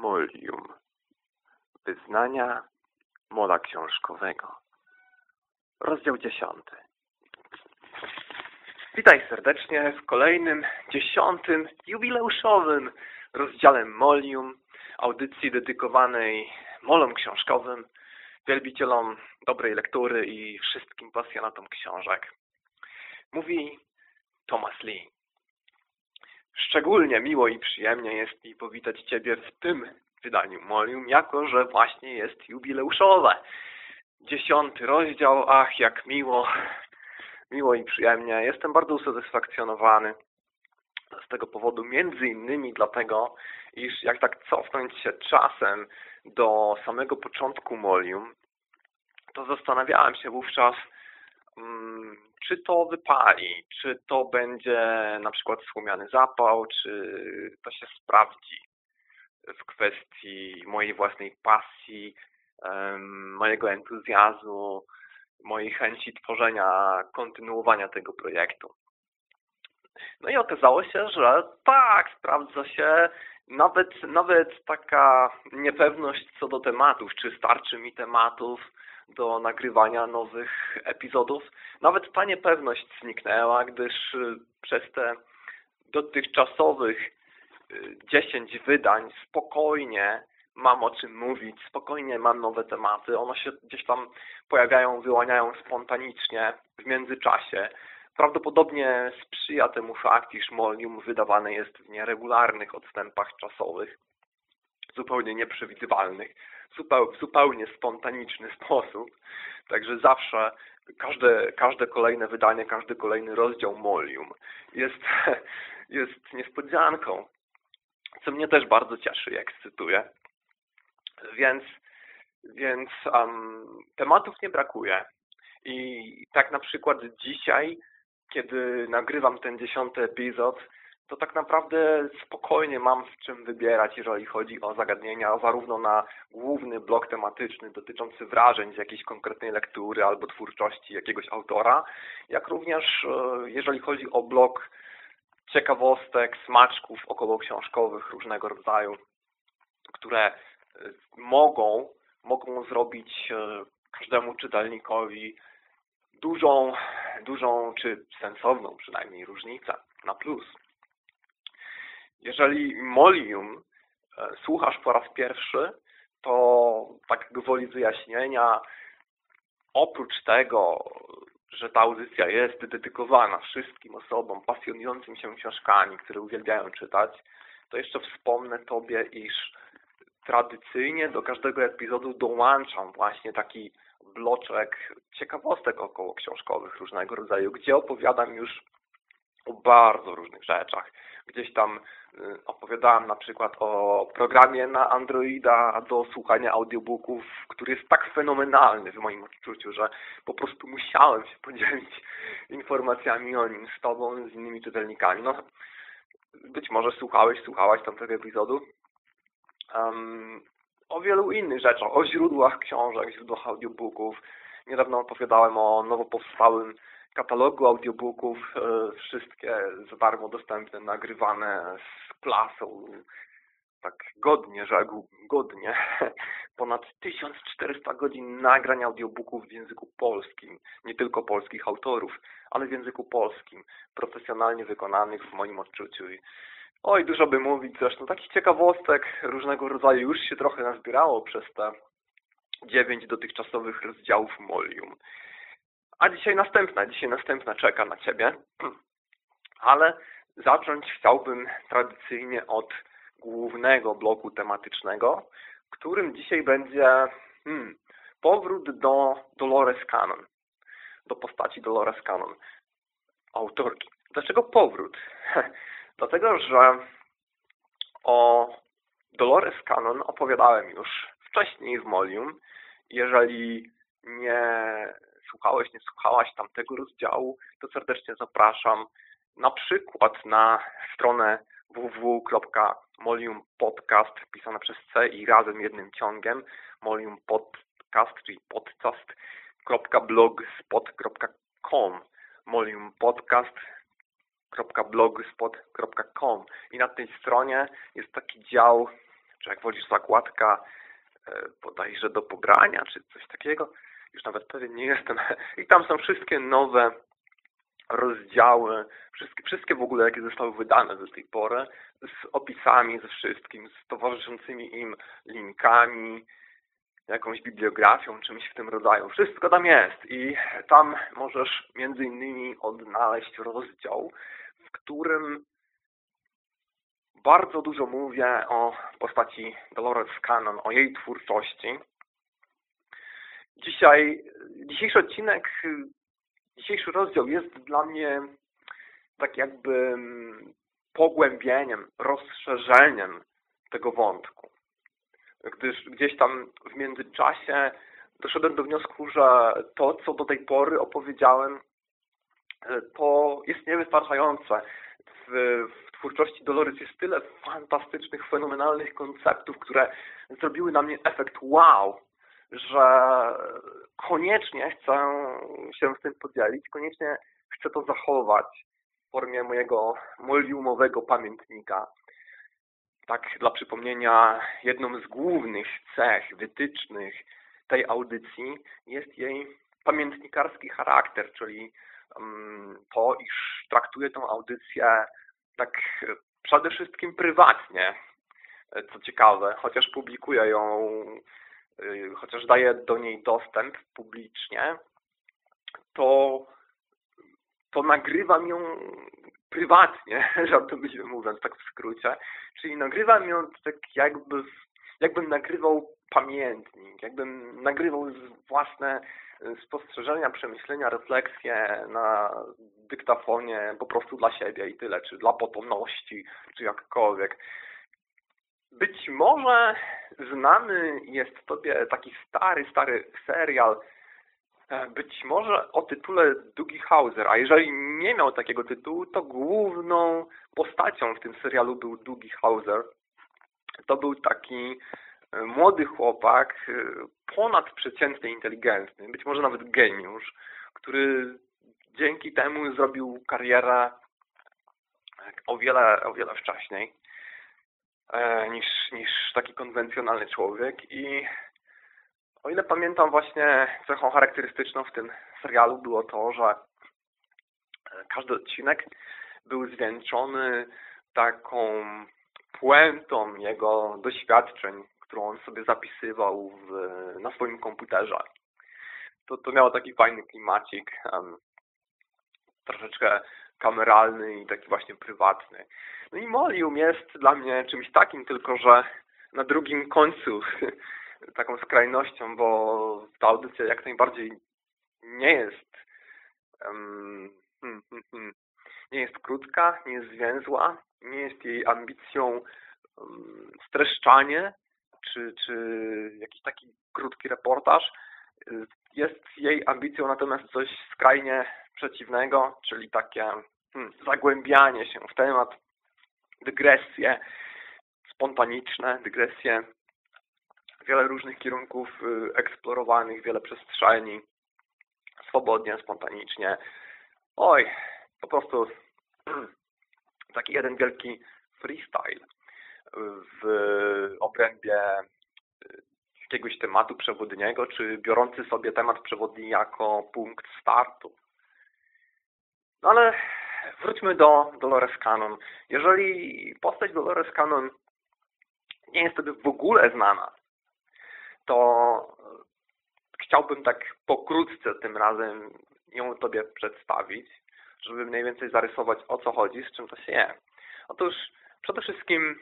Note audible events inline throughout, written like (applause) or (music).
Molium. Wyznania mola książkowego. Rozdział dziesiąty. Witaj serdecznie w kolejnym, dziesiątym, jubileuszowym rozdziale Molium, audycji dedykowanej molom książkowym, wielbicielom dobrej lektury i wszystkim pasjonatom książek. Mówi Thomas Lee. Szczególnie miło i przyjemnie jest mi powitać Ciebie w tym wydaniu Molium, jako że właśnie jest jubileuszowe. Dziesiąty rozdział, ach jak miło, miło i przyjemnie. Jestem bardzo usatysfakcjonowany z tego powodu, między innymi dlatego, iż jak tak cofnąć się czasem do samego początku Molium, to zastanawiałem się wówczas, czy to wypali, czy to będzie na przykład słomiany zapał, czy to się sprawdzi w kwestii mojej własnej pasji, mojego entuzjazmu, mojej chęci tworzenia, kontynuowania tego projektu. No i okazało się, że tak, sprawdza się. Nawet, nawet taka niepewność co do tematów, czy starczy mi tematów, do nagrywania nowych epizodów. Nawet ta niepewność zniknęła, gdyż y, przez te dotychczasowych 10 y, wydań spokojnie mam o czym mówić, spokojnie mam nowe tematy, one się gdzieś tam pojawiają, wyłaniają spontanicznie w międzyczasie. Prawdopodobnie sprzyja temu fakt, iż Molium wydawane jest w nieregularnych odstępach czasowych, zupełnie nieprzewidywalnych w zupełnie spontaniczny (laughs) sposób. Także zawsze każde, każde kolejne wydanie, każdy kolejny rozdział Molium jest, (laughs) jest niespodzianką, co mnie też bardzo cieszy i ekscytuje. Więc, więc um, tematów nie brakuje. I tak na przykład dzisiaj, kiedy nagrywam ten dziesiąty epizod, to tak naprawdę spokojnie mam w czym wybierać, jeżeli chodzi o zagadnienia, zarówno na główny blok tematyczny dotyczący wrażeń z jakiejś konkretnej lektury albo twórczości jakiegoś autora, jak również e, jeżeli chodzi o blok ciekawostek, smaczków około książkowych różnego rodzaju, które e, mogą, mogą zrobić e, każdemu czytelnikowi dużą, dużą czy sensowną przynajmniej różnicę na plus. Jeżeli Molium e, słuchasz po raz pierwszy, to tak gwoli wyjaśnienia, oprócz tego, że ta audycja jest dedykowana wszystkim osobom pasjonującym się książkami, które uwielbiają czytać, to jeszcze wspomnę Tobie, iż tradycyjnie do każdego epizodu dołączam właśnie taki bloczek ciekawostek około książkowych różnego rodzaju, gdzie opowiadam już o bardzo różnych rzeczach. Gdzieś tam y, opowiadałem na przykład o programie na Androida do słuchania audiobooków, który jest tak fenomenalny w moim odczuciu, że po prostu musiałem się podzielić (laughs) informacjami o nim z Tobą, z innymi czytelnikami. No, być może słuchałeś, słuchałaś tamtego epizodu. Um, o wielu innych rzeczach, o źródłach książek, źródłach audiobooków. Niedawno opowiadałem o nowo powstałym katalogu audiobooków, e, wszystkie za darmo dostępne, nagrywane z klasą, tak godnie rzekł, godnie, (laughs) ponad 1400 godzin nagrań audiobooków w języku polskim, nie tylko polskich autorów, ale w języku polskim, profesjonalnie wykonanych w moim odczuciu. Oj, dużo by mówić zresztą, takich ciekawostek różnego rodzaju już się trochę nazbierało przez te dziewięć dotychczasowych rozdziałów Molium. A dzisiaj następna, dzisiaj następna czeka na Ciebie. (clears throat) Ale zacząć chciałbym tradycyjnie od głównego bloku tematycznego, którym dzisiaj będzie hmm, powrót do Dolores Cannon, do postaci Dolores Cannon, autorki. Dlaczego powrót? (laughs) Dlatego, że o Dolores Cannon opowiadałem już wcześniej w Molium. Jeżeli nie słuchałeś, nie słuchałaś tamtego rozdziału, to serdecznie zapraszam na przykład na stronę www.moliumpodcast pisane przez C i razem jednym ciągiem moliumpodcast, czyli podcast.blogspot.com moliumpodcast.blogspot.com i na tej stronie jest taki dział czy jak wolisz zakładka e, bodajże do pobrania, czy coś takiego. Już nawet pewien nie jestem. I tam są wszystkie nowe rozdziały, wszystkie, wszystkie w ogóle, jakie zostały wydane do tej pory, z opisami, ze wszystkim, z towarzyszącymi im linkami, jakąś bibliografią, czymś w tym rodzaju. Wszystko tam jest i tam możesz między innymi odnaleźć rozdział, w którym bardzo dużo mówię o postaci Dolores Cannon, o jej twórczości. Dzisiaj, dzisiejszy odcinek, dzisiejszy rozdział jest dla mnie tak jakby pogłębieniem, rozszerzeniem tego wątku. Gdyż gdzieś tam w międzyczasie doszedłem do wniosku, że to, co do tej pory opowiedziałem, to jest niewystarczające. W, w twórczości Dolores jest tyle fantastycznych, fenomenalnych konceptów, które zrobiły na mnie efekt wow, że koniecznie chcę się z tym podzielić, koniecznie chcę to zachować w formie mojego moliumowego pamiętnika. Tak dla przypomnienia, jedną z głównych cech, wytycznych tej audycji jest jej pamiętnikarski charakter, czyli mm, to, iż traktuję tą audycję tak przede wszystkim prywatnie, co ciekawe, chociaż publikuję ją, chociaż daję do niej dostęp publicznie, to, to nagrywam ją prywatnie, (laughs) żartobliwie mówiąc, tak w skrócie, czyli nagrywam ją tak jakby, jakbym nagrywał pamiętnik, jakbym nagrywał własne spostrzeżenia, przemyślenia, refleksje na dyktafonie po prostu dla siebie i tyle, czy dla potomności, czy jakkolwiek. Być może znany jest Tobie taki stary, stary serial, e, być może o tytule Dougie Hauser, a jeżeli nie miał takiego tytułu, to główną postacią w tym serialu był Dougie Hauser. To był taki e, młody chłopak, e, ponadprzeciętnie inteligentny, być może nawet geniusz, który dzięki temu zrobił karierę o wiele, o wiele wcześniej niż, niż taki konwencjonalny człowiek i o ile pamiętam właśnie cechą charakterystyczną w tym serialu było to, że każdy odcinek był zwieńczony taką puentą jego doświadczeń, którą on sobie zapisywał w, na swoim komputerze. To, to miało taki fajny klimacik, um, troszeczkę kameralny i taki właśnie prywatny. No i Molium jest dla mnie czymś takim, tylko że na drugim końcu (laughs) taką skrajnością, bo ta audycja jak najbardziej nie jest um, nie jest krótka, nie jest zwięzła, nie jest jej ambicją um, streszczanie, czy, czy jakiś taki krótki reportaż. Jest jej ambicją natomiast coś skrajnie przeciwnego, czyli takie hmm, zagłębianie się w temat, dygresje spontaniczne, dygresje, wiele różnych kierunków y, eksplorowanych, wiele przestrzeni, swobodnie, spontanicznie. Oj, po prostu taki jeden wielki freestyle w obrębie jakiegoś tematu przewodniego, czy biorący sobie temat przewodni jako punkt startu. No ale wróćmy do Dolores Cannon. Jeżeli postać Dolores Cannon nie jest wtedy w ogóle znana, to chciałbym tak pokrótce tym razem ją Tobie przedstawić, żeby mniej więcej zarysować o co chodzi, z czym to się je. Otóż przede wszystkim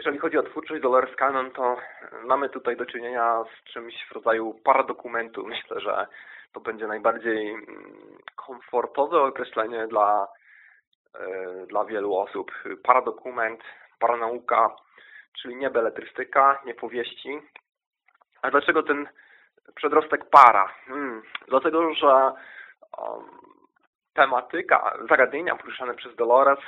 jeżeli chodzi o twórczość Dolores Cannon, to mamy tutaj do czynienia z czymś w rodzaju paradokumentu. Myślę, że to będzie najbardziej mm, komfortowe określenie dla, e, dla wielu osób. Paradokument, paranauka, czyli nie beletrystyka, nie powieści. A dlaczego ten przedrostek para? Hmm, dlatego, że um, tematyka, zagadnienia poruszane przez Dolores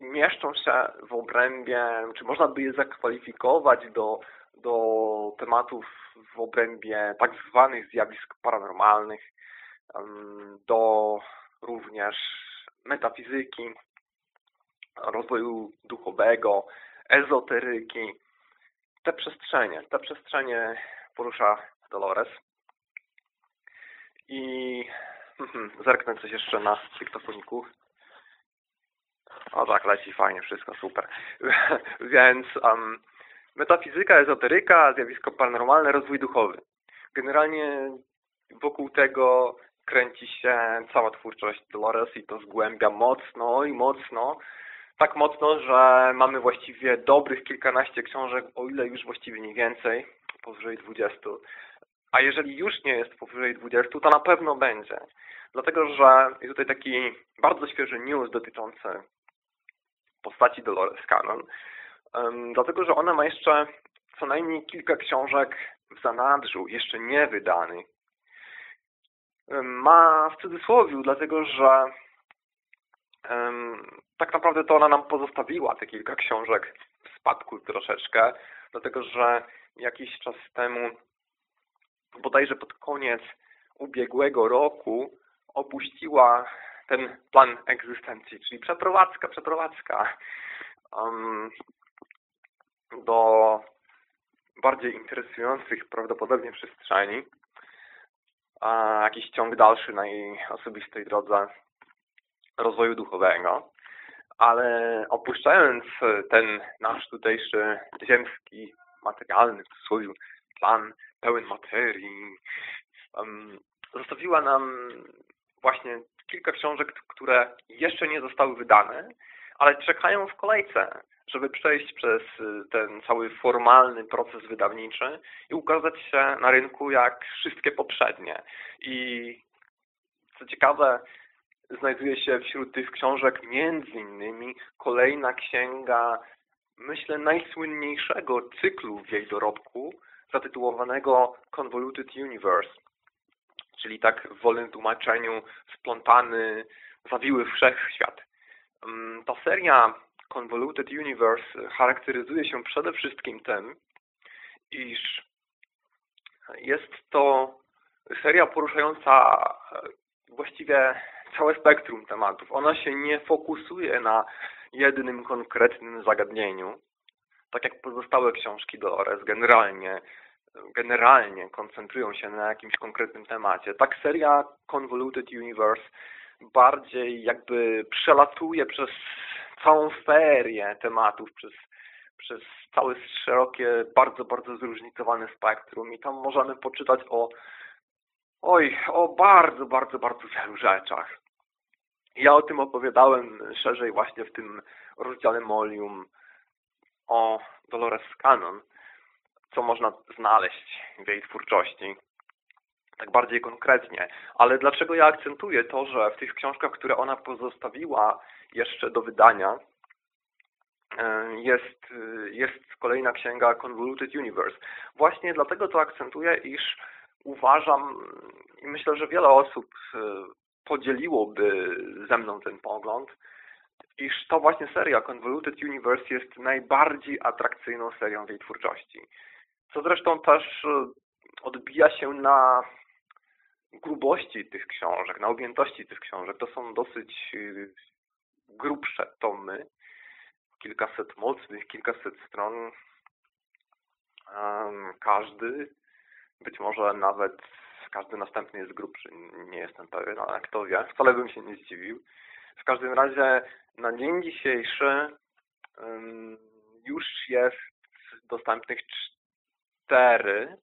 mieszczą się w obrębie, czy można by je zakwalifikować do, do tematów w obrębie tak zwanych zjawisk paranormalnych, do również metafizyki, rozwoju duchowego, ezoteryki. Te przestrzenie, te przestrzenie porusza Dolores. I mhm, (laughs) zerknę coś jeszcze na dyktofoniku. O tak, leci fajnie, wszystko super. (laughs) Więc um, metafizyka, ezoteryka, zjawisko paranormalne, rozwój duchowy. Generalnie wokół tego kręci się cała twórczość Dolores i to zgłębia mocno i mocno. Tak mocno, że mamy właściwie dobrych kilkanaście książek, o ile już właściwie nie więcej, powyżej 20. A jeżeli już nie jest powyżej 20, to na pewno będzie. Dlatego, że jest tutaj taki bardzo świeży news dotyczący postaci Dolores Cannon. Dlatego, że ona ma jeszcze co najmniej kilka książek w zanadrzu, jeszcze nie wydanych. Ma w cudzysłowie, dlatego że tak naprawdę to ona nam pozostawiła te kilka książek w spadku troszeczkę, dlatego że jakiś czas temu, bodajże pod koniec ubiegłego roku, opuściła ten plan egzystencji, czyli przeprowadzka, przeprowadzka um, do bardziej interesujących prawdopodobnie przestrzeni, a jakiś ciąg dalszy na jej osobistej drodze rozwoju duchowego. Ale opuszczając ten nasz tutejszy ziemski, materialny w cudzysłowie plan pełen materii, um, zostawiła nam właśnie kilka książek, które jeszcze nie zostały wydane, ale czekają w kolejce, żeby przejść przez y, ten cały formalny proces wydawniczy i ukazać się na rynku jak wszystkie poprzednie. I co ciekawe, znajduje się wśród tych książek między innymi kolejna księga, myślę, najsłynniejszego cyklu w jej dorobku, zatytułowanego Convoluted Universe czyli tak w wolnym tłumaczeniu splątany, zawiły wszechświat. Mm, ta seria Convoluted Universe charakteryzuje się przede wszystkim tym, iż jest to seria poruszająca właściwie całe spektrum tematów. Ona się nie fokusuje na jednym konkretnym zagadnieniu, tak jak pozostałe książki Dolores generalnie generalnie koncentrują się na jakimś konkretnym temacie. Tak seria Convoluted Universe bardziej jakby przelatuje przez całą serię tematów, przez, przez całe szerokie, bardzo, bardzo zróżnicowane spektrum i tam możemy poczytać o oj, o bardzo, bardzo, bardzo wielu rzeczach. Ja o tym opowiadałem szerzej właśnie w tym rozdziale Molium o Dolores Cannon co można znaleźć w jej twórczości. Tak bardziej konkretnie. Ale dlaczego ja akcentuję to, że w tych książkach, które ona pozostawiła jeszcze do wydania, e, jest, jest kolejna księga Convoluted Universe. Właśnie dlatego to akcentuję, iż uważam i myślę, że wiele osób e, podzieliłoby ze mną ten pogląd, iż to właśnie seria Convoluted Universe jest najbardziej atrakcyjną serią w jej twórczości co zresztą też e, odbija się na grubości tych książek, na objętości tych książek. To są dosyć e, grubsze tomy, kilkaset mocnych, kilkaset stron. Każdy, być może nawet każdy następny jest grubszy, nie jestem pewien, ale kto wie, wcale bym się nie zdziwił. W każdym razie na dzień dzisiejszy już jest dostępnych cztery,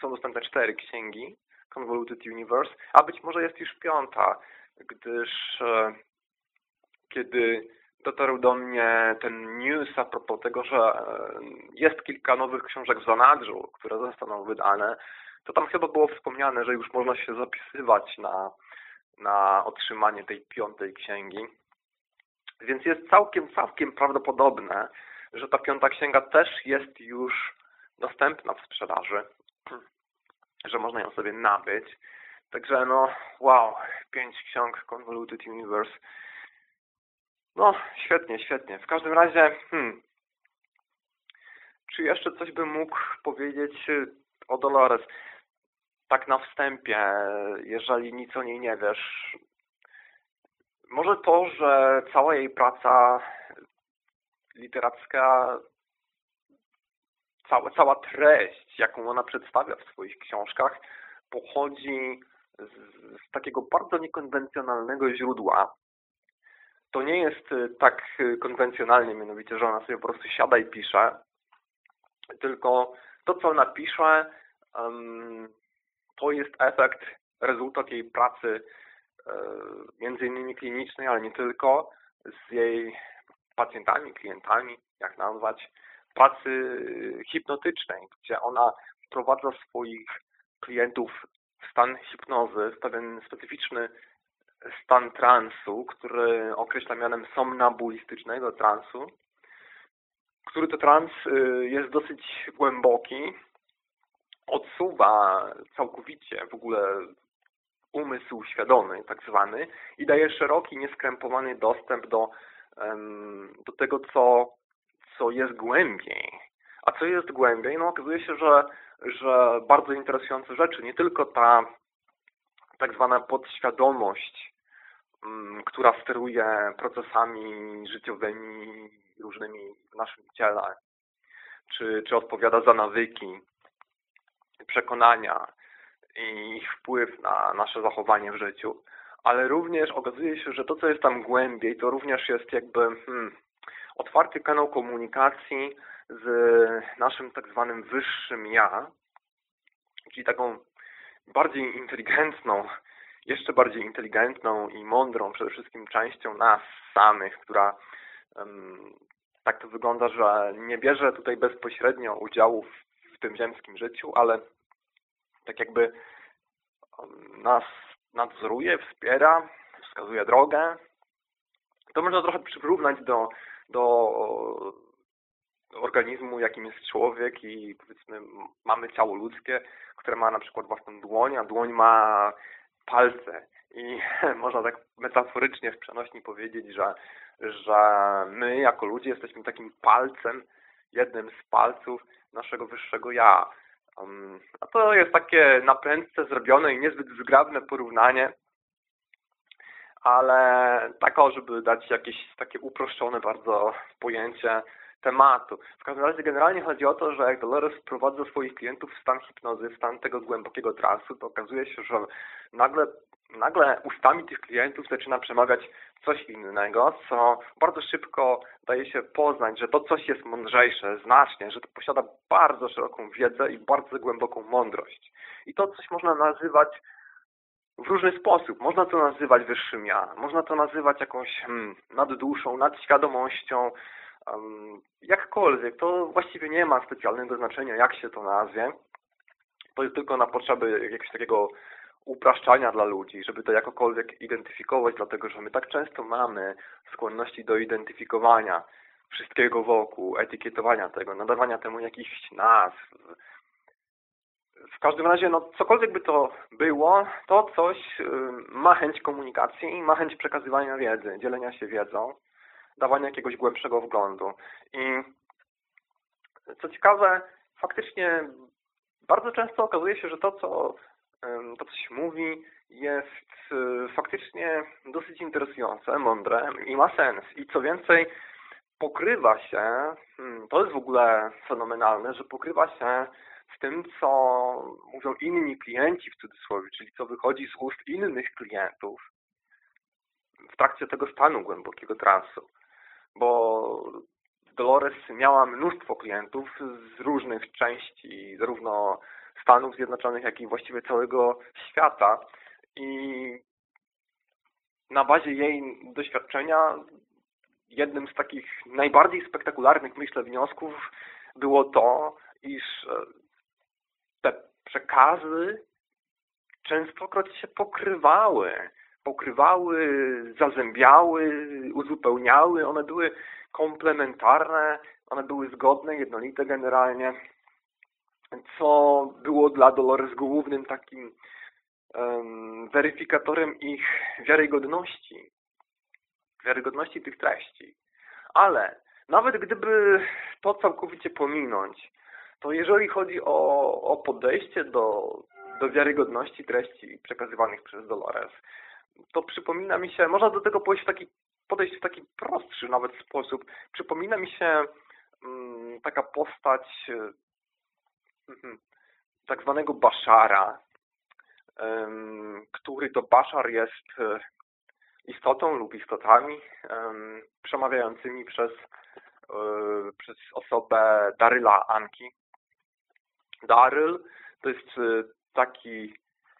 są dostępne cztery księgi Convoluted Universe, a być może jest już piąta, gdyż e, kiedy dotarł do mnie ten news a propos tego, że e, jest kilka nowych książek w zanadrzu, które zostaną wydane, to tam chyba było wspomniane, że już można się zapisywać na, na otrzymanie tej piątej księgi. Więc jest całkiem, całkiem prawdopodobne, że ta piąta księga też jest już dostępna w sprzedaży, że można ją sobie nabyć. Także no, wow, pięć ksiąg Convoluted Universe. No, świetnie, świetnie. W każdym razie, hmm, czy jeszcze coś bym mógł powiedzieć o Dolores? Tak na wstępie, jeżeli nic o niej nie wiesz. Może to, że cała jej praca literacka, cała, cała treść, jaką ona przedstawia w swoich książkach, pochodzi z, z takiego bardzo niekonwencjonalnego źródła. To nie jest tak konwencjonalnie, mianowicie, że ona sobie po prostu siada i pisze, tylko to, co ona pisze, to jest efekt, rezultat jej pracy e, między innymi klinicznej, ale nie tylko, z jej pacjentami, klientami, jak nazwać, pracy hipnotycznej, gdzie ona wprowadza swoich klientów w stan hipnozy, w pewien specyficzny stan transu, który określa mianem somnambulistycznego transu, który to trans y, jest dosyć głęboki, odsuwa całkowicie w ogóle umysł świadomy, tak zwany, i daje szeroki, nieskrępowany dostęp do, do tego, co, co jest głębiej. A co jest głębiej? No okazuje się, że, że bardzo interesujące rzeczy, nie tylko ta tak zwana podświadomość, która steruje procesami życiowymi różnymi w naszym ciele, czy, czy odpowiada za nawyki, przekonania i ich wpływ na nasze zachowanie w życiu, ale również okazuje się, że to, co jest tam głębiej, to również jest jakby hmm, otwarty kanał komunikacji z naszym tak zwanym wyższym ja, czyli taką bardziej inteligentną, jeszcze bardziej inteligentną i mądrą przede wszystkim częścią nas samych, która um, tak to wygląda, że nie bierze tutaj bezpośrednio udziału w, w tym ziemskim życiu, ale tak jakby nas nadzoruje, wspiera, wskazuje drogę. To można trochę przyrównać do, do organizmu, jakim jest człowiek i powiedzmy mamy ciało ludzkie, które ma na przykład własną dłoń, a dłoń ma palce. I (laughs) można tak metaforycznie w przenośni powiedzieć, że, że my jako ludzie jesteśmy takim palcem, jednym z palców naszego wyższego ja. Um, a to jest takie naprędce zrobione i niezbyt zgrabne porównanie, ale tako, żeby dać jakieś takie uproszczone bardzo pojęcie tematu. W każdym razie generalnie chodzi o to, że jak Dolores wprowadza swoich klientów w stan hipnozy, w stan tego głębokiego transu, to okazuje się, że nagle, nagle ustami tych klientów zaczyna przemawiać coś innego, co bardzo szybko daje się poznać, że to coś jest mądrzejsze, znacznie, że to posiada bardzo szeroką wiedzę i bardzo głęboką mądrość. I to coś można nazywać w różny sposób. Można to nazywać wyższym ja, można to nazywać jakąś hmm, nadduszą, nadświadomością, um, jakkolwiek. To właściwie nie ma specjalnego znaczenia, jak się to nazwie. To jest tylko na potrzeby jakiegoś takiego upraszczania dla ludzi, żeby to jakokolwiek identyfikować, dlatego że my tak często mamy skłonności do identyfikowania wszystkiego wokół, etykietowania tego, nadawania temu jakichś nazw. W każdym razie, no, cokolwiek by to było, to coś ma chęć komunikacji ma chęć przekazywania wiedzy, dzielenia się wiedzą, dawania jakiegoś głębszego wglądu. I co ciekawe, faktycznie bardzo często okazuje się, że to, co to, co się mówi, jest y, faktycznie dosyć interesujące, mądre i ma sens. I co więcej, pokrywa się, hmm, to jest w ogóle fenomenalne, że pokrywa się z tym, co mówią inni klienci w cudzysłowie, czyli co wychodzi z ust innych klientów w trakcie tego stanu głębokiego transu. Bo Dolores miała mnóstwo klientów z różnych części, zarówno Stanów Zjednoczonych, jak i właściwie całego świata. I na bazie jej doświadczenia jednym z takich najbardziej spektakularnych, myślę, wniosków było to, iż e, te przekazy częstokroć się pokrywały. Pokrywały, zazębiały, uzupełniały. One były komplementarne, one były zgodne, jednolite generalnie co było dla Dolores głównym takim um, weryfikatorem ich wiarygodności, wiarygodności tych treści. Ale nawet gdyby to całkowicie pominąć, to jeżeli chodzi o, o podejście do, do wiarygodności treści przekazywanych przez Dolores, to przypomina mi się, można do tego pójść w taki podejść w taki prostszy nawet sposób. Przypomina mi się um, taka postać um, tak zwanego Baszara, um, który to Baszar jest e, istotą lub istotami przemawiającymi przez, e, przez osobę Daryla Anki. Daryl to jest taki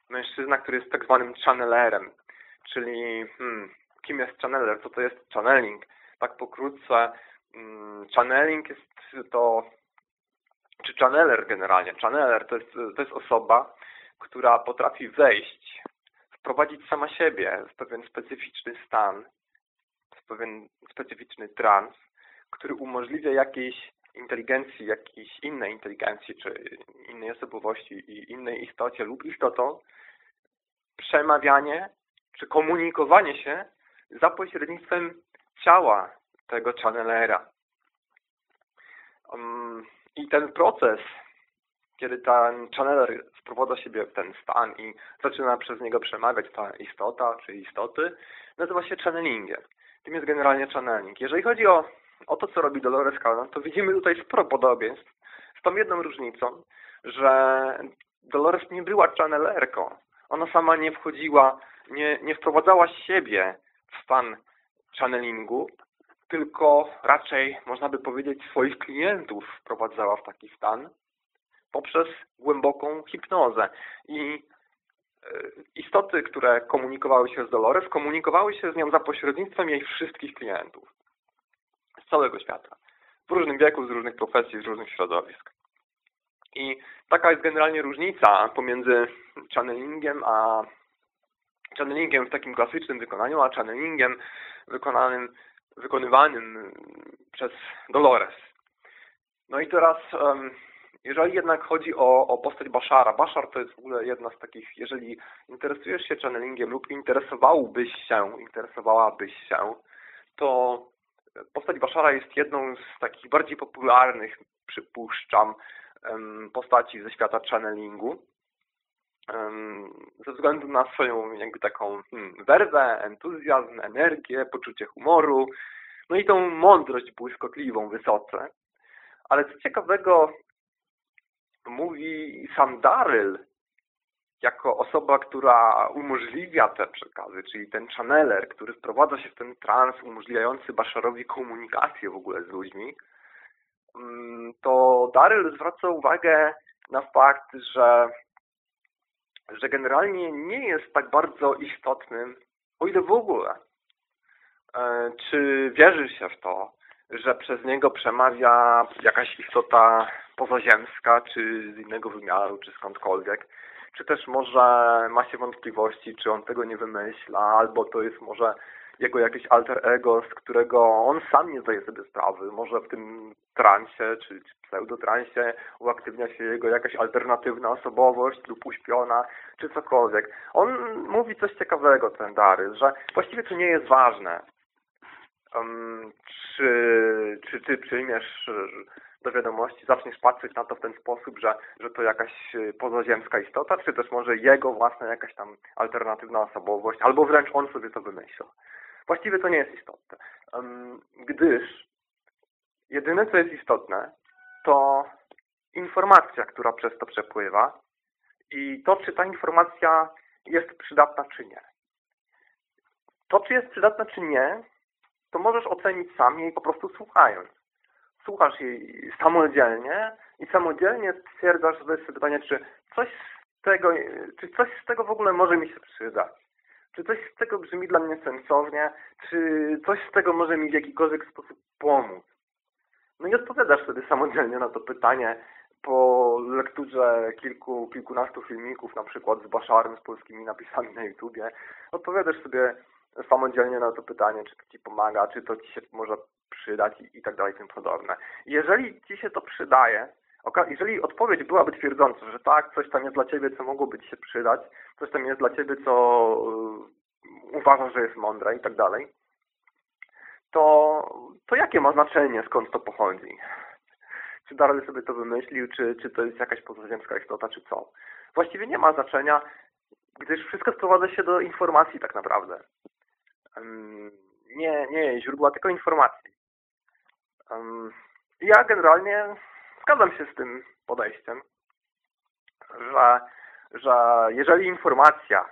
mężczyzna, który jest tak zwanym channelerem, czyli hmm, kim jest channeler, co to jest channeling. Tak pokrótce, hmm, channeling jest to, czy channeler generalnie, channeler to jest, to jest osoba, która potrafi wejść, wprowadzić sama siebie w pewien specyficzny stan, w pewien specyficzny trans, który umożliwia jakiejś inteligencji, jakiejś innej inteligencji, czy innej osobowości i innej istocie lub istotom przemawianie czy komunikowanie się za pośrednictwem ciała tego channelera. Um, I ten proces, kiedy ten channeler wprowadza siebie w ten stan i zaczyna przez niego przemawiać ta istota czy istoty, nazywa się channelingiem. Tym jest generalnie channeling. Jeżeli chodzi o, o to, co robi Dolores Cannon, to widzimy tutaj sporo podobieństw z tą jedną różnicą, że Dolores nie była channelerką. Ona sama nie wchodziła, nie, nie wprowadzała siebie w stan channelingu, tylko raczej, można by powiedzieć, swoich klientów wprowadzała w taki stan poprzez głęboką hipnozę. I e, istoty, które komunikowały się z Dolores, komunikowały się z nią za pośrednictwem jej wszystkich klientów całego świata. W różnym wieku, z różnych profesji, z różnych środowisk. I taka jest generalnie różnica pomiędzy channelingiem a channelingiem w takim klasycznym wykonaniu, a channelingiem wykonanym, wykonywanym przez Dolores. No i teraz, jeżeli jednak chodzi o, o postać Bashara, Bashar to jest w ogóle jedna z takich, jeżeli interesujesz się channelingiem lub interesowałbyś się, interesowałabyś się, to postać Bashara jest jedną z takich bardziej popularnych, przypuszczam, postaci ze świata channelingu ze względu na swoją jakby taką hmm, werwę, entuzjazm, energię, poczucie humoru, no i tą mądrość błyskotliwą wysoce. Ale co ciekawego mówi sam Daryl, jako osoba, która umożliwia te przekazy, czyli ten channeler, który wprowadza się w ten trans umożliwiający Basharowi komunikację w ogóle z ludźmi, mm, to Daryl zwraca uwagę na fakt, że, że generalnie nie jest tak bardzo istotnym, o ile w ogóle, e, czy wierzy się w to, że przez niego przemawia jakaś istota pozaziemska, czy z innego wymiaru, czy skądkolwiek, czy też może ma się wątpliwości, czy on tego nie wymyśla, albo to jest może jego jakieś alter ego, z którego on sam nie zdaje sobie sprawy. Może w tym transie, czy, czy pseudotransie uaktywnia się jego jakaś alternatywna osobowość lub uśpiona, czy cokolwiek. On mówi coś ciekawego, ten Dary, że właściwie to nie jest ważne, um, czy, czy ty przyjmiesz do wiadomości, zaczniesz patrzeć na to w ten sposób, że, że to jakaś pozaziemska istota, czy też może jego własna jakaś tam alternatywna osobowość, albo wręcz on sobie to wymyśla. Właściwie to nie jest istotne, gdyż jedyne, co jest istotne, to informacja, która przez to przepływa i to, czy ta informacja jest przydatna, czy nie. To, czy jest przydatna, czy nie, to możesz ocenić sam jej po prostu słuchając. Słuchasz jej samodzielnie i samodzielnie stwierdzasz, pytanie, czy coś z tego, czy coś z tego w ogóle może mi się przydać. Czy coś z tego brzmi dla mnie sensownie? Czy coś z tego może mi w jakikolwiek sposób pomóc? No i odpowiadasz sobie samodzielnie na to pytanie po lekturze kilku, kilkunastu filmików, na przykład z Baszarem, z polskimi napisami na YouTubie. Odpowiadasz sobie samodzielnie na to pytanie, czy to Ci pomaga, czy to Ci się może przydać i, i tak dalej, tym podobne. Jeżeli Ci się to przydaje, jeżeli odpowiedź byłaby twierdząca, że tak, coś tam jest dla Ciebie, co mogłoby Ci się przydać, coś tam jest dla Ciebie, co y, uważasz, że jest mądre i tak dalej, to, to jakie ma znaczenie, skąd to pochodzi? Czy Darrell sobie to wymyślił, czy, czy to jest jakaś pozaziemska istota, czy co? Właściwie nie ma znaczenia, gdyż wszystko sprowadza się do informacji tak naprawdę. Nie, nie źródła, tylko informacji. Ja generalnie zgadzam się z tym podejściem, że, że jeżeli informacja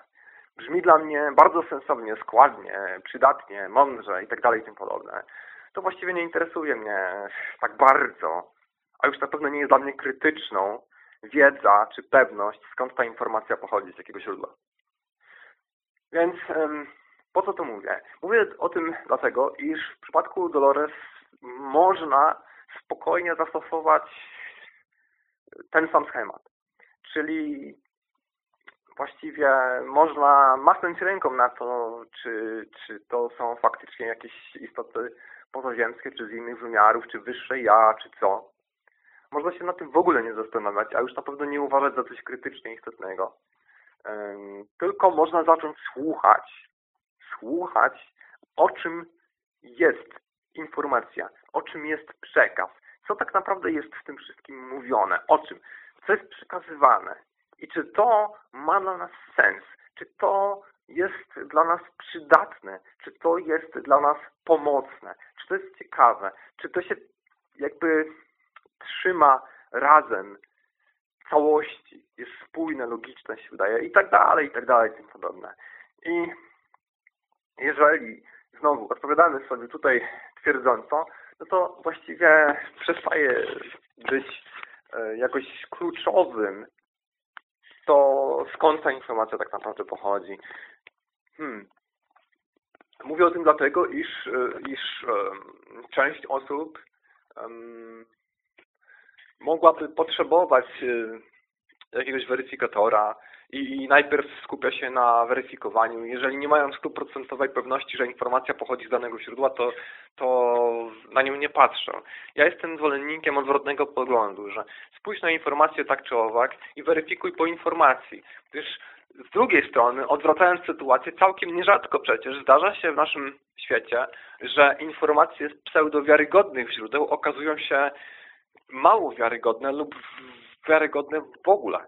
brzmi dla mnie bardzo sensownie, składnie, przydatnie, mądrze i tak dalej i tym podobne, to właściwie nie interesuje mnie tak bardzo, a już na pewno nie jest dla mnie krytyczną wiedza czy pewność, skąd ta informacja pochodzi, z jakiego źródła. Więc po co to mówię? Mówię o tym dlatego, iż w przypadku Dolores można spokojnie zastosować ten sam schemat. Czyli właściwie można machnąć ręką na to, czy, czy to są faktycznie jakieś istoty pozaziemskie, czy z innych wymiarów, czy wyższe ja, czy co. Można się na tym w ogóle nie zastanawiać, a już na pewno nie uważać za coś krytycznie istotnego. Tylko można zacząć słuchać. Słuchać, o czym jest informacja, o czym jest przekaz, co tak naprawdę jest w tym wszystkim mówione, o czym, co jest przekazywane i czy to ma dla nas sens, czy to jest dla nas przydatne, czy to jest dla nas pomocne, czy to jest ciekawe, czy to się jakby trzyma razem całości, jest spójne, logiczne się wydaje i tak dalej, i tak dalej, i tym podobne. I jeżeli znowu odpowiadamy sobie tutaj twierdząco, no to właściwie przestaje być e, jakoś kluczowym to skąd ta informacja tak naprawdę pochodzi. Hmm. Mówię o tym dlatego, iż, e, iż um, część osób um, mogłaby potrzebować e, jakiegoś weryfikatora i, najpierw skupia się na weryfikowaniu. Jeżeli nie mają stuprocentowej pewności, że informacja pochodzi z danego źródła, to, to na nią nie patrzą. Ja jestem zwolennikiem odwrotnego poglądu, że spójrz na informację tak czy owak i weryfikuj po informacji. Gdyż z drugiej strony, odwracając sytuację, całkiem nierzadko przecież zdarza się w naszym świecie, że informacje z pseudowiarygodnych źródeł okazują się mało wiarygodne lub wiarygodne w ogóle.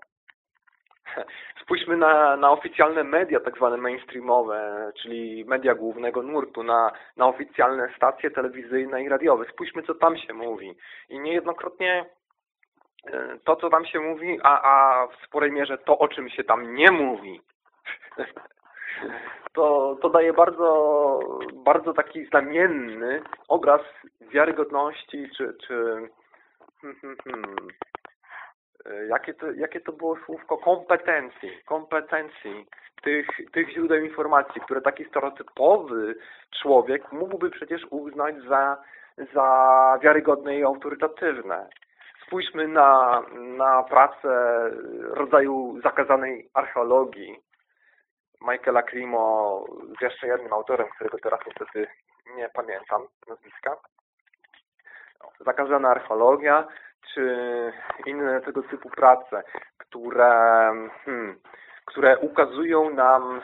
(laughs) Spójrzmy na, na oficjalne media, tak zwane mainstreamowe, czyli media głównego nurtu, na, na oficjalne stacje telewizyjne i radiowe. Spójrzmy, co tam się mówi. I niejednokrotnie e, to, co tam się mówi, a, a w sporej mierze to, o czym się tam nie mówi, (laughs) to, to daje bardzo, bardzo taki znamienny obraz wiarygodności, czy, czy hmm, hmm, hmm, jakie to, jakie to było słówko kompetencji, kompetencji tych, tych źródeł informacji, które taki stereotypowy człowiek mógłby przecież uznać za, za wiarygodne i autorytatywne. Spójrzmy na, na pracę rodzaju zakazanej archeologii Michaela Crimo z jeszcze jednym autorem, którego teraz niestety nie pamiętam nazwiska. Zakazana archeologia, czy inne tego typu prace, które, hmm, które ukazują nam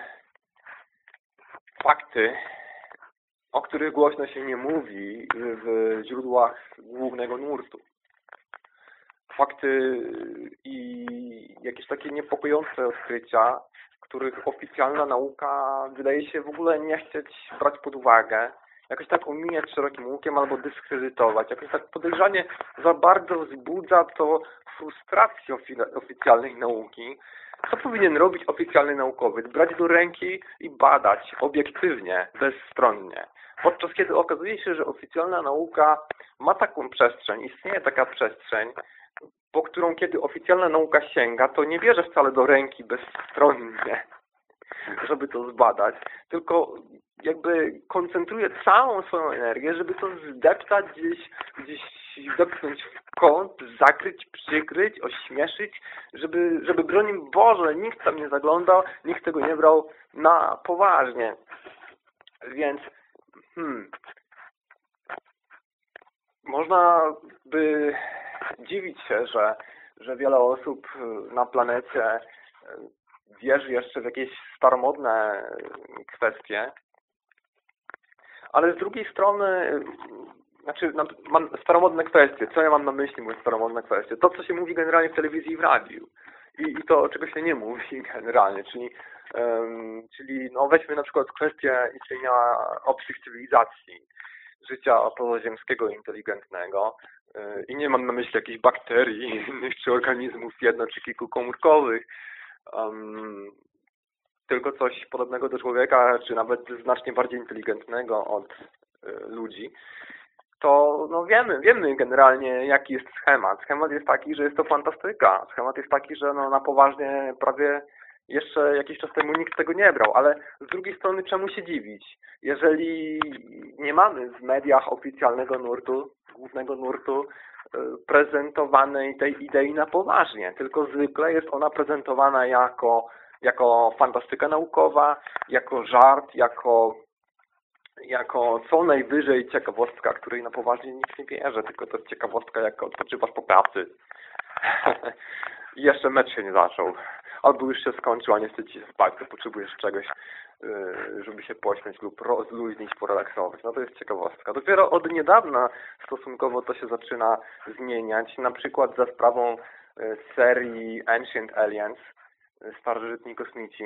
fakty, o których głośno się nie mówi w źródłach głównego nurtu. Fakty i jakieś takie niepokojące odkrycia, których oficjalna nauka wydaje się w ogóle nie chcieć brać pod uwagę, jakoś tak omijać szerokim łukiem albo dyskredytować. Jakoś tak podejrzanie za bardzo wzbudza to frustrację oficjalnej nauki. Co powinien robić oficjalny naukowiec? Brać do ręki i badać obiektywnie, bezstronnie. Podczas kiedy okazuje się, że oficjalna nauka ma taką przestrzeń, istnieje taka przestrzeń, po którą kiedy oficjalna nauka sięga, to nie bierze wcale do ręki bezstronnie, żeby to zbadać, tylko jakby koncentruje całą swoją energię, żeby to zdeptać gdzieś, gdzieś zepchnąć w kąt, zakryć, przykryć, ośmieszyć, żeby, żeby broń Boże, nikt tam nie zaglądał, nikt tego nie brał na poważnie. Więc hmm, można by dziwić się, że, że wiele osób na planecie wierzy jeszcze w jakieś staromodne kwestie, ale z drugiej strony, znaczy mam staromodne kwestie. Co ja mam na myśli, mówiąc staromodne kwestie? To, co się mówi generalnie w telewizji i w radiu. I, i to, czego się nie mówi (laughs) generalnie, czyli Um, czyli no weźmy na przykład kwestię istnienia obcych cywilizacji, życia pozaziemskiego inteligentnego yy, i nie mam na myśli jakichś bakterii (laughs) innych czy organizmów jedno czy kilkukomórkowych, um, tylko coś podobnego do człowieka, czy nawet znacznie bardziej inteligentnego od y, ludzi, to no wiemy, wiemy generalnie jaki jest schemat. Schemat jest taki, że jest to fantastyka. Schemat jest taki, że no na poważnie prawie jeszcze jakiś czas temu nikt tego nie brał, ale z drugiej strony czemu się dziwić? Jeżeli nie mamy w mediach oficjalnego nurtu, głównego nurtu, y, prezentowanej tej idei na poważnie, tylko zwykle jest ona prezentowana jako jako fantastyka naukowa, jako żart, jako, jako co najwyżej ciekawostka, której na poważnie nikt nie bierze, tylko to jest ciekawostka, jak odpoczywasz po pracy. I (laughs) jeszcze mecz się nie zaczął. Albo już się skończył, a nie chce ci spać, to potrzebujesz czegoś, y, żeby się pośmiać lub rozluźnić, porelaksować. No to jest ciekawostka. Dopiero od niedawna stosunkowo to się zaczyna zmieniać, na przykład za sprawą y, serii Ancient Aliens, starożytni kosmici.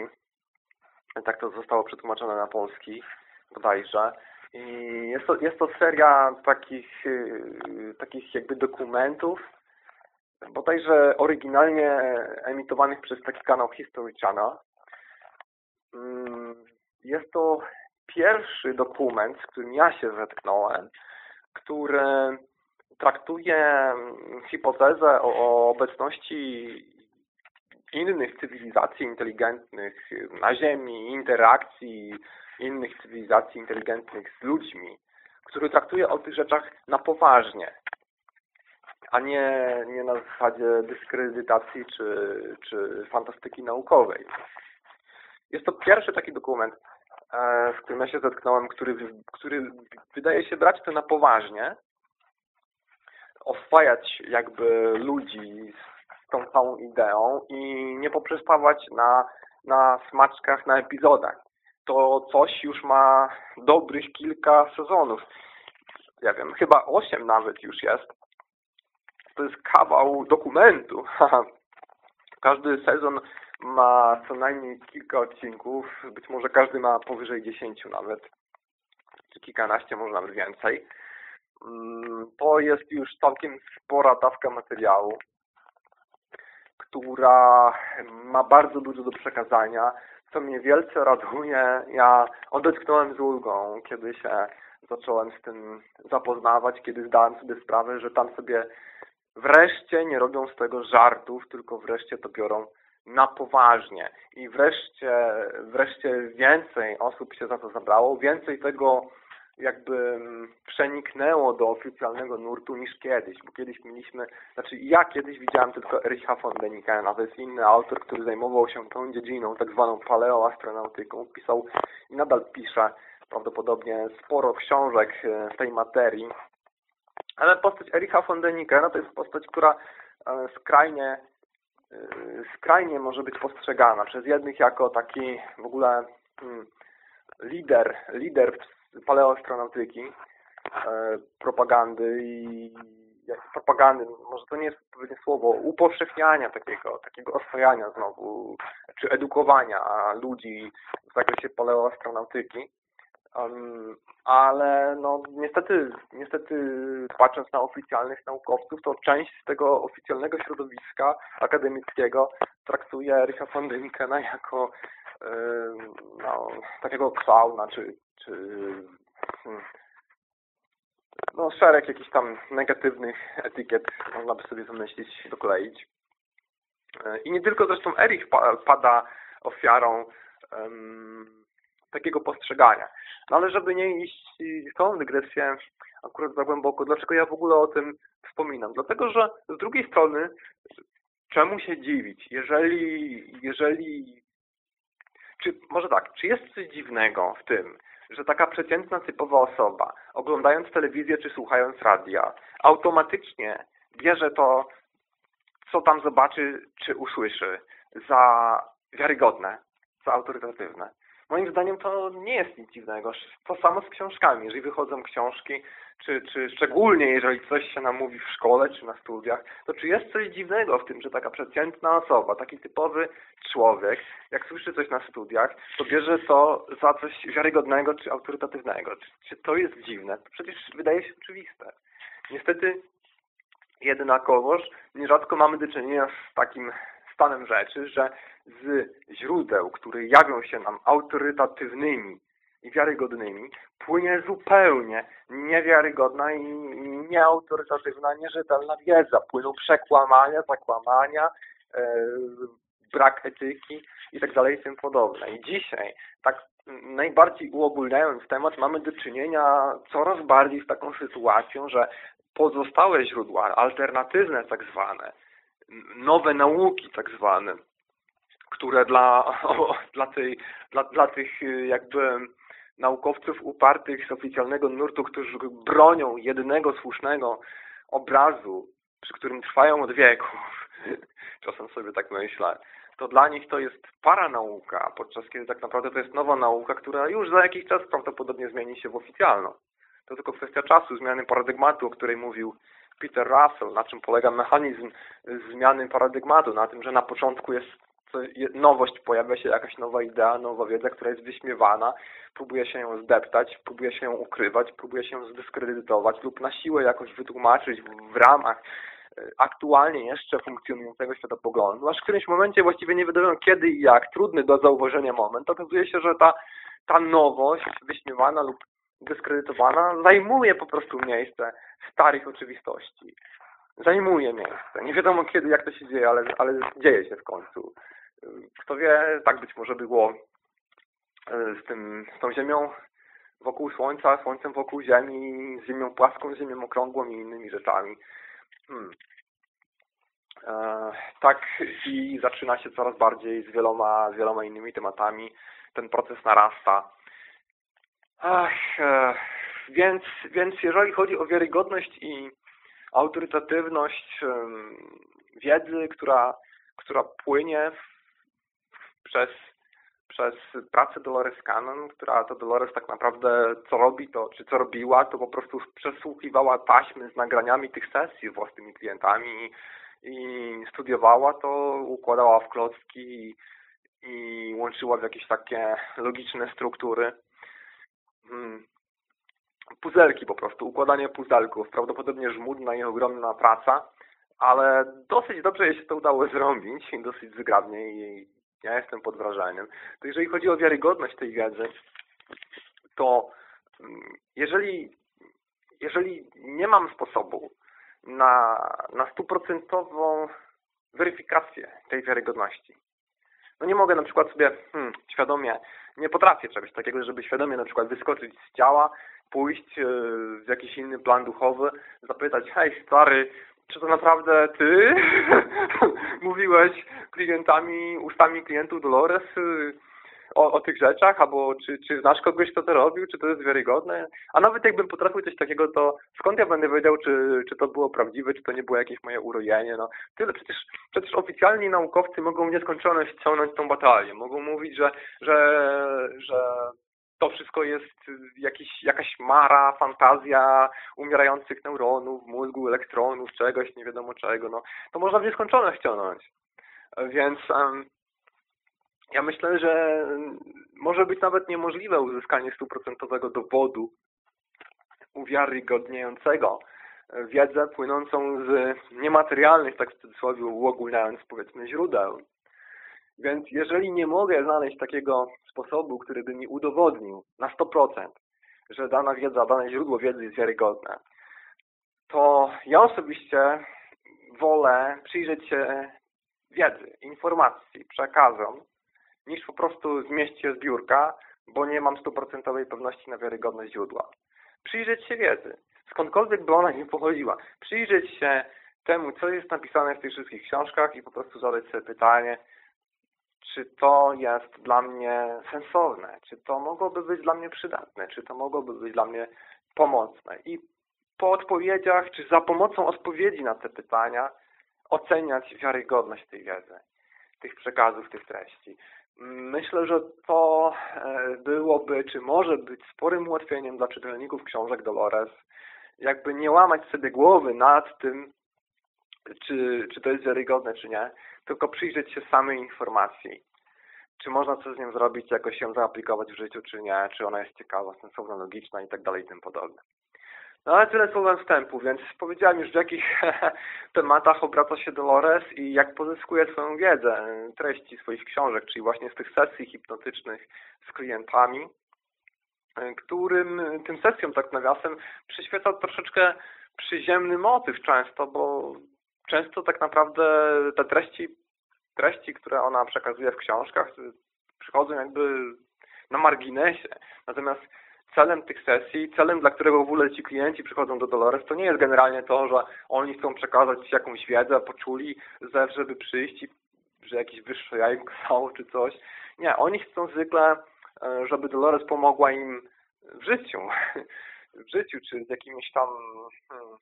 Tak to zostało przetłumaczone na polski bodajże. I jest to, jest to seria takich, y, takich jakby dokumentów, bodajże oryginalnie emitowanych przez taki kanał History Channel. Mm, jest to pierwszy dokument, z którym ja się zetknąłem, który traktuje hipotezę o obecności innych cywilizacji inteligentnych na Ziemi, interakcji innych cywilizacji inteligentnych z ludźmi, który traktuje o tych rzeczach na poważnie, a nie, nie na zasadzie dyskredytacji czy, czy fantastyki naukowej. Jest to pierwszy taki dokument, e, z którym ja się zetknąłem, który, który wydaje się brać to na poważnie, oswajać jakby ludzi tą całą ideą i nie poprzestawać na, na smaczkach, na epizodach. To coś już ma dobrych kilka sezonów. Ja wiem, chyba osiem nawet już jest. To jest kawał dokumentu. (laughs) Każdy sezon ma co najmniej kilka odcinków, być może każdy ma powyżej dziesięciu nawet, czy kilkanaście, może nawet więcej. Mm, to jest już całkiem spora dawka materiału która ma bardzo dużo do przekazania, co mnie wielce raduje. Ja odetchnąłem z ulgą, kiedy się zacząłem z tym zapoznawać, kiedy zdałem sobie sprawę, że tam sobie wreszcie nie robią z tego żartów, tylko wreszcie to biorą na poważnie. I wreszcie, wreszcie więcej osób się za to zabrało, więcej tego jakby mm, przeniknęło do oficjalnego nurtu niż kiedyś, bo kiedyś mieliśmy, znaczy ja kiedyś widziałem tylko Ericha von Denikena, to jest inny autor, który zajmował się tą dziedziną, tak zwaną paleoastronautyką, pisał i nadal pisze prawdopodobnie sporo książek e, w tej materii, ale postać Ericha von Denikena to jest postać, która e, skrajnie e, skrajnie może być postrzegana przez jednych jako taki w ogóle hmm, lider, lider paleoastronautyki, e, propagandy i propagandy, może to nie jest odpowiednie słowo, upowszechniania takiego, takiego oswajania znowu, czy edukowania ludzi w zakresie paleoastronautyki. Um, ale no niestety, niestety patrząc na oficjalnych naukowców, to część z tego oficjalnego środowiska akademickiego traktuje Richa von Denikena jako no, takiego klauna, czy, czy hmm, no, szereg jakichś tam negatywnych etykiet można by sobie wymyślić, dokleić. E, I nie tylko zresztą Erich pada ofiarą um, takiego postrzegania. No ale żeby nie iść w tą dygresję akurat za głęboko, dlaczego ja w ogóle o tym wspominam? Dlatego, że z drugiej strony czemu się dziwić, jeżeli, jeżeli czy może tak, czy jest coś dziwnego w tym, że taka przeciętna, typowa osoba, oglądając telewizję czy słuchając radia, automatycznie bierze to, co tam zobaczy czy usłyszy, za wiarygodne, za autorytatywne. Moim zdaniem to nie jest nic dziwnego. To samo z książkami. Jeżeli wychodzą książki, czy, czy szczególnie jeżeli coś się nam mówi w szkole, czy na studiach, to czy jest coś dziwnego w tym, że taka przeciętna osoba, taki typowy człowiek, jak słyszy coś na studiach, to bierze to za coś wiarygodnego, czy autorytatywnego. Czy, czy to jest dziwne? To przecież wydaje się oczywiste. Niestety jednakowoż nierzadko mamy do czynienia z takim stanem rzeczy, że z źródeł, które jawią się nam autorytatywnymi i wiarygodnymi, płynie zupełnie niewiarygodna i nieautorytatywna, nierzetelna wiedza. Płyną przekłamania, zakłamania, e, brak etyki i tak dalej i tym podobne. I dzisiaj, tak najbardziej uogólniając temat, mamy do czynienia coraz bardziej z taką sytuacją, że pozostałe źródła, alternatywne tak zwane, nowe nauki tak zwane, które dla, (laughs) o, dla, tej, dla, dla tych jakby naukowców upartych z oficjalnego nurtu, którzy bronią jednego słusznego obrazu, przy którym trwają od wieków, (laughs) czasem sobie tak myślę, to dla nich to jest paranauka, podczas kiedy tak naprawdę to jest nowa nauka, która już za jakiś czas prawdopodobnie zmieni się w oficjalną. To tylko kwestia czasu, zmiany paradygmatu, o której mówił Peter Russell, na czym polega mechanizm zmiany paradygmatu, na tym, że na początku jest nowość, pojawia się jakaś nowa idea, nowa wiedza, która jest wyśmiewana, próbuje się ją zdeptać, próbuje się ją ukrywać, próbuje się ją zdyskredytować lub na siłę jakoś wytłumaczyć w ramach e, aktualnie jeszcze funkcjonującego światopoglądu, aż w którymś momencie właściwie nie wiadomo kiedy i jak, trudny do zauważenia moment, okazuje się, że ta, ta nowość wyśmiewana lub dyskredytowana zajmuje po prostu miejsce starych oczywistości. Zajmuje miejsce. Nie wiadomo kiedy, jak to się dzieje, ale, ale dzieje się w końcu. Kto wie, tak być może było e, z, tym, z tą Ziemią wokół Słońca, Słońcem wokół Ziemi, Ziemią płaską, Ziemią okrągłą i innymi rzeczami. Hmm. E, tak i zaczyna się coraz bardziej z wieloma, z wieloma innymi tematami. Ten proces narasta. Ach, e, więc, więc jeżeli chodzi o wiarygodność i autorytatywność e, wiedzy, która, która płynie przez, przez pracę Dolores Cannon, która to Dolores tak naprawdę co robi to, czy co robiła, to po prostu przesłuchiwała taśmy z nagraniami tych sesji z własnymi klientami i studiowała to, układała w klocki i, łączyła w jakieś takie logiczne struktury. Hmm. Puzelki po prostu, układanie puzelków. Prawdopodobnie żmudna i ogromna praca, ale dosyć dobrze jej się to udało zrobić, dosyć zgrabnie i ja jestem pod wrażeniem. To jeżeli chodzi o wiarygodność tej wiedzy, to mm, jeżeli, jeżeli nie mam sposobu na, na stuprocentową weryfikację tej wiarygodności, no nie mogę na przykład sobie hmm, świadomie, nie potrafię czegoś takiego, żeby świadomie na przykład wyskoczyć z ciała, pójść yy, w jakiś inny plan duchowy, zapytać, hej stary, czy to naprawdę ty (laughs) mówiłeś klientami, ustami klientów Dolores y, o, o tych rzeczach, albo czy, czy znasz kogoś, kto to robił, czy to jest wiarygodne? A nawet jakbym potrafił coś takiego, to skąd ja będę wiedział, czy, czy to było prawdziwe, czy to nie było jakieś moje urojenie? No, tyle, przecież, przecież oficjalni naukowcy mogą w nieskończoność ciągnąć tą batalię. Mogą mówić, że, że, że to wszystko jest jakiś, jakaś mara, fantazja umierających neuronów, mózgu, elektronów, czegoś, nie wiadomo czego. No, to można w nieskończoność ciągnąć. Więc um, ja myślę, że może być nawet niemożliwe uzyskanie stuprocentowego dowodu uwiarygodniającego wiedzę płynącą z niematerialnych, tak w cudzysłowie uogólniając, powiedzmy, źródeł. Więc jeżeli nie mogę znaleźć takiego sposobu, który by mi udowodnił na 100%, że dana wiedza, dane źródło wiedzy jest wiarygodne, to ja osobiście wolę przyjrzeć się wiedzy, informacji, przekazom, niż po prostu zmieścić je z biurka, bo nie mam stuprocentowej pewności na wiarygodność źródła. Przyjrzeć się wiedzy, skądkolwiek by ona nie pochodziła. Przyjrzeć się temu, co jest napisane w tych wszystkich książkach i po prostu zadać sobie pytanie, czy to jest dla mnie sensowne, czy to mogłoby być dla mnie przydatne, czy to mogłoby być dla mnie pomocne. I po odpowiedziach, czy za pomocą odpowiedzi na te pytania oceniać wiarygodność tej wiedzy, tych przekazów, tych treści. Myślę, że to e, byłoby, czy może być sporym ułatwieniem dla czytelników książek Dolores, jakby nie łamać sobie głowy nad tym, czy, czy to jest wiarygodne, czy nie, tylko przyjrzeć się samej informacji. Czy można coś z nią zrobić, jakoś ją zaaplikować w życiu, czy nie, czy ona jest ciekawa, sensowna, logiczna i tak dalej i tym podobne. No ale tyle słowem wstępu, więc powiedziałem już w jakich (laughs) tematach obraca się Dolores i jak pozyskuje swoją wiedzę, treści swoich książek, czyli właśnie z tych sesji hipnotycznych z klientami, którym tym sesjom tak nawiasem przyświeca troszeczkę przyziemny motyw często, bo często tak naprawdę te treści, treści, które ona przekazuje w książkach przychodzą jakby na marginesie. Natomiast celem tych sesji, celem, dla którego w ogóle ci klienci przychodzą do Dolores, to nie jest generalnie to, że oni chcą przekazać jakąś wiedzę, poczuli zew, żeby przyjść i że jakieś wyższe ja im czy coś. Nie, oni chcą zwykle, e, żeby Dolores pomogła im w życiu. (laughs) W życiu, czy z jakimiś tam hmm,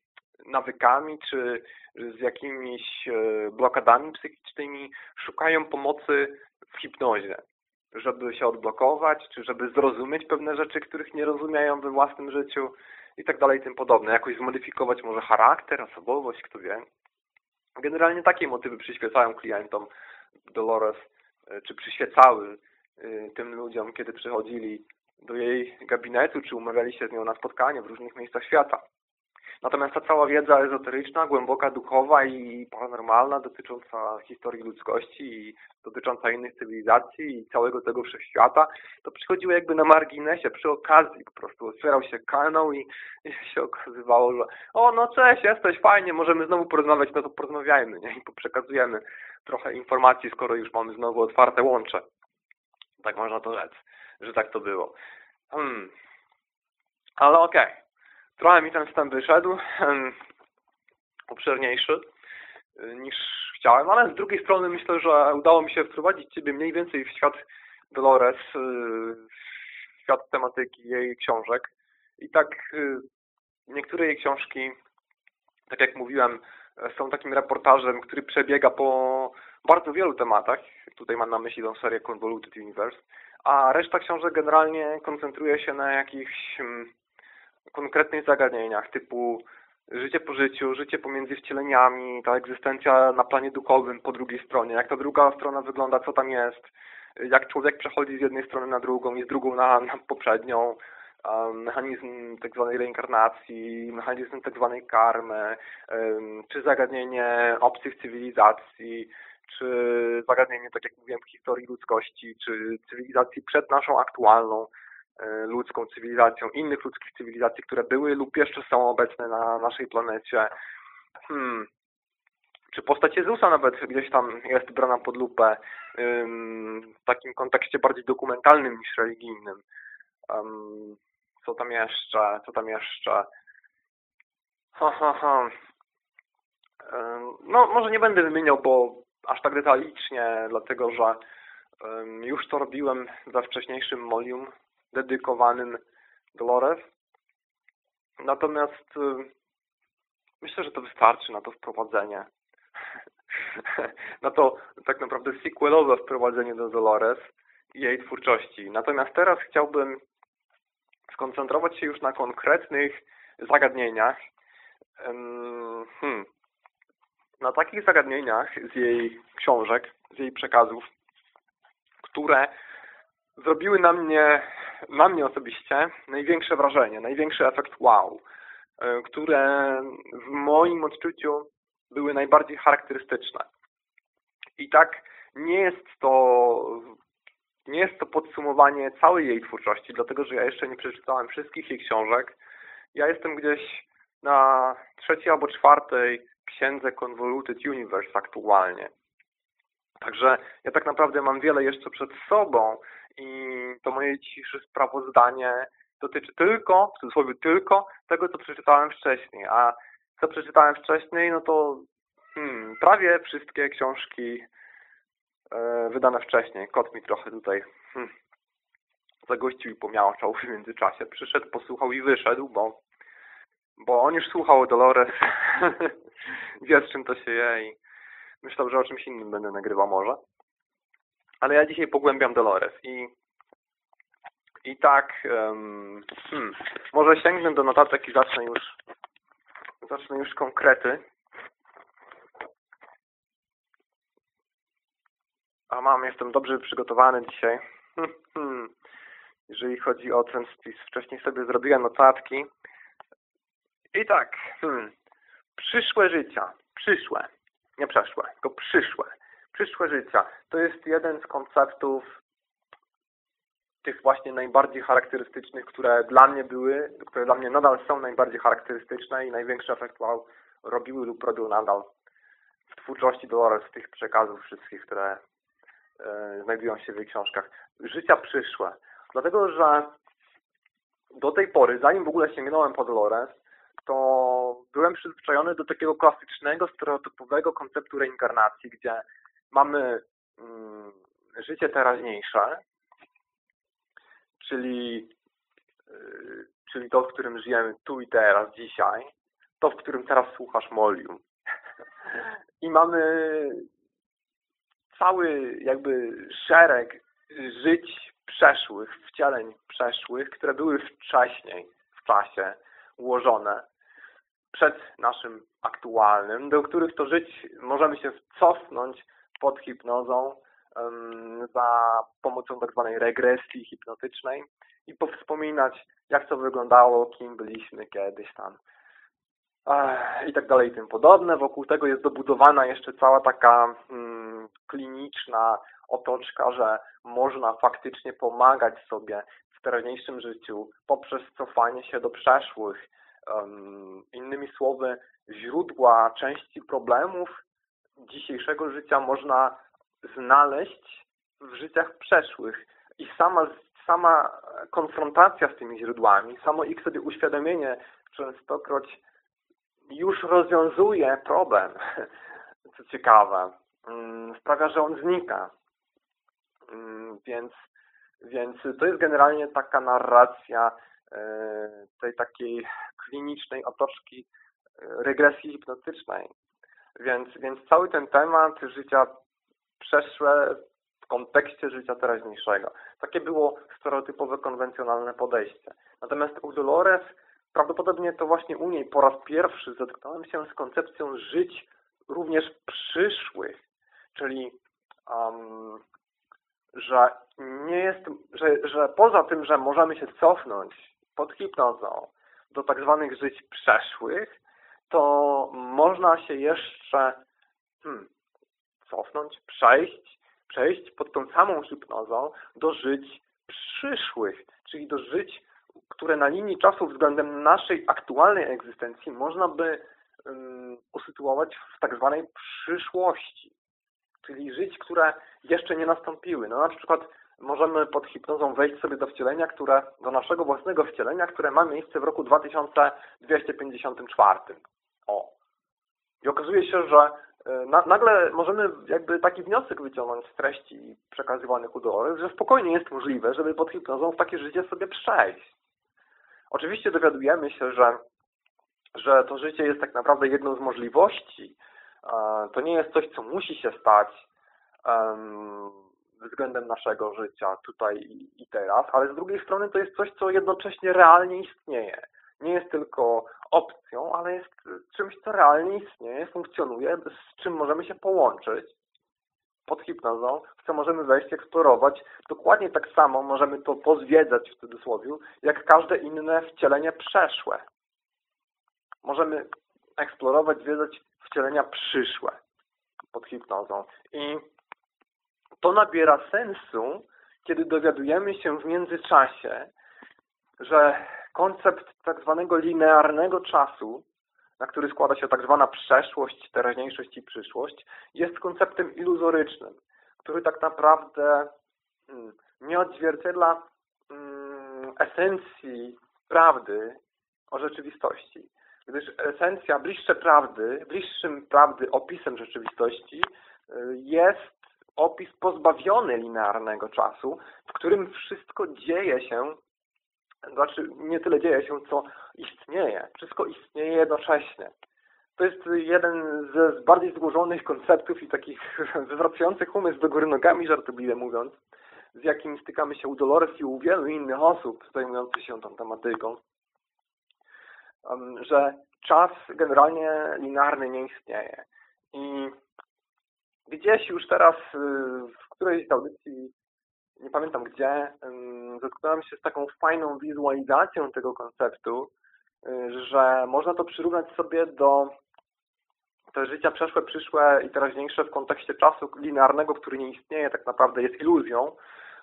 nawykami, czy z jakimiś e, blokadami psychicznymi, szukają pomocy w hipnozie żeby się odblokować, czy żeby zrozumieć pewne rzeczy, których nie rozumieją we własnym życiu i tak dalej i tym podobne. Jakoś zmodyfikować może charakter, osobowość, kto wie. Generalnie takie motywy przyświecają klientom Dolores, e, czy przyświecały e, tym ludziom, kiedy przychodzili do jej gabinetu, czy umawiali się z nią na spotkanie w różnych miejscach świata. Natomiast ta cała wiedza ezoteryczna, głęboka, duchowa i paranormalna dotycząca historii ludzkości i dotycząca innych cywilizacji i całego tego wszechświata, to przychodziło jakby na marginesie, przy okazji po prostu otwierał się kanał i, (laughs) się okazywało, że o no cześć, jesteś, fajnie, możemy znowu porozmawiać, no to porozmawiajmy, nie? I przekazujemy trochę informacji, skoro już mamy znowu otwarte łącze. Tak można to rzec, że tak to było. Hmm. Ale okej. Okay trochę mi ten wstęp wyszedł, obszerniejszy y, niż chciałem, ale z drugiej strony myślę, że udało mi się wprowadzić Ciebie mniej więcej w świat Dolores, y, w świat tematyki jej książek. I tak y, niektóre jej książki, tak jak mówiłem, są takim reportażem, który przebiega po bardzo wielu tematach. Tutaj mam na myśli tą serię Convoluted Universe. A reszta książek generalnie koncentruje się na jakichś mm, konkretnych zagadnieniach typu życie po życiu, życie pomiędzy wcieleniami, ta egzystencja na planie duchowym po drugiej stronie, jak ta druga strona wygląda, co tam jest, jak człowiek przechodzi z jednej strony na drugą i z drugą na, na poprzednią, mechanizm tak zwanej reinkarnacji, mechanizm tak zwanej karmy, czy zagadnienie obcych cywilizacji, czy zagadnienie, tak jak mówiłem, historii ludzkości, czy cywilizacji przed naszą aktualną, ludzką cywilizacją, innych ludzkich cywilizacji, które były lub jeszcze są obecne na naszej planecie. Hmm. Czy postać Jezusa nawet gdzieś tam jest brana pod lupę w takim kontekście bardziej dokumentalnym niż religijnym. co tam jeszcze? Co tam jeszcze? Ha, ha, ha. No, może nie będę wymieniał, bo aż tak detalicznie, dlatego że już to robiłem we wcześniejszym molium dedykowanym Dolores. Natomiast y, myślę, że to wystarczy na to wprowadzenie. (laughs) na to tak naprawdę sequelowe wprowadzenie do Dolores i jej twórczości. Natomiast teraz chciałbym skoncentrować się już na konkretnych zagadnieniach. Hmm. Na takich zagadnieniach z jej książek, z jej przekazów, które zrobiły na mnie, na mnie osobiście największe wrażenie, największy efekt wow, e, które w moim odczuciu były najbardziej charakterystyczne. I tak nie jest to nie jest to podsumowanie całej jej twórczości, dlatego że ja jeszcze nie przeczytałem wszystkich jej książek. Ja jestem gdzieś na trzeciej albo czwartej księdze Convoluted Universe aktualnie. Także ja tak naprawdę mam wiele jeszcze przed sobą i to moje dzisiejsze sprawozdanie dotyczy tylko, w cudzysłowie tylko, tego, co przeczytałem wcześniej. A co przeczytałem wcześniej, no to hmm, prawie wszystkie książki e, wydane wcześniej. Kot mi trochę tutaj hmm, zagościł i pomiałczał w międzyczasie. Przyszedł, posłuchał i wyszedł, bo, bo on już słuchał Dolores. (laughs) Wie, z czym to się je i myślał, że o czymś innym będę nagrywał może. Ale ja dzisiaj pogłębiam Dolores i i tak um, hmm, może sięgnę do notatek i zacznę już zacznę już konkrety. A mam, jestem dobrze przygotowany dzisiaj. Jeżeli chodzi o ten spis, wcześniej sobie zrobiłem notatki. I tak, hmm, przyszłe życia, przyszłe, nie przeszłe, tylko przyszłe. Przyszłe życia. To jest jeden z konceptów tych właśnie najbardziej charakterystycznych, które dla mnie były, które dla mnie nadal są najbardziej charakterystyczne i największy efekt wow robiły lub robią nadal w twórczości Dolores, tych przekazów wszystkich, które e, znajdują się w jej książkach. Życia przyszłe. Dlatego, że do tej pory, zanim w ogóle sięgnąłem po Dolores, to byłem przyzwyczajony do takiego klasycznego, stereotypowego konceptu reinkarnacji, gdzie mamy mm, życie teraźniejsze, czyli, yy, czyli to, w którym żyjemy tu i teraz, dzisiaj, to, w którym teraz słuchasz Molium. (laughs) I mamy cały jakby szereg żyć przeszłych, wcieleń przeszłych, które były wcześniej, w czasie ułożone przed naszym aktualnym, do których to żyć możemy się cofnąć pod hipnozą za pomocą tak zwanej regresji hipnotycznej i powspominać, jak to wyglądało, kim byliśmy kiedyś tam i tak dalej i tym podobne. Wokół tego jest dobudowana jeszcze cała taka mm, kliniczna otoczka, że można faktycznie pomagać sobie w teraźniejszym życiu poprzez cofanie się do przeszłych. Innymi słowy, źródła części problemów dzisiejszego życia można znaleźć w życiach przeszłych. I sama, sama konfrontacja z tymi źródłami, samo ich sobie uświadomienie częstokroć już rozwiązuje problem, (laughs) co ciekawe. Mm, sprawia, że on znika. Mm, więc, więc to jest generalnie taka narracja e, tej takiej klinicznej otoczki e, regresji hipnotycznej. Więc, więc cały ten temat życia przeszłe w kontekście życia teraźniejszego. Takie było stereotypowe, konwencjonalne podejście. Natomiast u Dolores prawdopodobnie to właśnie u niej po raz pierwszy zetknąłem się z koncepcją żyć również przyszłych, czyli um, że nie jest, że, że poza tym, że możemy się cofnąć pod hipnozą do tak zwanych żyć przeszłych, to można się jeszcze hmm, cofnąć, przejść, przejść pod tą samą hipnozą do żyć przyszłych, czyli do żyć, które na linii czasu względem naszej aktualnej egzystencji można by um, usytuować w tak zwanej przyszłości, czyli żyć, które jeszcze nie nastąpiły. No na przykład możemy pod hipnozą wejść sobie do wcielenia, które, do naszego własnego wcielenia, które ma miejsce w roku 2254. I okazuje się, że E, na, nagle możemy jakby taki wniosek wyciągnąć z treści przekazywanych u Dolores, że spokojnie jest możliwe, żeby pod hipnozą w takie życie sobie przejść. Oczywiście dowiadujemy się, że, że to życie jest tak naprawdę jedną z możliwości. To nie jest coś, co musi się stać względem naszego życia tutaj i teraz, ale z drugiej strony to jest coś, co jednocześnie realnie istnieje nie jest tylko opcją, ale jest czymś, co realnie istnieje, funkcjonuje, z czym możemy się połączyć pod hipnozą, w co możemy wejść, eksplorować. Dokładnie tak samo możemy to pozwiedzać w cudzysłowie, jak każde inne wcielenie przeszłe. Możemy eksplorować, zwiedzać wcielenia przyszłe pod hipnozą. I to nabiera sensu, kiedy dowiadujemy się w międzyczasie, że koncept tak zwanego linearnego czasu, na który składa się tak zwana przeszłość, teraźniejszość i przyszłość, jest konceptem iluzorycznym, który tak naprawdę hmm, nie odzwierciedla hmm, esencji prawdy o rzeczywistości. Gdyż esencja, bliższe prawdy, bliższym prawdy opisem rzeczywistości y, jest opis pozbawiony linearnego czasu, w którym wszystko dzieje się znaczy nie tyle dzieje się, co istnieje. Wszystko istnieje jednocześnie. to jest jeden z bardziej złożonych konceptów i takich (laughs) wywracających umysł do góry nogami, żartobliwie mówiąc, z jakim stykamy się u Dolores i u wielu innych osób zajmujących się tą tematyką, że czas generalnie linearny nie istnieje. I gdzieś już teraz y, w którejś z audycji, nie pamiętam gdzie, zetknąłem się z taką fajną wizualizacją tego konceptu, y, że można to przyrównać sobie do te życia przeszłe, przyszłe i teraźniejsze w kontekście czasu linearnego, który nie istnieje, tak naprawdę jest iluzją,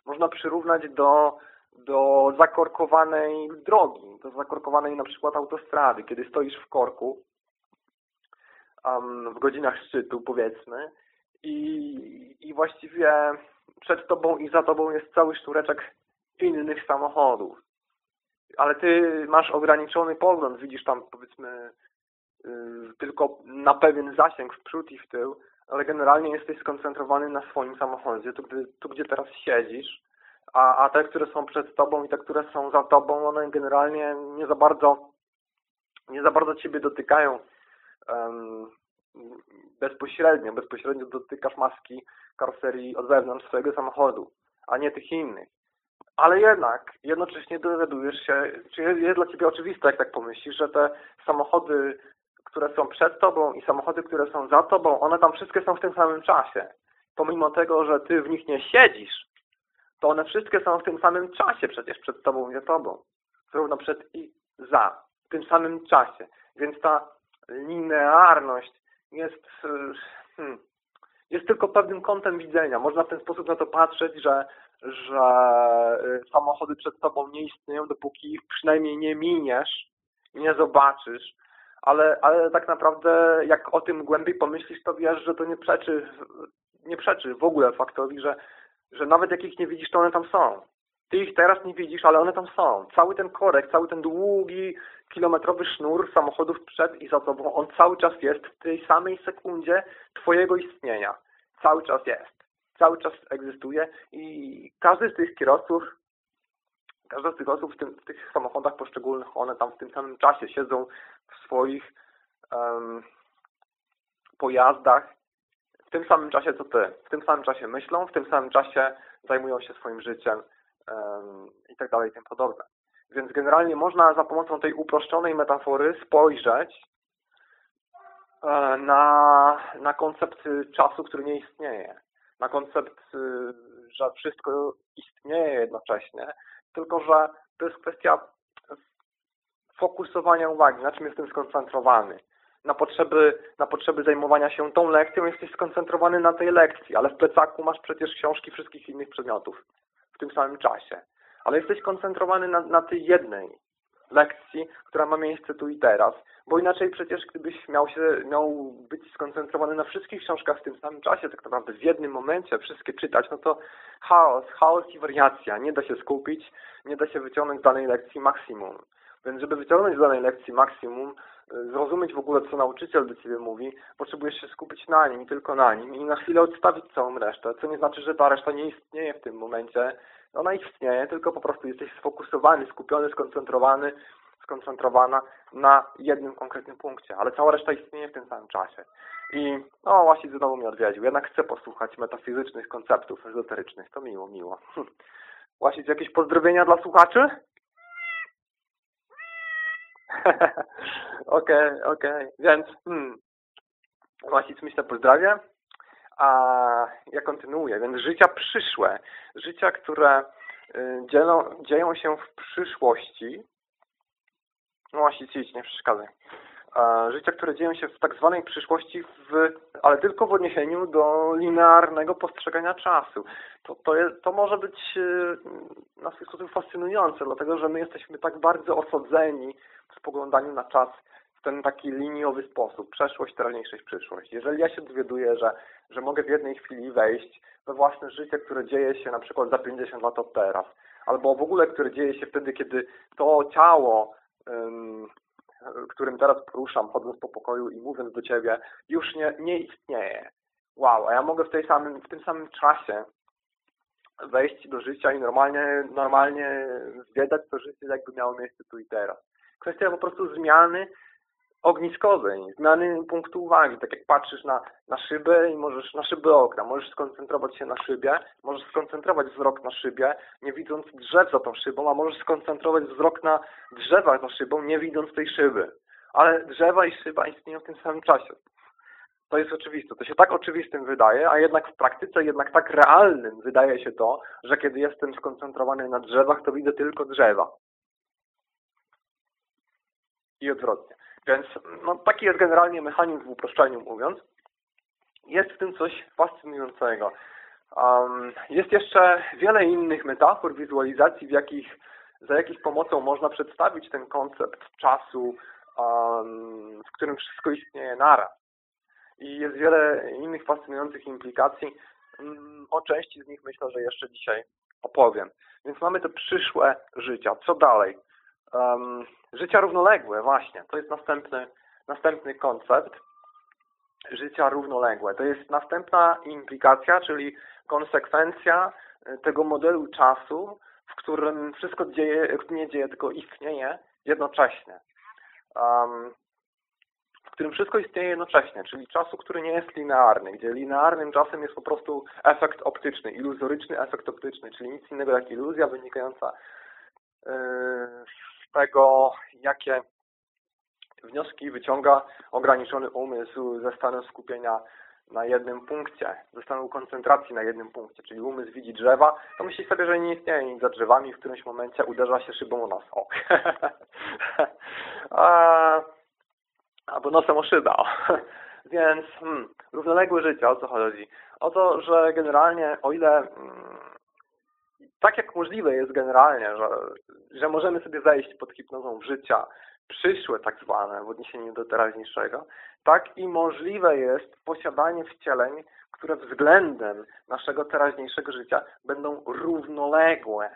można przyrównać do, do zakorkowanej drogi, do zakorkowanej na przykład autostrady, kiedy stoisz w korku um, w godzinach szczytu, powiedzmy, i, i właściwie przed tobą i za tobą jest cały sznureczek innych samochodów. Ale ty masz ograniczony pogląd, widzisz tam powiedzmy yy, tylko na pewien zasięg w przód i w tył, ale generalnie jesteś skoncentrowany na swoim samochodzie, tu, tu gdzie teraz siedzisz, a, a te, które są przed tobą i te, które są za tobą, one generalnie nie za bardzo nie za bardzo ciebie dotykają bezpośrednio, bezpośrednio dotykasz maski karoserii od wewnątrz swojego samochodu, a nie tych innych. Ale jednak jednocześnie dowiadujesz się, czy jest, dla Ciebie oczywiste, jak tak pomyślisz, że te samochody, które są przed Tobą i samochody, które są za Tobą, one tam wszystkie są w tym samym czasie. Pomimo tego, że Ty w nich nie siedzisz, to one wszystkie są w tym samym czasie przecież przed Tobą i za Tobą. Zarówno przed i za. W tym samym czasie. Więc ta linearność jest, e, hmm, jest tylko pewnym kątem widzenia. Można w ten sposób na to patrzeć, że, że e, samochody przed Tobą nie istnieją, dopóki ich przynajmniej nie miniesz, nie zobaczysz. Ale, ale tak naprawdę jak o tym głębiej pomyślisz, to wiesz, że to nie przeczy, nie przeczy w ogóle faktowi, że, że nawet jak ich nie widzisz, to one tam są. Ty ich teraz nie widzisz, ale one tam są. Cały ten korek, cały ten długi, kilometrowy sznur samochodów przed i za tobą, on cały czas jest w tej samej sekundzie Twojego istnienia. Cały czas jest. Cały czas egzystuje i każdy z tych kierowców, każda z tych osób w, tym, w tych samochodach poszczególnych, one tam w tym samym czasie siedzą w swoich um, pojazdach, w tym samym czasie co Ty. W tym samym czasie myślą, w tym samym czasie zajmują się swoim życiem i tak dalej i tym podobne. Więc generalnie można za pomocą tej uproszczonej metafory spojrzeć e, na, na koncept czasu, który nie istnieje. Na koncept, y, że wszystko istnieje jednocześnie, tylko że to jest kwestia fokusowania uwagi, na czym jestem skoncentrowany. Na potrzeby, na potrzeby zajmowania się tą lekcją jesteś skoncentrowany na tej lekcji, ale w plecaku masz przecież książki wszystkich innych przedmiotów w tym samym czasie ale jesteś koncentrowany na, na tej jednej lekcji, która ma miejsce tu i teraz. Bo inaczej przecież gdybyś miał, się, miał być skoncentrowany na wszystkich książkach w tym samym czasie, tak naprawdę w jednym momencie wszystkie czytać, no to chaos, chaos i wariacja. Nie da się skupić, nie da się wyciągnąć z danej lekcji maksimum. Więc żeby wyciągnąć z danej lekcji maksimum, zrozumieć w ogóle, co nauczyciel do Ciebie mówi, potrzebujesz się skupić na nim i tylko na nim i na chwilę odstawić całą resztę, co nie znaczy, że ta reszta nie istnieje w tym momencie ona istnieje, tylko po prostu jesteś sfokusowany, skupiony, skoncentrowany, skoncentrowana na jednym konkretnym punkcie, ale cała reszta istnieje w tym samym czasie. I no właśnie znowu mnie odwiedził. Jednak chcę posłuchać metafizycznych konceptów ezoterycznych. To miło, miło. Właśnie jakieś pozdrowienia dla słuchaczy? (laughs) Okej, okej. Okay, okay. Więc hmm, Łasic myślę pozdrawia a ja kontynuuję. Więc życia przyszłe, życia, które y, dzielą, dzieją się w przyszłości, no właśnie, nie przeszkadzaj. Życia, które dzieją się w tak zwanej przyszłości, w, ale tylko w odniesieniu do linearnego postrzegania czasu. To, to, jest, to może być y, na swój sposób fascynujące, dlatego że my jesteśmy tak bardzo osadzeni w spoglądaniu na czas ten taki liniowy sposób, przeszłość, teraźniejszość, przyszłość. Jeżeli ja się dowiaduję, że, że mogę w jednej chwili wejść we własne życie, które dzieje się na przykład za 50 lat od teraz, albo w ogóle, które dzieje się wtedy, kiedy to ciało, którym teraz poruszam, chodząc po pokoju i mówiąc do Ciebie, już nie, nie istnieje. Wow, a ja mogę w, tej samym, w tym samym czasie wejść do życia i normalnie, normalnie zwiedzać to życie, jakby miało miejsce tu i teraz. Kwestia po prostu zmiany ogniskowej, zmiany punktu uwagi. Tak jak patrzysz na, na szybę i możesz, na szybę okna, możesz skoncentrować się na szybie, możesz skoncentrować wzrok na szybie, nie widząc drzew za tą szybą, a możesz skoncentrować wzrok na drzewach za szybą, nie widząc tej szyby. Ale drzewa i szyba istnieją w tym samym czasie. To jest oczywiste. To się tak oczywistym wydaje, a jednak w praktyce, jednak tak realnym wydaje się to, że kiedy jestem skoncentrowany na drzewach, to widzę tylko drzewa. I odwrotnie. Więc no, taki jest generalnie mechanizm w uproszczeniu mówiąc. Jest w tym coś fascynującego. Um, jest jeszcze wiele innych metafor, wizualizacji, w jakich, za jakich pomocą można przedstawić ten koncept czasu, um, w którym wszystko istnieje naraz. I jest wiele innych fascynujących implikacji. Um, o części z nich myślę, że jeszcze dzisiaj opowiem. Więc mamy te przyszłe życia. Co dalej? Życia równoległe, właśnie. To jest następny, następny koncept. Życia równoległe. To jest następna implikacja, czyli konsekwencja e, tego modelu czasu, w którym wszystko dzieje, nie dzieje, tylko istnieje jednocześnie. Um, w którym wszystko istnieje jednocześnie, czyli czasu, który nie jest linearny, gdzie linearnym czasem jest po prostu efekt optyczny, iluzoryczny efekt optyczny, czyli nic innego jak iluzja wynikająca yy, tego, jakie wnioski wyciąga ograniczony umysł ze stanu skupienia na jednym punkcie, ze stanu koncentracji na jednym punkcie, czyli umysł widzi drzewa, to myśli sobie, że nie istnieje nic za drzewami, w którymś momencie uderza się szybą o nos. O. (laughs) A, albo nosem o szybę. (laughs) Więc hmm, równoległe życie, o co chodzi? O to, że generalnie, o ile hmm, tak jak możliwe jest generalnie, że, że możemy sobie wejść pod hipnozą życia przyszłe tak zwane w odniesieniu do teraźniejszego, tak i możliwe jest posiadanie wcieleń, które względem naszego teraźniejszego życia będą równoległe.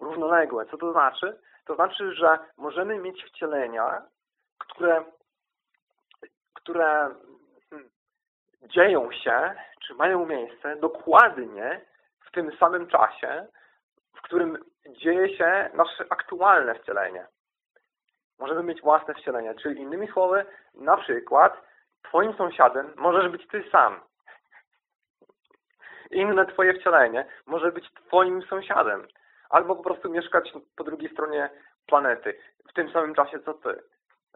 Równoległe. Co to znaczy? To znaczy, że możemy mieć wcielenia, które, które hmm, dzieją się, czy mają miejsce dokładnie w tym samym czasie, w którym dzieje się nasze aktualne wcielenie. Możemy mieć własne wcielenie, czyli innymi słowy, na przykład Twoim sąsiadem możesz być Ty sam. Inne Twoje wcielenie może być Twoim sąsiadem. Albo po prostu mieszkać po drugiej stronie planety w tym samym czasie co Ty.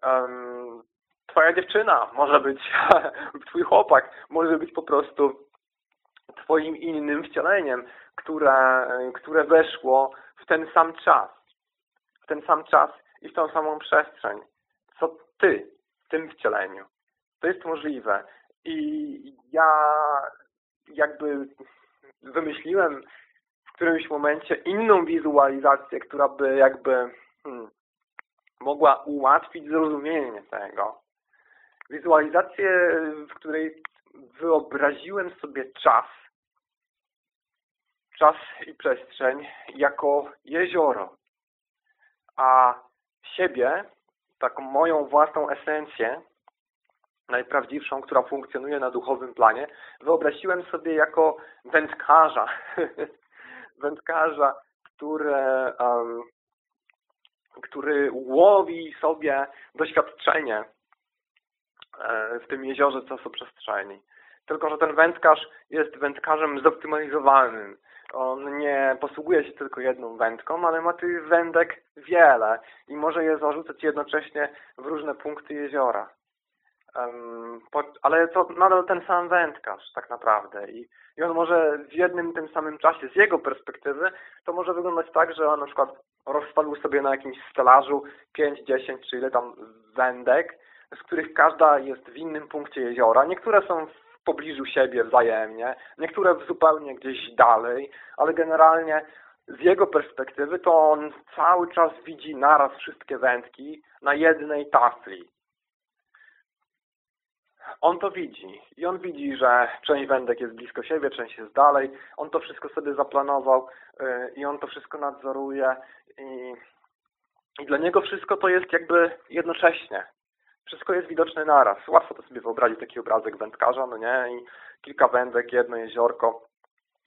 Um, twoja dziewczyna może być, (laughs) Twój chłopak może być po prostu Twoim innym wcieleniem, które, które weszło w ten sam czas. W ten sam czas i w tą samą przestrzeń, co Ty w tym wcieleniu. To jest możliwe. I ja jakby wymyśliłem w którymś momencie inną wizualizację, która by jakby hmm, mogła ułatwić zrozumienie tego. Wizualizację, w której wyobraziłem sobie czas, czas i przestrzeń jako jezioro, a siebie, taką moją własną esencję, najprawdziwszą, która funkcjonuje na duchowym planie, wyobraziłem sobie jako wędkarza. (laughs) wędkarza, który, um, który łowi sobie doświadczenie e, w tym jeziorze czasoprzestrzeni. Tylko, że ten wędkarz jest wędkarzem zoptymalizowanym. On nie posługuje się tylko jedną wędką, ale ma tych wędek wiele i może je zarzucać jednocześnie w różne punkty jeziora. Um, po, ale to nadal ten sam wędkarz tak naprawdę I, i on może w jednym tym samym czasie, z jego perspektywy, to może wyglądać tak, że on na przykład rozstawił sobie na jakimś stelażu 5, 10 czy ile tam wędek, z których każda jest w innym punkcie jeziora. Niektóre są w pobliżu siebie wzajemnie, niektóre zupełnie gdzieś dalej, ale generalnie z jego perspektywy to on cały czas widzi naraz wszystkie wędki na jednej tafli. On to widzi i on widzi, że część wędek jest blisko siebie, część jest dalej. On to wszystko sobie zaplanował yy, i on to wszystko nadzoruje i, i dla niego wszystko to jest jakby jednocześnie. Wszystko jest widoczne naraz. Łatwo to sobie wyobrazić taki obrazek wędkarza, no nie? I kilka wędek, jedno jeziorko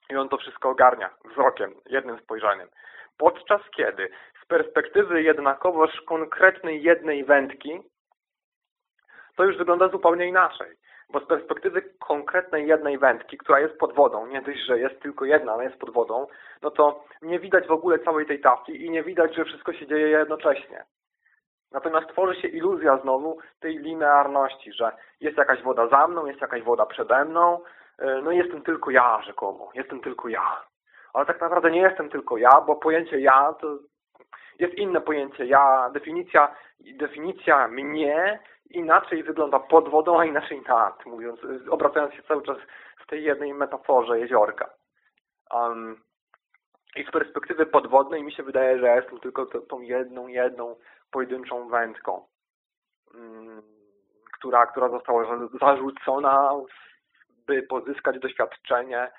i on to wszystko ogarnia wzrokiem, jednym spojrzeniem. Podczas kiedy z perspektywy jednakowoż konkretnej jednej wędki to już wygląda zupełnie inaczej. Bo z perspektywy konkretnej jednej wędki, która jest pod wodą, nie dość, że jest tylko jedna, ale jest pod wodą, no to nie widać w ogóle całej tej tafli i nie widać, że wszystko się dzieje jednocześnie. Natomiast tworzy się iluzja znowu tej linearności, że jest jakaś woda za mną, jest jakaś woda przede mną, e, no jestem tylko ja rzekomo, jestem tylko ja. Ale tak naprawdę nie jestem tylko ja, bo pojęcie ja to jest inne pojęcie ja, definicja, definicja mnie inaczej wygląda pod wodą, a inaczej nad, mówiąc, obracając się cały czas w tej jednej metaforze jeziorka. Um, I z perspektywy podwodnej mi się wydaje, że ja jestem tylko tą jedną, jedną pojedynczą wędką, um, która, która została zarzucona, by pozyskać doświadczenie,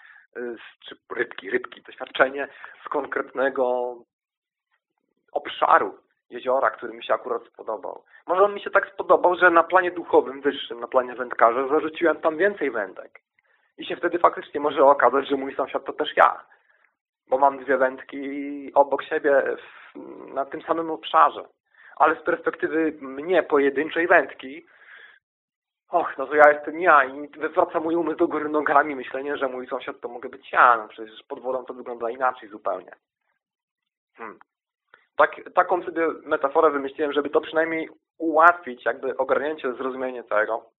czy rybki, rybki, doświadczenie z konkretnego obszaru jeziora, który mi się akurat spodobał. Może on mi się tak spodobał, że na planie duchowym, wyższym, na planie wędkarza, zarzuciłem tam więcej wędek. I się wtedy faktycznie może okazać, że mój sąsiad to też ja. Bo mam dwie wędki obok siebie w, na tym samym obszarze. Ale z perspektywy mnie pojedynczej wędki, och, no to ja jestem ja i wywraca mój umysł do góry nogami myślenie, że mój sąsiad to mogę być ja. No przecież pod wodą to wygląda inaczej zupełnie. Hmm tak, taką sobie metaforę wymyśliłem, żeby to przynajmniej ułatwić jakby ogarnięcie, zrozumienie tego.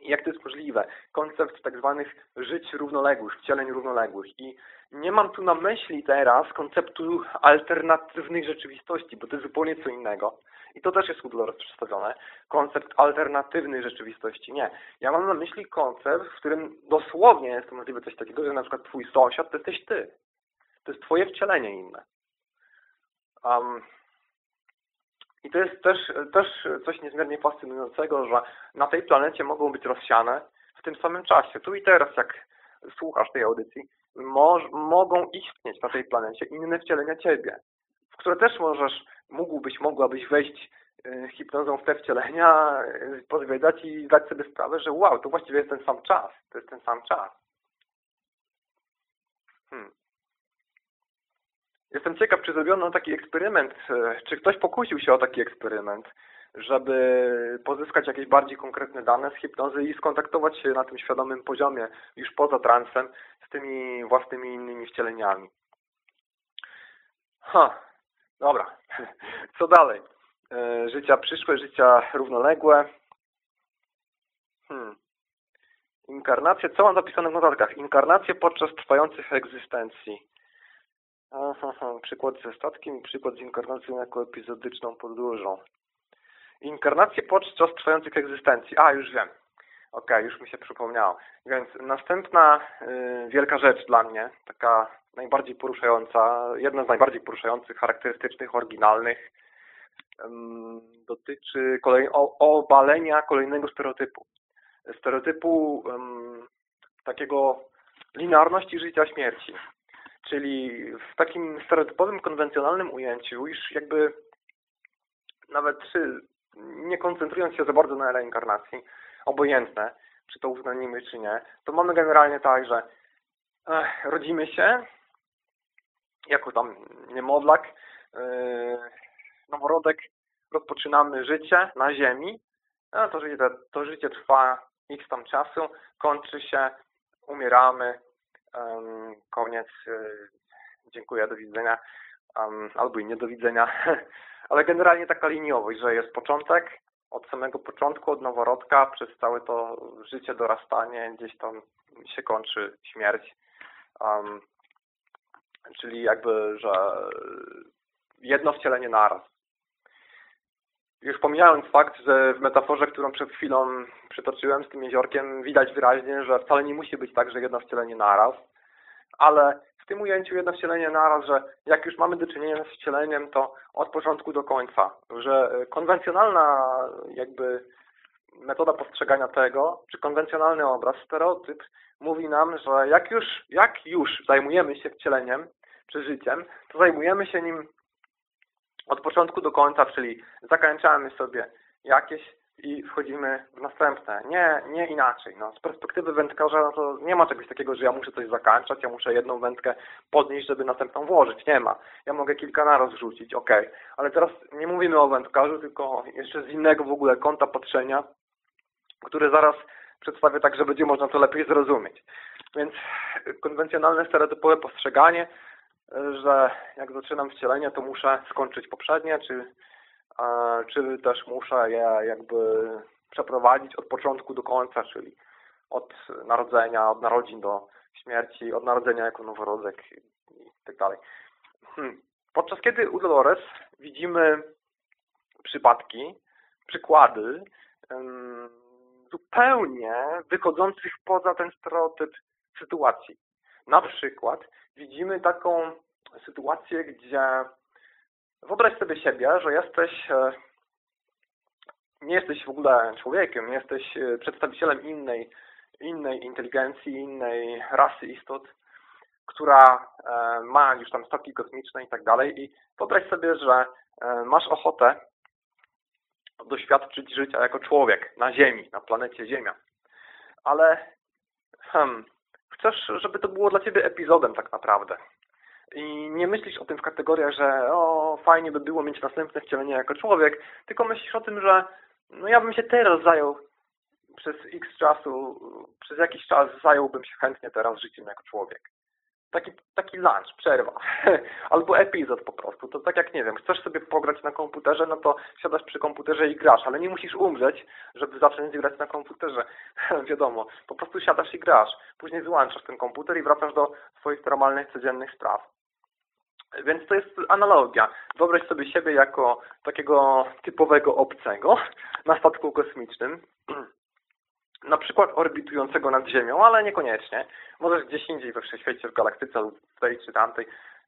Jak to jest możliwe? Koncept tak zwanych żyć równoległych, wcieleń równoległych. I nie mam tu na myśli teraz konceptu alternatywnej rzeczywistości, bo to jest zupełnie co innego. I to też jest udolor przedstawione. Koncept alternatywnej rzeczywistości. Nie. Ja mam na myśli koncept, w którym dosłownie jest to możliwe coś takiego, że na przykład twój sąsiad to jesteś ty. To jest twoje wcielenie inne. Um, I to jest też, też coś niezmiernie fascynującego, że na tej planecie mogą być rozsiane w tym samym czasie. Tu i teraz, jak słuchasz tej audycji, moż, mogą istnieć na tej planecie inne wcielenia Ciebie, w które też możesz, mógłbyś, mogłabyś wejść y, hipnozą w te wcielenia, y, pozwiedzać i zdać sobie sprawę, że wow, to właściwie jest ten sam czas. To jest ten sam czas. Hmm. Jestem ciekaw, czy zrobiono taki eksperyment, e, czy ktoś pokusił się o taki eksperyment, żeby pozyskać jakieś bardziej konkretne dane z hipnozy i skontaktować się na tym świadomym poziomie, już poza transem, z tymi własnymi innymi wcieleniami. Ha, dobra. (laughs) Co dalej? E, życia przyszłe, życia równoległe. Hmm. Inkarnacje, co mam zapisane w notatkach? Inkarnacje podczas trwających egzystencji. Aha, (laughs) przykład ze statkiem i przykład z inkarnacją jako epizodyczną podróżą. Inkarnacje podczas trwających egzystencji. A, już wiem. Okej, okay, już mi się przypomniało. Więc następna y, wielka rzecz dla mnie, taka najbardziej poruszająca, jedna z najbardziej poruszających, charakterystycznych, oryginalnych, dotyczy kolej, o, obalenia kolejnego stereotypu. Stereotypu takiego linearności życia śmierci. Czyli w takim stereotypowym, konwencjonalnym ujęciu, iż jakby nawet nie koncentrując się za bardzo na reinkarnacji, obojętne, czy to uznanimy, czy nie, to mamy generalnie tak, że ech, rodzimy się jako tam niemowlak, yy, noworodek, rozpoczynamy życie na ziemi, no to, życie, to życie trwa x tam czasu, kończy się, umieramy, koniec, y, dziękuję, do widzenia, albo i nie do widzenia, (laughs) ale generalnie taka liniowość, że jest początek, od samego początku, od noworodka, przez całe to życie, dorastanie, gdzieś tam się kończy śmierć. Um, czyli jakby, że jedno wcielenie naraz. Już pomijając fakt, że w metaforze, którą przed chwilą przytoczyłem z tym jeziorkiem, widać wyraźnie, że wcale nie musi być tak, że jedno wcielenie naraz, ale w tym ujęciu jedno wcielenie naraz, że jak już mamy do czynienia z wcieleniem, to od początku do końca, że konwencjonalna jakby metoda postrzegania tego, czy konwencjonalny obraz, stereotyp mówi nam, że jak już, jak już zajmujemy się wcieleniem, czy życiem, to zajmujemy się nim od początku do końca, czyli zakończamy sobie jakieś i wchodzimy w następne. Nie, nie inaczej. No, z perspektywy wędkarza no to nie ma czegoś takiego, że ja muszę coś zakończać, ja muszę jedną wędkę podnieść, żeby następną włożyć. Nie ma. Ja mogę kilka naraz rzucić, ok. Ale teraz nie mówimy o wędkarzu, tylko jeszcze z innego w ogóle kąta patrzenia, który zaraz przedstawię tak, że będzie można to lepiej zrozumieć. Więc konwencjonalne, stereotypowe postrzeganie, że jak zaczynam wcielenie, to muszę skończyć poprzednie, czy, czy też muszę je jakby przeprowadzić od początku do końca, czyli od narodzenia, od narodzin do śmierci, od narodzenia jako noworodek i tak. Hmm. Podczas kiedy u Dolores widzimy przypadki, przykłady um, zupełnie wychodzących poza ten stereotyp sytuacji. Na przykład widzimy taką sytuację, gdzie wyobraź sobie siebie, że jesteś e, nie jesteś w ogóle człowiekiem, jesteś e, przedstawicielem innej, innej inteligencji, innej rasy istot, która e, ma już tam statki kosmiczne i tak dalej i wyobraź sobie, że masz ochotę doświadczyć życia jako człowiek na Ziemi, na planecie Ziemia. Ale hmm, chcesz, żeby to było dla Ciebie epizodem tak naprawdę. I nie myślisz o tym w kategoriach, że o, fajnie by było mieć następne wcielenie jako człowiek, tylko myślisz o tym, że no ja bym się teraz zajął przez x czasu, przez jakiś czas zająłbym się chętnie teraz życiem jako człowiek taki, taki lunch, przerwa, (laughs) albo epizod po prostu. To tak jak, nie wiem, chcesz sobie pograć na komputerze, no to siadasz przy komputerze i grasz, ale nie musisz umrzeć, żeby zacząć grać na komputerze. (laughs) Wiadomo, po prostu siadasz i grasz. Później wyłączasz ten komputer i wracasz do swoich normalnych, codziennych spraw. Więc to jest analogia. Wyobraź sobie siebie jako takiego typowego obcego na statku kosmicznym, (clears throat) na przykład orbitującego nad Ziemią, ale niekoniecznie. Możesz gdzieś indziej we wszechświecie, w galaktyce lub tej czy tamtej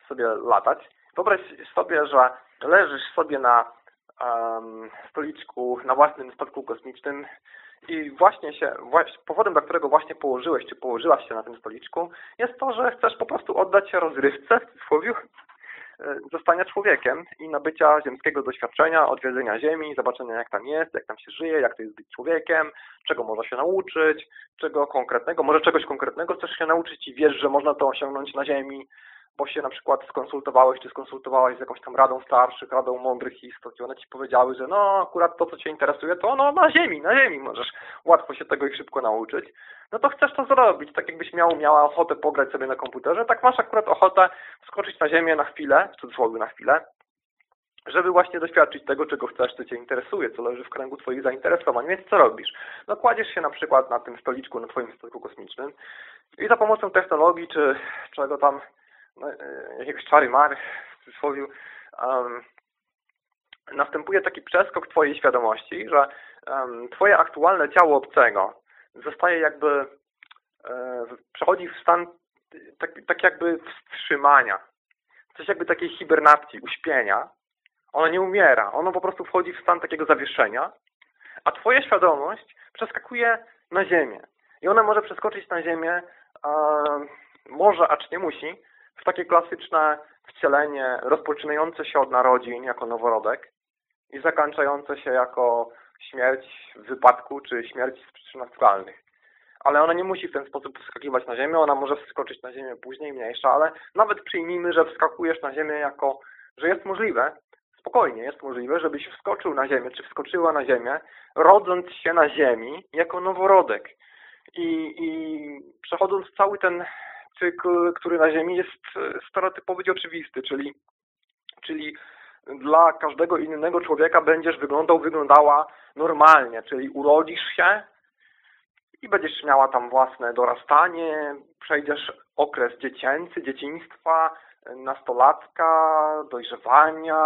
sobie latać. Wyobraź sobie, że leżysz sobie na um, stoliczku, na własnym statku kosmicznym i właśnie się, właśnie, powodem, dla którego właśnie położyłeś, czy położyłaś się na tym stoliczku, jest to, że chcesz po prostu oddać się rozrywce, w cudzysłowie, zostania człowiekiem i nabycia ziemskiego doświadczenia, odwiedzenia Ziemi, zobaczenia jak tam jest, jak tam się żyje, jak to jest być człowiekiem, czego można się nauczyć, czego konkretnego, może czegoś konkretnego chcesz się nauczyć i wiesz, że można to osiągnąć na Ziemi, bo się na przykład skonsultowałeś, czy skonsultowałaś z jakąś tam radą starszych, radą mądrych istot i one ci powiedziały, że no akurat to, co cię interesuje, to no na ziemi, na ziemi możesz łatwo się tego i szybko nauczyć, no to chcesz to zrobić, tak jakbyś miał, miała ochotę pograć sobie na komputerze, tak masz akurat ochotę wskoczyć na ziemię na chwilę, w cudzysłowie na chwilę, żeby właśnie doświadczyć tego, czego chcesz, co Cię interesuje, co leży w kręgu Twoich zainteresowań. Więc co robisz? No kładziesz się na przykład na tym stoliczku, na Twoim statku kosmicznym i za pomocą technologii, czy czego tam jakiegoś czary mary w cudzysłowie, um, następuje taki przeskok Twojej świadomości, że um, Twoje aktualne ciało obcego zostaje jakby, e, przechodzi w stan tak, tak jakby wstrzymania, coś jakby takiej hibernacji, uśpienia. Ono nie umiera, ono po prostu wchodzi w stan takiego zawieszenia, a Twoja świadomość przeskakuje na ziemię. I ona może przeskoczyć na ziemię, może, acz nie musi, w takie klasyczne wcielenie rozpoczynające się od narodzin jako noworodek i zakończające się jako śmierć w wypadku czy śmierć z przyczyn naturalnych. Ale ona nie musi w ten sposób wskakiwać na ziemię, ona może wskoczyć na ziemię później, mniejsza, ale nawet przyjmijmy, że wskakujesz na ziemię jako, że jest możliwe, spokojnie jest możliwe, żebyś wskoczył na ziemię, czy wskoczyła na ziemię, rodząc się na ziemi jako noworodek. I, i przechodząc cały ten cykl, który na Ziemi jest e, stereotypowy oczywisty, czyli, czyli dla każdego innego człowieka będziesz wyglądał, wyglądała normalnie, czyli urodzisz się i będziesz miała tam własne dorastanie, przejdziesz okres dziecięcy, dzieciństwa, nastolatka, dojrzewania,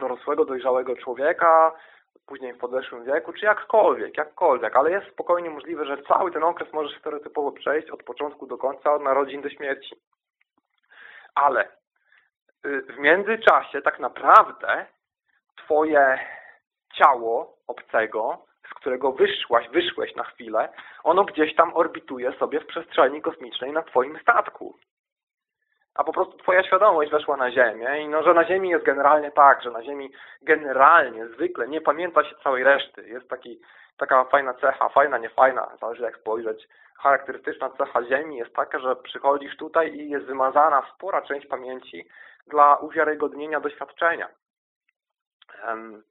dorosłego, dojrzałego człowieka, później w podeszłym wieku, czy jakkolwiek, jakkolwiek, ale jest spokojnie możliwe, że cały ten okres możesz stereotypowo przejść od początku do końca, od narodzin do śmierci. Ale y, w międzyczasie tak naprawdę twoje ciało obcego, z którego wyszłaś, wyszłeś na chwilę, ono gdzieś tam orbituje sobie w przestrzeni kosmicznej na twoim statku a po prostu twoja świadomość weszła na Ziemię i no, że na Ziemi jest generalnie tak, że na Ziemi generalnie, zwykle nie pamięta się całej reszty. Jest taki, taka fajna cecha, fajna, nie fajna, zależy jak spojrzeć. Charakterystyczna cecha Ziemi jest taka, że przychodzisz tutaj i jest wymazana spora część pamięci dla uwiarygodnienia doświadczenia. Um,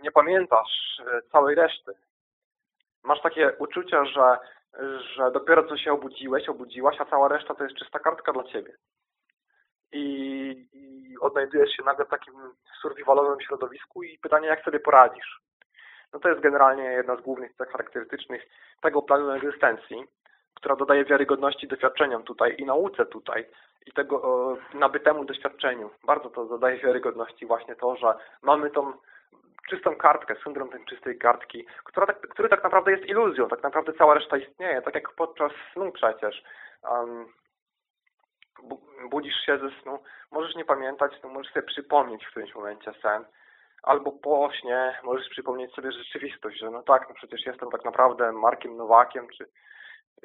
nie pamiętasz całej reszty. Masz takie uczucie, że, że dopiero co się obudziłeś, obudziłaś, a cała reszta to jest czysta kartka dla ciebie. I, i odnajdujesz się nagle w takim survivalowym środowisku i pytanie, jak sobie poradzisz. No to jest generalnie jedna z głównych cech charakterystycznych tego planu egzystencji, która dodaje wiarygodności doświadczeniom tutaj i nauce tutaj i tego e, nabytemu doświadczeniu. Bardzo to dodaje wiarygodności właśnie to, że mamy tą czystą kartkę, syndrom tej czystej kartki, która tak, który tak naprawdę jest iluzją, tak naprawdę cała reszta istnieje, tak jak podczas snu przecież. Um, budzisz się ze snu, możesz nie pamiętać, no możesz sobie przypomnieć w którymś momencie sen, albo po śnie możesz przypomnieć sobie rzeczywistość, że no tak, no przecież jestem tak naprawdę Markiem Nowakiem, czy,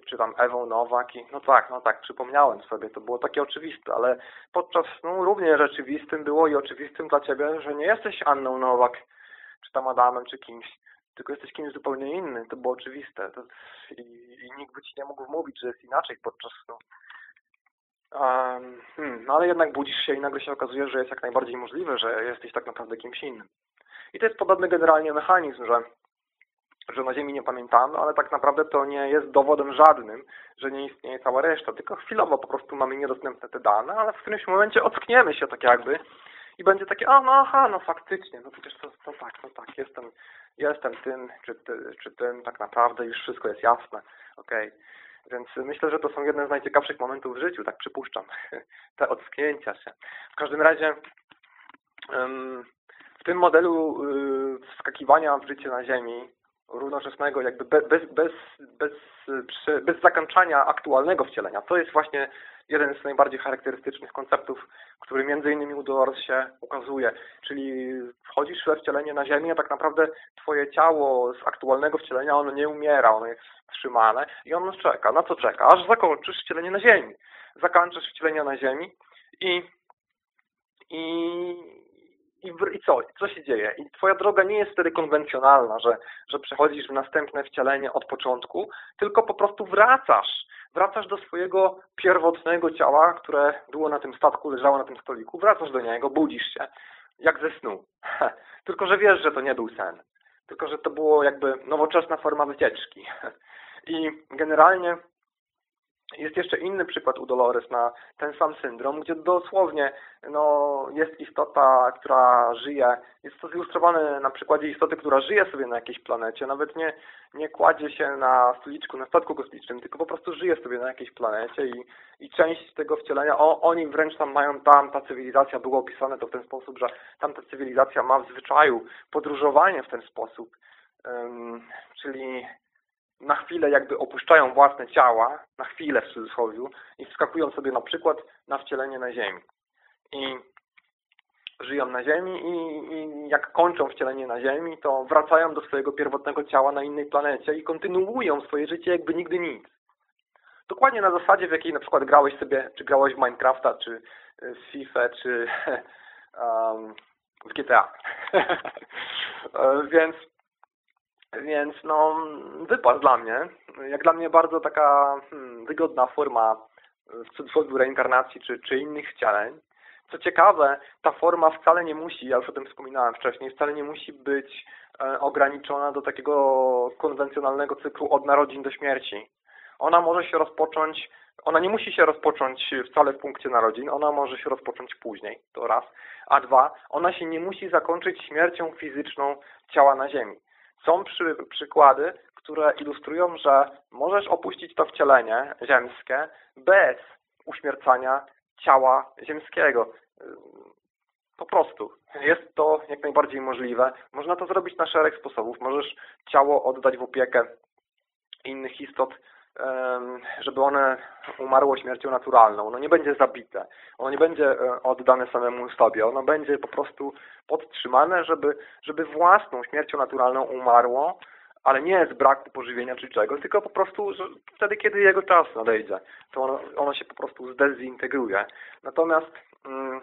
czy tam Ewą Nowak i no tak, no tak, przypomniałem sobie, to było takie oczywiste, ale podczas snu równie rzeczywistym było i oczywistym dla Ciebie, że nie jesteś Anną Nowak, czy tam Adamem, czy kimś, tylko jesteś kimś zupełnie innym, to było oczywiste to, i, i nikt by Ci nie mógł mówić, że jest inaczej podczas snu. Um, hmm, no ale jednak budzisz się i nagle się okazuje, że jest jak najbardziej możliwe, że jesteś tak naprawdę kimś innym. I to jest podobny generalnie mechanizm, że, że na Ziemi nie pamiętamy, ale tak naprawdę to nie jest dowodem żadnym, że nie istnieje cała reszta, tylko chwilowo po prostu mamy niedostępne te dane, ale w którymś momencie ockniemy się tak jakby i będzie takie, a no aha, no faktycznie, no przecież to, to tak, no tak, jestem, jestem tym, czy, ty, czy tym, tak naprawdę już wszystko jest jasne, okej. Okay. Więc myślę, że to są jedne z najciekawszych momentów w życiu, tak przypuszczam, (laughs) te ocknięcia się. W każdym razie w tym modelu y, wskakiwania w życie na Ziemi, równoczesnego, jakby bez, bez, bez, bez, bez zakończenia aktualnego wcielenia, to jest właśnie jeden z najbardziej charakterystycznych konceptów, który między innymi u Dolores się ukazuje. Czyli wchodzisz we wcielenie na Ziemię, a tak naprawdę twoje ciało z aktualnego wcielenia, ono nie umiera, ono jest wstrzymane i ono czeka. Na co czeka? Aż zakończysz wcielenie na Ziemi. Zakończysz wcielenie na Ziemi i, i, i, i co? Co się dzieje? I twoja droga nie jest wtedy konwencjonalna, że, że przechodzisz w następne wcielenie od początku, tylko po prostu wracasz. Wracasz do swojego pierwotnego ciała, które było na tym statku, leżało na tym stoliku. Wracasz do niego, budzisz się, jak ze snu. (laughs) tylko, że wiesz, że to nie był sen. Tylko, że to było jakby nowoczesna forma wycieczki. (laughs) I generalnie jest jeszcze inny przykład u Dolores na ten sam syndrom, gdzie dosłownie no, jest istota, która żyje. Jest to zilustrowane na przykładzie istoty, która żyje sobie na jakiejś planecie. Nawet nie, nie kładzie się na stoliczku, na statku kosmicznym, tylko po prostu żyje sobie na jakiejś planecie i, i część tego wcielenia, o, oni wręcz tam mają, tam ta cywilizacja, było opisane to w ten sposób, że tam ta cywilizacja ma w zwyczaju podróżowanie w ten sposób. Um, czyli na chwilę jakby opuszczają własne ciała, na chwilę w cudzysłowie, i wskakują sobie na przykład na wcielenie na Ziemi. I żyją na Ziemi i, i, jak kończą wcielenie na Ziemi, to wracają do swojego pierwotnego ciała na innej planecie i kontynuują swoje życie jakby nigdy nic. Dokładnie na zasadzie, w jakiej na przykład grałeś sobie, czy grałeś w Minecrafta, czy w FIFA, czy (laughs) um, w GTA. (laughs) Więc więc no, wypas dla mnie. Jak dla mnie bardzo taka hmm, wygodna forma w cudzysłowie reinkarnacji czy, czy innych wcieleń. Co ciekawe, ta forma wcale nie musi, ja już o tym wspominałem wcześniej, wcale nie musi być e, ograniczona do takiego konwencjonalnego cyklu od narodzin do śmierci. Ona może się rozpocząć, ona nie musi się rozpocząć wcale w punkcie narodzin, ona może się rozpocząć później, to raz. A dwa, ona się nie musi zakończyć śmiercią fizyczną ciała na ziemi. Są przy, przykłady, które ilustrują, że możesz opuścić to wcielenie ziemskie bez uśmiercania ciała ziemskiego. Po prostu. Jest to jak najbardziej możliwe. Można to zrobić na szereg sposobów. Możesz ciało oddać w opiekę innych istot, żeby one umarło śmiercią naturalną. Ono nie będzie zabite, ono nie będzie e, oddane samemu sobie, ono będzie po prostu podtrzymane, żeby, żeby własną śmiercią naturalną umarło, ale nie z braku pożywienia czy czego, tylko po prostu że wtedy, kiedy jego czas nadejdzie, to ono, ono się po prostu zdezintegruje. Natomiast mm,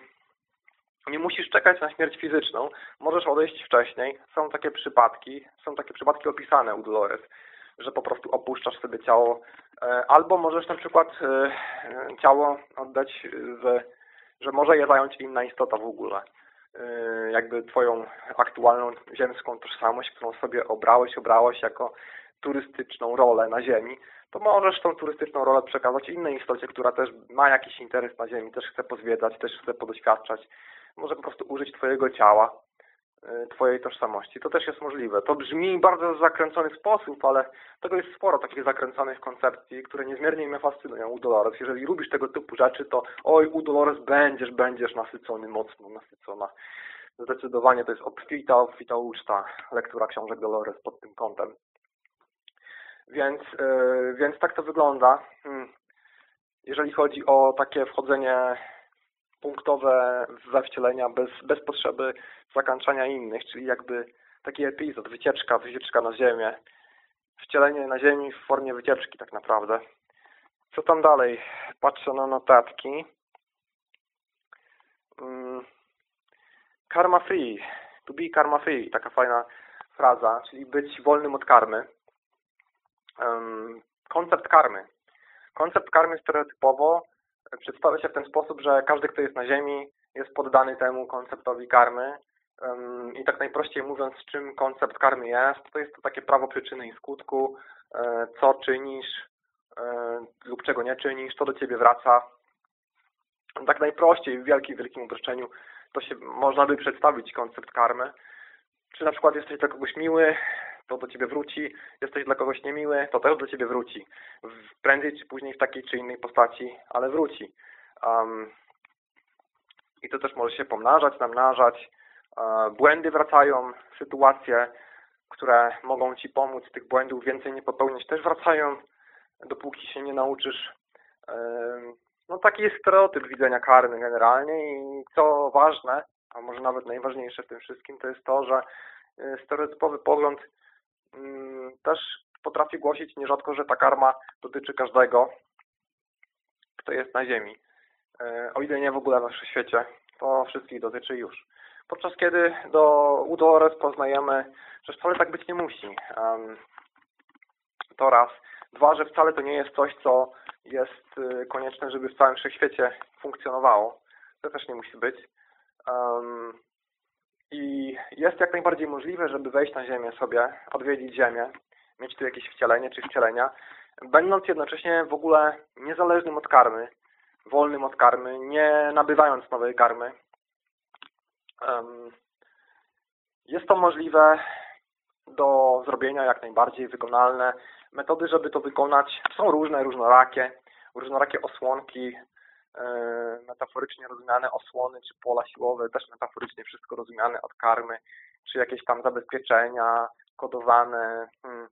nie musisz czekać na śmierć fizyczną, możesz odejść wcześniej. Są takie przypadki, są takie przypadki opisane u Dolores, że po prostu opuszczasz sobie ciało, e, albo możesz na przykład e, ciało oddać, w, że może je zająć inna istota w ogóle. jakby twoją aktualną ziemską tożsamość, którą sobie obrałeś, obrałeś jako turystyczną rolę na Ziemi, to możesz tą turystyczną rolę przekazać innej istocie, która też ma jakiś interes na Ziemi, też chce pozwiedzać, też chce podoświadczać. Może po prostu użyć Twojego ciała, Twojej tożsamości. To też jest możliwe. To brzmi bardzo zakręcony sposób, ale tego jest sporo takich zakręconych koncepcji, które niezmiernie mnie fascynują u Dolores. Jeżeli lubisz tego typu rzeczy, to oj, u Dolores będziesz, będziesz nasycony, mocno nasycona. Zdecydowanie to jest obfita, obfita uczta lektura książek Dolores pod tym kątem. Więc, yy, więc tak to wygląda. Hmm. Jeżeli chodzi o takie wchodzenie punktowe we wcielenia bez, bez potrzeby zakończenia innych, czyli jakby taki epizod, wycieczka, wycieczka na ziemię. Wcielenie na ziemi w formie wycieczki tak naprawdę. Co tam dalej? Patrzę na notatki. Hmm. Karma free. To be karma free. Taka fajna fraza, czyli być wolnym od karmy koncept karmy. Koncept karmy stereotypowo przedstawia się w ten sposób, że każdy, kto jest na Ziemi, jest poddany temu konceptowi karmy. I tak najprościej mówiąc, czym koncept karmy jest, to jest to takie prawo przyczyny i skutku, e, co czynisz e, lub czego nie czynisz, to do Ciebie wraca. Tak najprościej, w wielkim, wielkim uproszczeniu, to się można by przedstawić koncept karmy. Czy na przykład jesteś dla kogoś miły, to do Ciebie wróci. Jesteś dla kogoś niemiły, to też do Ciebie wróci. Prędzej czy później w takiej czy innej postaci, ale wróci. Um, I to też może się pomnażać, namnażać. Błędy wracają, sytuacje, które mogą Ci pomóc tych błędów więcej nie popełnić, też wracają, dopóki się nie nauczysz. No taki jest stereotyp widzenia karmy generalnie i co ważne, a może nawet najważniejsze w tym wszystkim, to jest to, że e, stereotypowy pogląd też potrafi głosić nierzadko, że ta karma dotyczy każdego, kto jest na ziemi. E, o ile nie w ogóle w świecie, to wszystkich dotyczy już. Podczas kiedy do Udores poznajemy, że wcale tak być nie musi. To raz. Dwa, że wcale to nie jest coś, co jest y, konieczne, żeby w całym wszechświecie funkcjonowało. To też nie musi być. I jest jak najbardziej możliwe, żeby wejść na Ziemię sobie, odwiedzić Ziemię, mieć tu jakieś wcielenie czy wcielenia, będąc jednocześnie w ogóle niezależnym od karmy, wolnym od karmy, nie nabywając nowej karmy. Jest to możliwe do zrobienia jak najbardziej wykonalne. Metody, żeby to wykonać są różne, różnorakie. Różnorakie osłonki metaforycznie rozumiane osłony, czy pola siłowe, też metaforycznie wszystko rozumiane od karmy, czy jakieś tam zabezpieczenia kodowane hmm,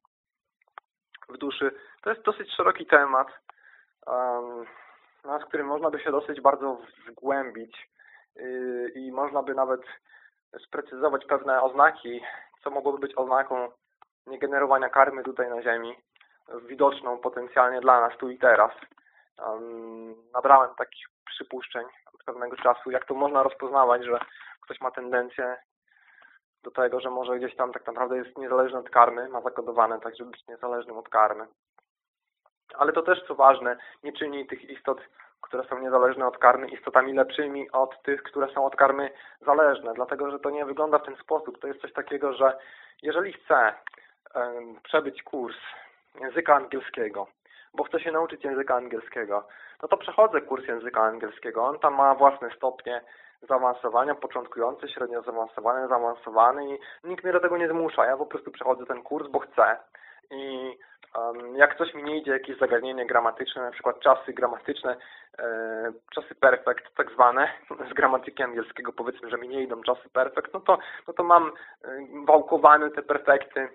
w duszy. To jest dosyć szeroki temat, um, z którym można by się dosyć bardzo wgłębić yy, i można by nawet sprecyzować pewne oznaki, co mogłoby być oznaką niegenerowania karmy tutaj na Ziemi, widoczną potencjalnie dla nas tu i teraz nabrałem takich przypuszczeń od pewnego czasu, jak to można rozpoznawać, że ktoś ma tendencję do tego, że może gdzieś tam tak naprawdę jest niezależny od karmy, ma zakodowane tak, żeby być niezależnym od karmy. Ale to też, co ważne, nie czyni tych istot, które są niezależne od karmy, istotami lepszymi od tych, które są od karmy zależne, dlatego, że to nie wygląda w ten sposób. To jest coś takiego, że jeżeli chcę przebyć kurs języka angielskiego, bo chcę się nauczyć języka angielskiego. No to przechodzę kurs języka angielskiego. On tam ma własne stopnie zaawansowania, początkujący, średnio zaawansowany, zaawansowany i nikt mnie do tego nie zmusza. Ja po prostu przechodzę ten kurs, bo chcę. I um, jak coś mi nie idzie, jakieś zagadnienie gramatyczne, na przykład czasy gramatyczne, e, czasy perfekt tak zwane, (laughs) z gramatyki angielskiego powiedzmy, że mi nie idą czasy perfekt, no to, no to mam e, wałkowane te perfekty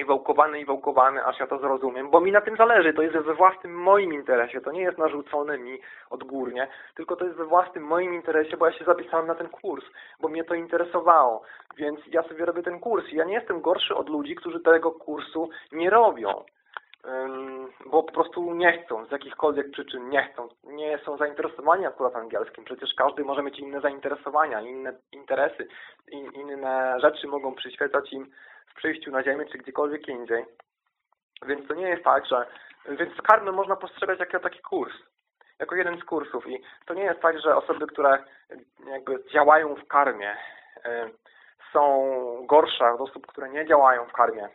i wałkowany, i wałkowany, aż ja to zrozumiem, bo mi na tym zależy, to jest we własnym moim interesie, to nie jest narzucone mi odgórnie, tylko to jest we własnym moim interesie, bo ja się zapisałem na ten kurs, bo mnie to interesowało, więc ja sobie robię ten kurs i ja nie jestem gorszy od ludzi, którzy tego kursu nie robią, bo po prostu nie chcą, z jakichkolwiek przyczyn nie chcą, nie są zainteresowani akurat angielskim, przecież każdy może mieć inne zainteresowania, inne interesy, inne rzeczy mogą przyświecać im w przyjściu na Ziemię, czy gdziekolwiek indziej. Więc to nie jest tak, że... Więc karmę można postrzegać jako taki kurs. jako jeden z kursów. I to nie jest tak, że osoby, które jakby działają w karmie, y, są gorsze od osób, które nie działają w karmie.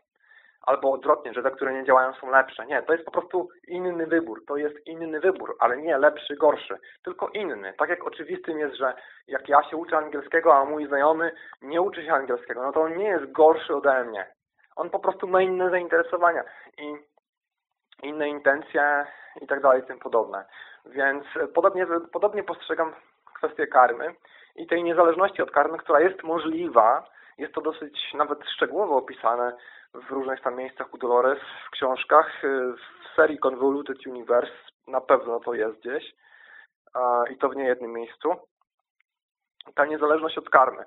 Albo odwrotnie, że te, które nie działają są lepsze. Nie, to jest po prostu inny wybór. To jest inny wybór, ale nie lepszy, gorszy, tylko inny. Tak jak oczywistym jest, że jak ja się uczę angielskiego, a mój znajomy nie uczy się angielskiego, no to on nie jest gorszy ode mnie. On po prostu ma inne zainteresowania i inne intencje i tak dalej, tym podobne. Więc podobnie, podobnie postrzegam kwestię karmy i tej niezależności od karmy, która jest możliwa, jest to dosyć nawet szczegółowo opisane w różnych tam miejscach u Dolores, w książkach, w serii Convoluted Universe, na pewno to jest gdzieś i to w niejednym miejscu. Ta niezależność od karmy,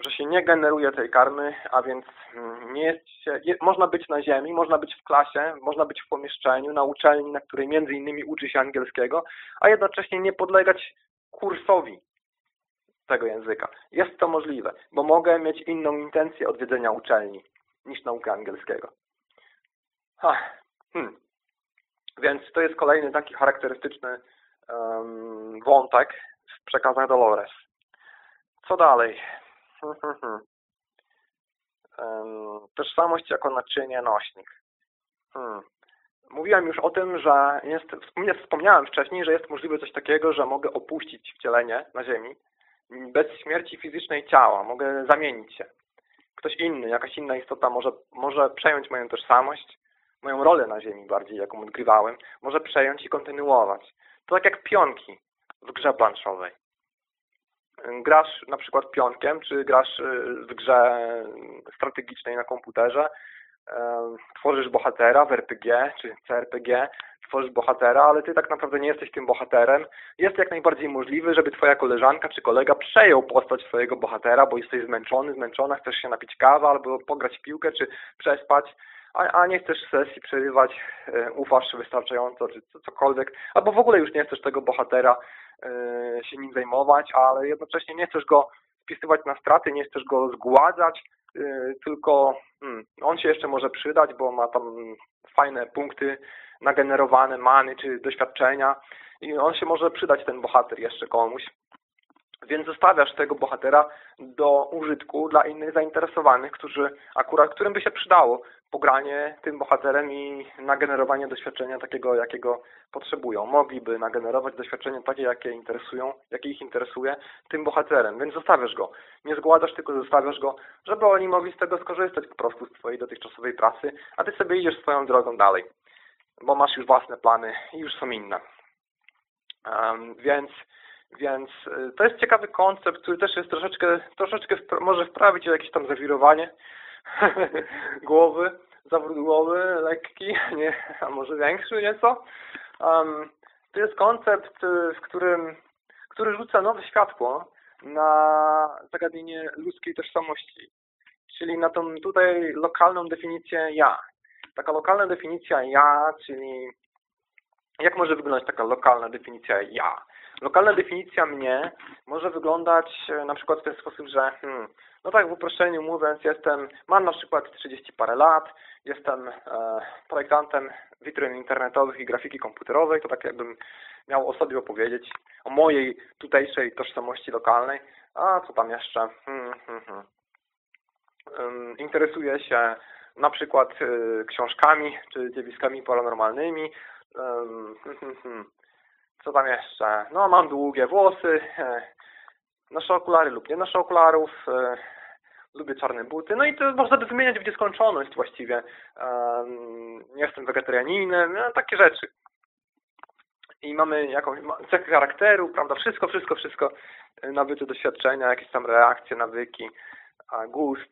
że się nie generuje tej karmy, a więc mm, nie jest się, je, można być na ziemi, można być w klasie, można być w pomieszczeniu, na uczelni, na której między innymi uczy się angielskiego, a jednocześnie nie podlegać kursowi tego języka. Jest to możliwe, bo mogę mieć inną intencję odwiedzenia uczelni niż naukę angielskiego. Hmm. Więc to jest kolejny taki charakterystyczny um, wątek w przekazach Dolores. Co dalej? um, tożsamość jako naczynie nośnik. Hmm. Mówiłem już o tym, że jest, wspomniałem wcześniej, że jest możliwe coś takiego, że mogę opuścić wcielenie na Ziemi bez śmierci fizycznej ciała. Mogę zamienić się. Ktoś inny, jakaś inna istota może, może przejąć moją tożsamość, moją rolę na Ziemi bardziej, jaką odgrywałem, może przejąć i kontynuować. To tak jak pionki w grze planszowej. Grasz na przykład pionkiem, czy grasz y, w grze strategicznej na komputerze, tworzysz bohatera w RPG czy CRPG, tworzysz bohatera, ale ty tak naprawdę nie jesteś tym bohaterem. Jest jak najbardziej możliwy, żeby twoja koleżanka czy kolega przejął postać swojego bohatera, bo jesteś zmęczony, zmęczona, chcesz się napić kawy albo pograć piłkę czy przespać, a, a nie chcesz sesji przerywać, e, ufasz wystarczająco czy cokolwiek, albo w ogóle już nie chcesz tego bohatera e, się nim zajmować, ale jednocześnie nie chcesz go wpisywać na straty, nie chcesz go zgładzać, e, tylko hmm, on się jeszcze może przydać, bo ma tam fajne punkty nagenerowane many czy doświadczenia i on się może przydać, ten bohater jeszcze komuś. Więc zostawiasz tego bohatera do użytku dla innych zainteresowanych, którzy akurat, którym by się przydało pogranie tym bohaterem i nagenerowanie doświadczenia takiego, jakiego potrzebują. Mogliby nagenerować doświadczenie takie, jakie interesują, jakie ich interesuje tym bohaterem, więc zostawiasz go. Nie zgładasz, tylko zostawiasz go, żeby oni mogli z tego skorzystać po prostu z Twojej dotychczasowej pracy, a Ty sobie idziesz swoją drogą dalej bo masz już własne plany i już są inne. Więc więc y, to jest ciekawy koncept, który też jest troszeczkę, troszeczkę może wprawić jakieś tam zawirowanie (laughs) głowy, zawrót głowy lekki, (laughs) nie, a może większy nieco. To jest koncept, y, w którym, który rzuca nowe światło na zagadnienie ludzkiej tożsamości, czyli na tą tutaj lokalną definicję ja taka lokalna definicja ja, czyli jak może wyglądać taka lokalna definicja ja? Lokalna definicja mnie może wyglądać e, na przykład w ten sposób, że hmm, no tak w uproszczeniu mówiąc jestem, mam na przykład 30 parę lat, jestem e, projektantem witryn internetowych i grafiki komputerowej, to tak jakbym miał o sobie opowiedzieć, o mojej tutejszej tożsamości lokalnej, a co tam jeszcze? Hmm, hmm, hmm. Interesuję się na przykład y, książkami czy zjawiskami paranormalnymi. (laughs) Co tam jeszcze? No, mam długie włosy, e, noszę okulary lub nie noszę okularów, e, lubię czarne buty. No i to można by wymieniać w nieskończoność właściwie. Nie jestem wegetarianinem, no, takie rzeczy. I mamy jakąś cechę charakteru, prawda? Wszystko, wszystko, wszystko. E, nabyte doświadczenia, jakieś tam reakcje, nawyki, gust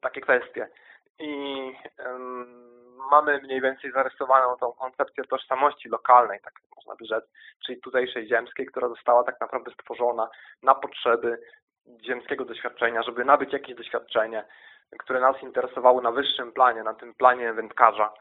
takie kwestie. I um, mamy mniej więcej zarysowaną tą koncepcję tożsamości lokalnej, tak można by rzec, czyli tutejszej ziemskiej, która została tak naprawdę stworzona na potrzeby ziemskiego doświadczenia, żeby nabyć jakieś doświadczenie, które nas interesowało na wyższym planie, na tym planie wędkarza,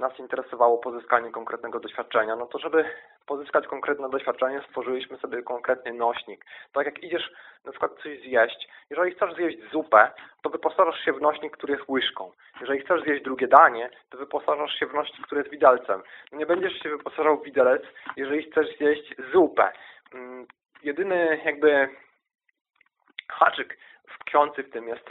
nas interesowało pozyskanie konkretnego doświadczenia, no to żeby pozyskać konkretne doświadczenie, stworzyliśmy sobie konkretny nośnik. Tak jak idziesz na przykład coś zjeść, jeżeli chcesz zjeść zupę, to wyposażasz się w nośnik, który jest łyżką. Jeżeli chcesz zjeść drugie danie, to wyposażasz się w nośnik, który jest widelcem. No nie będziesz się wyposażał w widelec, jeżeli chcesz zjeść zupę. Mm, jedyny jakby haczyk tkwiący w tym jest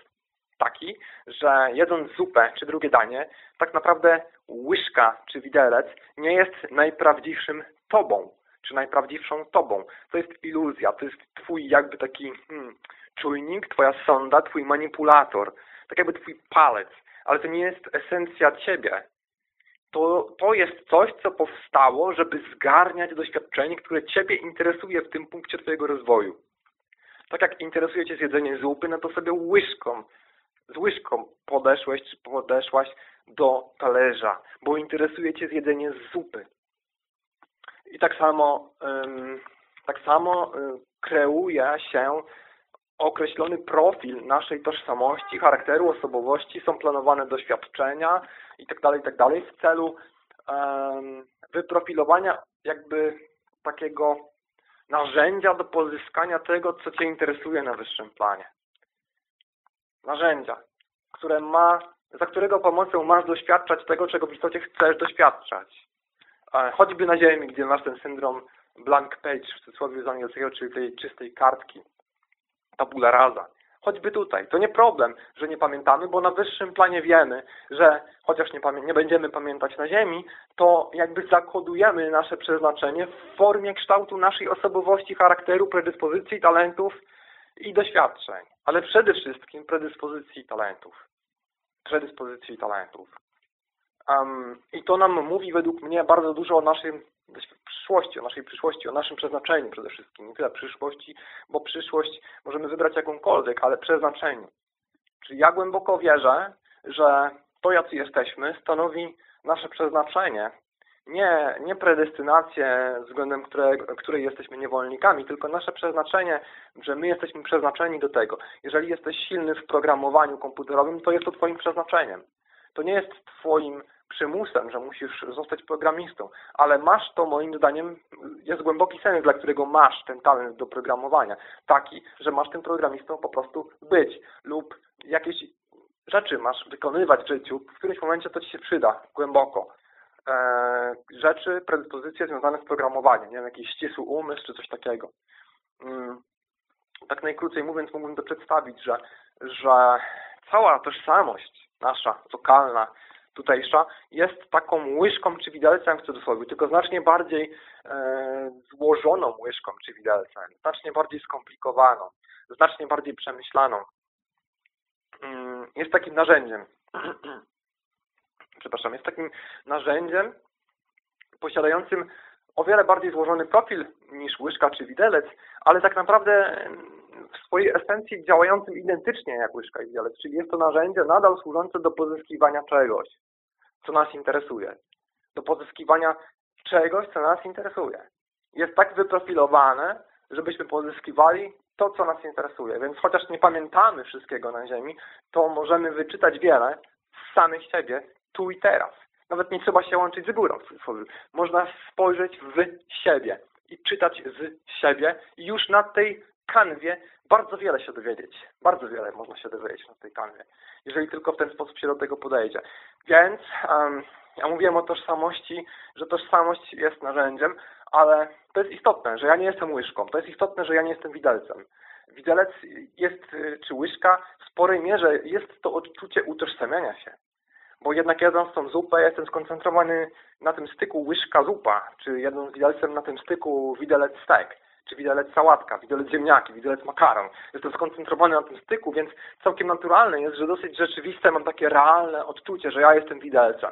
taki, że jedząc zupę czy drugie danie, tak naprawdę łyżka czy widelec nie jest najprawdziwszym tobą, czy najprawdziwszą tobą. To jest iluzja, to jest twój jakby taki hmm, czujnik, twoja sonda, twój manipulator, tak jakby twój palec, ale to nie jest esencja ciebie. To, to jest coś, co powstało, żeby zgarniać doświadczenie, które ciebie interesuje w tym punkcie twojego rozwoju. Tak jak interesuje cię zjedzenie zupy, no to sobie łyżką z łyżką podeszłeś czy podeszłaś do talerza, bo interesuje Cię zjedzenie zupy. I tak samo, tak samo y, kreuje się określony profil naszej tożsamości, charakteru, osobowości, są planowane doświadczenia itd., tak itd. Tak w celu wyprofilowania jakby takiego narzędzia do pozyskania tego, co Cię interesuje na wyższym planie narzędzia, które ma, za którego pomocą masz doświadczać tego, czego w istocie chcesz doświadczać. Choćby na ziemi, gdzie masz ten syndrom blank page, w cudzysłowie z angielskiego, czyli tej czystej kartki, tabula rasa. Choćby tutaj. To nie problem, że nie pamiętamy, bo na wyższym planie wiemy, że chociaż nie, nie będziemy pamiętać na ziemi, to jakby zakodujemy nasze przeznaczenie w formie kształtu naszej osobowości, charakteru, predyspozycji, talentów i doświadczeń ale przede wszystkim predyspozycji talentów. Predyspozycji talentów. Um, I to nam mówi według mnie bardzo dużo o naszej przyszłości, o naszej przyszłości, o naszym przeznaczeniu przede wszystkim. Nie tyle przyszłości, bo przyszłość możemy wybrać jakąkolwiek, ale przeznaczeniu. Czyli ja głęboko wierzę, że to, jacy jesteśmy, stanowi nasze przeznaczenie nie, nie predestynację, względem które, której jesteśmy niewolnikami, tylko nasze przeznaczenie, że my jesteśmy przeznaczeni do tego. Jeżeli jesteś silny w programowaniu komputerowym, to jest to Twoim przeznaczeniem. To nie jest Twoim przymusem, że musisz zostać programistą, ale masz to, moim zdaniem, jest głęboki sens, dla którego masz ten talent do programowania. Taki, że masz tym programistą po prostu być lub jakieś rzeczy masz wykonywać w życiu, w którymś momencie to Ci się przyda głęboko. E, rzeczy, predyspozycje związane z programowaniem, nie wiem, jakiś ścisły umysł czy coś takiego. Mm, tak najkrócej mówiąc, mógłbym to przedstawić, że, że cała tożsamość nasza, lokalna, tutejsza, jest taką łyżką czy widelcem w cudzysłowie, tylko znacznie bardziej e, złożoną łyżką czy widelcem, znacznie bardziej skomplikowaną, znacznie bardziej przemyślaną. Mm, jest takim narzędziem. (clears throat) przepraszam, jest takim narzędziem posiadającym o wiele bardziej złożony profil niż łyżka czy widelec, ale tak naprawdę w swojej esencji działającym identycznie jak łyżka i widelec, czyli jest to narzędzie nadal służące do pozyskiwania czegoś, co nas interesuje. Do pozyskiwania czegoś, co nas interesuje. Jest tak wyprofilowane, żebyśmy pozyskiwali to, co nas interesuje. Więc chociaż nie pamiętamy wszystkiego na Ziemi, to możemy wyczytać wiele z samych siebie tu i teraz. Nawet nie trzeba się łączyć z górą. Można spojrzeć w siebie i czytać z siebie i już na tej kanwie bardzo wiele się dowiedzieć. Bardzo wiele można się dowiedzieć na tej kanwie, jeżeli tylko w ten sposób się do tego podejdzie. Więc um, ja mówiłem o tożsamości, że tożsamość jest narzędziem, ale to jest istotne, że ja nie jestem łyżką. To jest istotne, że ja nie jestem widelcem. Widelec jest, czy łyżka w sporej mierze jest to odczucie utożsamiania się bo jednak jedząc tą zupę jestem skoncentrowany na tym styku łyżka-zupa, czy jedząc widelcem na tym styku widelec stek, czy widelec sałatka, widelec ziemniaki, widelec makaron. Jestem skoncentrowany na tym styku, więc całkiem naturalne jest, że dosyć rzeczywiste mam takie realne odczucie, że ja jestem widelcem.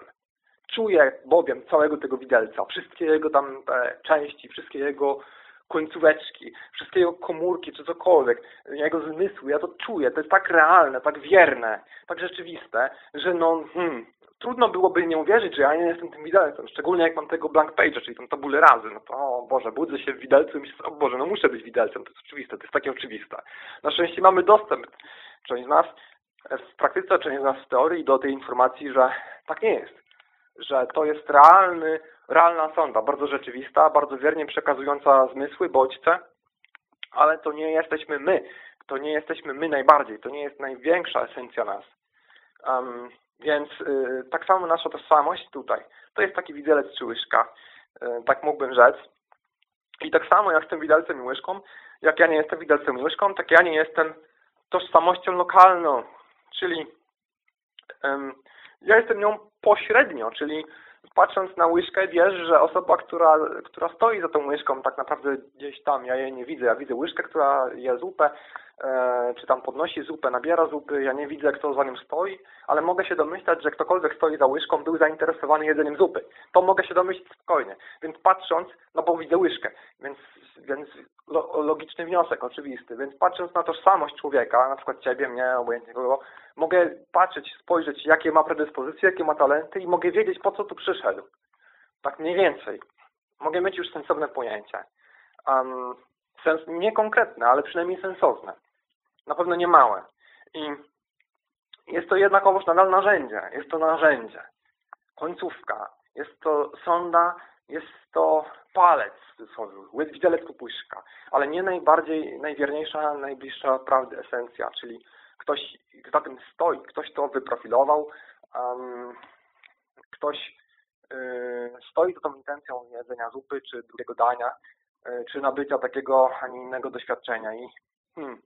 Czuję bowiem całego tego widelca, wszystkie jego tam e, części, wszystkie jego końcóweczki, wszystkie jego komórki czy cokolwiek, jego zmysły, ja to czuję, to jest tak realne, tak wierne, tak rzeczywiste, że no, hmm, trudno byłoby nie uwierzyć, że ja nie jestem tym widelcem, szczególnie jak mam tego blank page'a, czyli tą tabulę razy, no to o Boże, budzę się w widelcu i myślę, o Boże, no muszę być widelcem, to jest oczywiste, to jest takie oczywiste. Na szczęście mamy dostęp, część z nas w praktyce, część z nas w teorii do tej informacji, że tak nie jest że to jest realny, realna sonda, bardzo rzeczywista, bardzo wiernie przekazująca zmysły, bodźce, ale to nie jesteśmy my. To nie jesteśmy my najbardziej. To nie jest największa esencja nas. Um, więc y, tak samo nasza tożsamość tutaj. To jest taki widelec czy łyżka. Y, tak mógłbym rzec. I tak samo jak z tym widelcem i łyżką, jak ja nie jestem widelcem i łyżką, tak ja nie jestem tożsamością lokalną. Czyli um, ja jestem nią pośrednio, czyli patrząc na łyżkę wiesz, że osoba, która, która stoi za tą łyżką tak naprawdę gdzieś tam, ja jej nie widzę, ja widzę łyżkę, która je zupę, czy tam podnosi zupę, nabiera zupy, ja nie widzę kto za nią stoi, ale mogę się domyślać, że ktokolwiek stoi za łyżką był zainteresowany jedzeniem zupy. To mogę się domyślić spokojnie. Więc patrząc, no bo widzę łyżkę, więc, więc logiczny wniosek, oczywisty. Więc patrząc na tożsamość człowieka, na przykład ciebie, mnie, obojętnie kogo, mogę patrzeć, spojrzeć, jakie ma predyspozycje, jakie ma talenty i mogę wiedzieć, po co tu przyszedł. Tak mniej więcej. Mogę mieć już sensowne pojęcie. Um, sens nie konkretne, ale przynajmniej sensowne. Na pewno nie małe. I jest to jednakowoż nadal narzędzie. Jest to narzędzie. Końcówka. Jest to sonda, jest to palec, łyk widelec puszka, ale nie najbardziej, najwierniejsza, najbliższa prawdy esencja, czyli ktoś za tym stoi, ktoś to wyprofilował, um, ktoś y, stoi za tą intencją jedzenia zupy, czy drugiego dania, y, czy nabycia takiego, a nie innego doświadczenia. I hmm,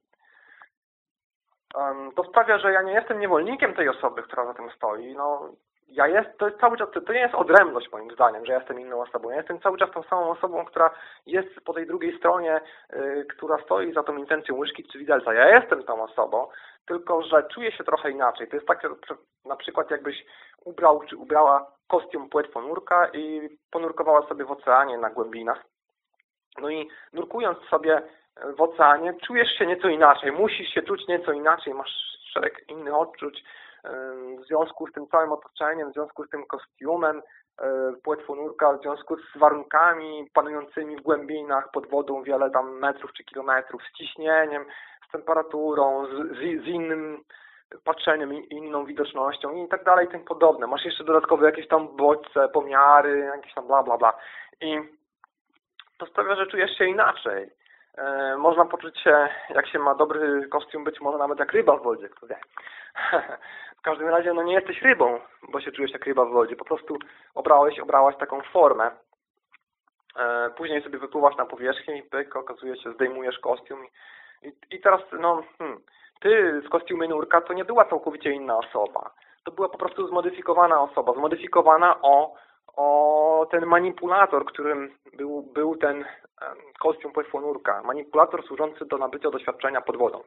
to sprawia, że ja nie jestem niewolnikiem tej osoby, która za tym stoi. No, ja jest, to jest cały czas, to nie jest odrębność moim zdaniem, że ja jestem inną osobą. Ja jestem cały czas tą samą osobą, która jest po tej drugiej stronie, yy, która stoi za tą intencją łyżki czy widelca. Ja jestem tą osobą, tylko że czuję się trochę inaczej. To jest tak na przykład jakbyś ubrał czy ubrała kostium płetwonurka i ponurkowała sobie w oceanie na głębinach. No i nurkując sobie w oceanie czujesz się nieco inaczej, musisz się czuć nieco inaczej, masz szereg innych odczuć, w związku z tym całym otoczeniem, w związku z tym kostiumem płetwonurka, w związku z warunkami panującymi w głębinach pod wodą wiele tam metrów czy kilometrów, z ciśnieniem, z temperaturą, z, z, innym patrzeniem, inną widocznością i tak dalej, tym podobne. Masz jeszcze dodatkowo jakieś tam bodźce, pomiary, jakieś tam bla, bla, bla. I to sprawia, że czujesz się inaczej. E, można poczuć się, jak się ma dobry kostium, być może nawet jak ryba w wodzie, kto wie. (laughs) w każdym razie, no nie jesteś rybą, bo się czujesz jak ryba w wodzie. Po prostu obrałeś, obrałaś taką formę. E, później sobie wypływasz na powierzchnię i pyk, okazuje się, zdejmujesz kostium. I, i teraz, no, hmm, ty z kostiumy nurka to nie była całkowicie inna osoba. To była po prostu zmodyfikowana osoba, zmodyfikowana o, o ten manipulator, którym był, był ten kostium płetwonurka. Manipulator służący do nabycia doświadczenia pod wodą.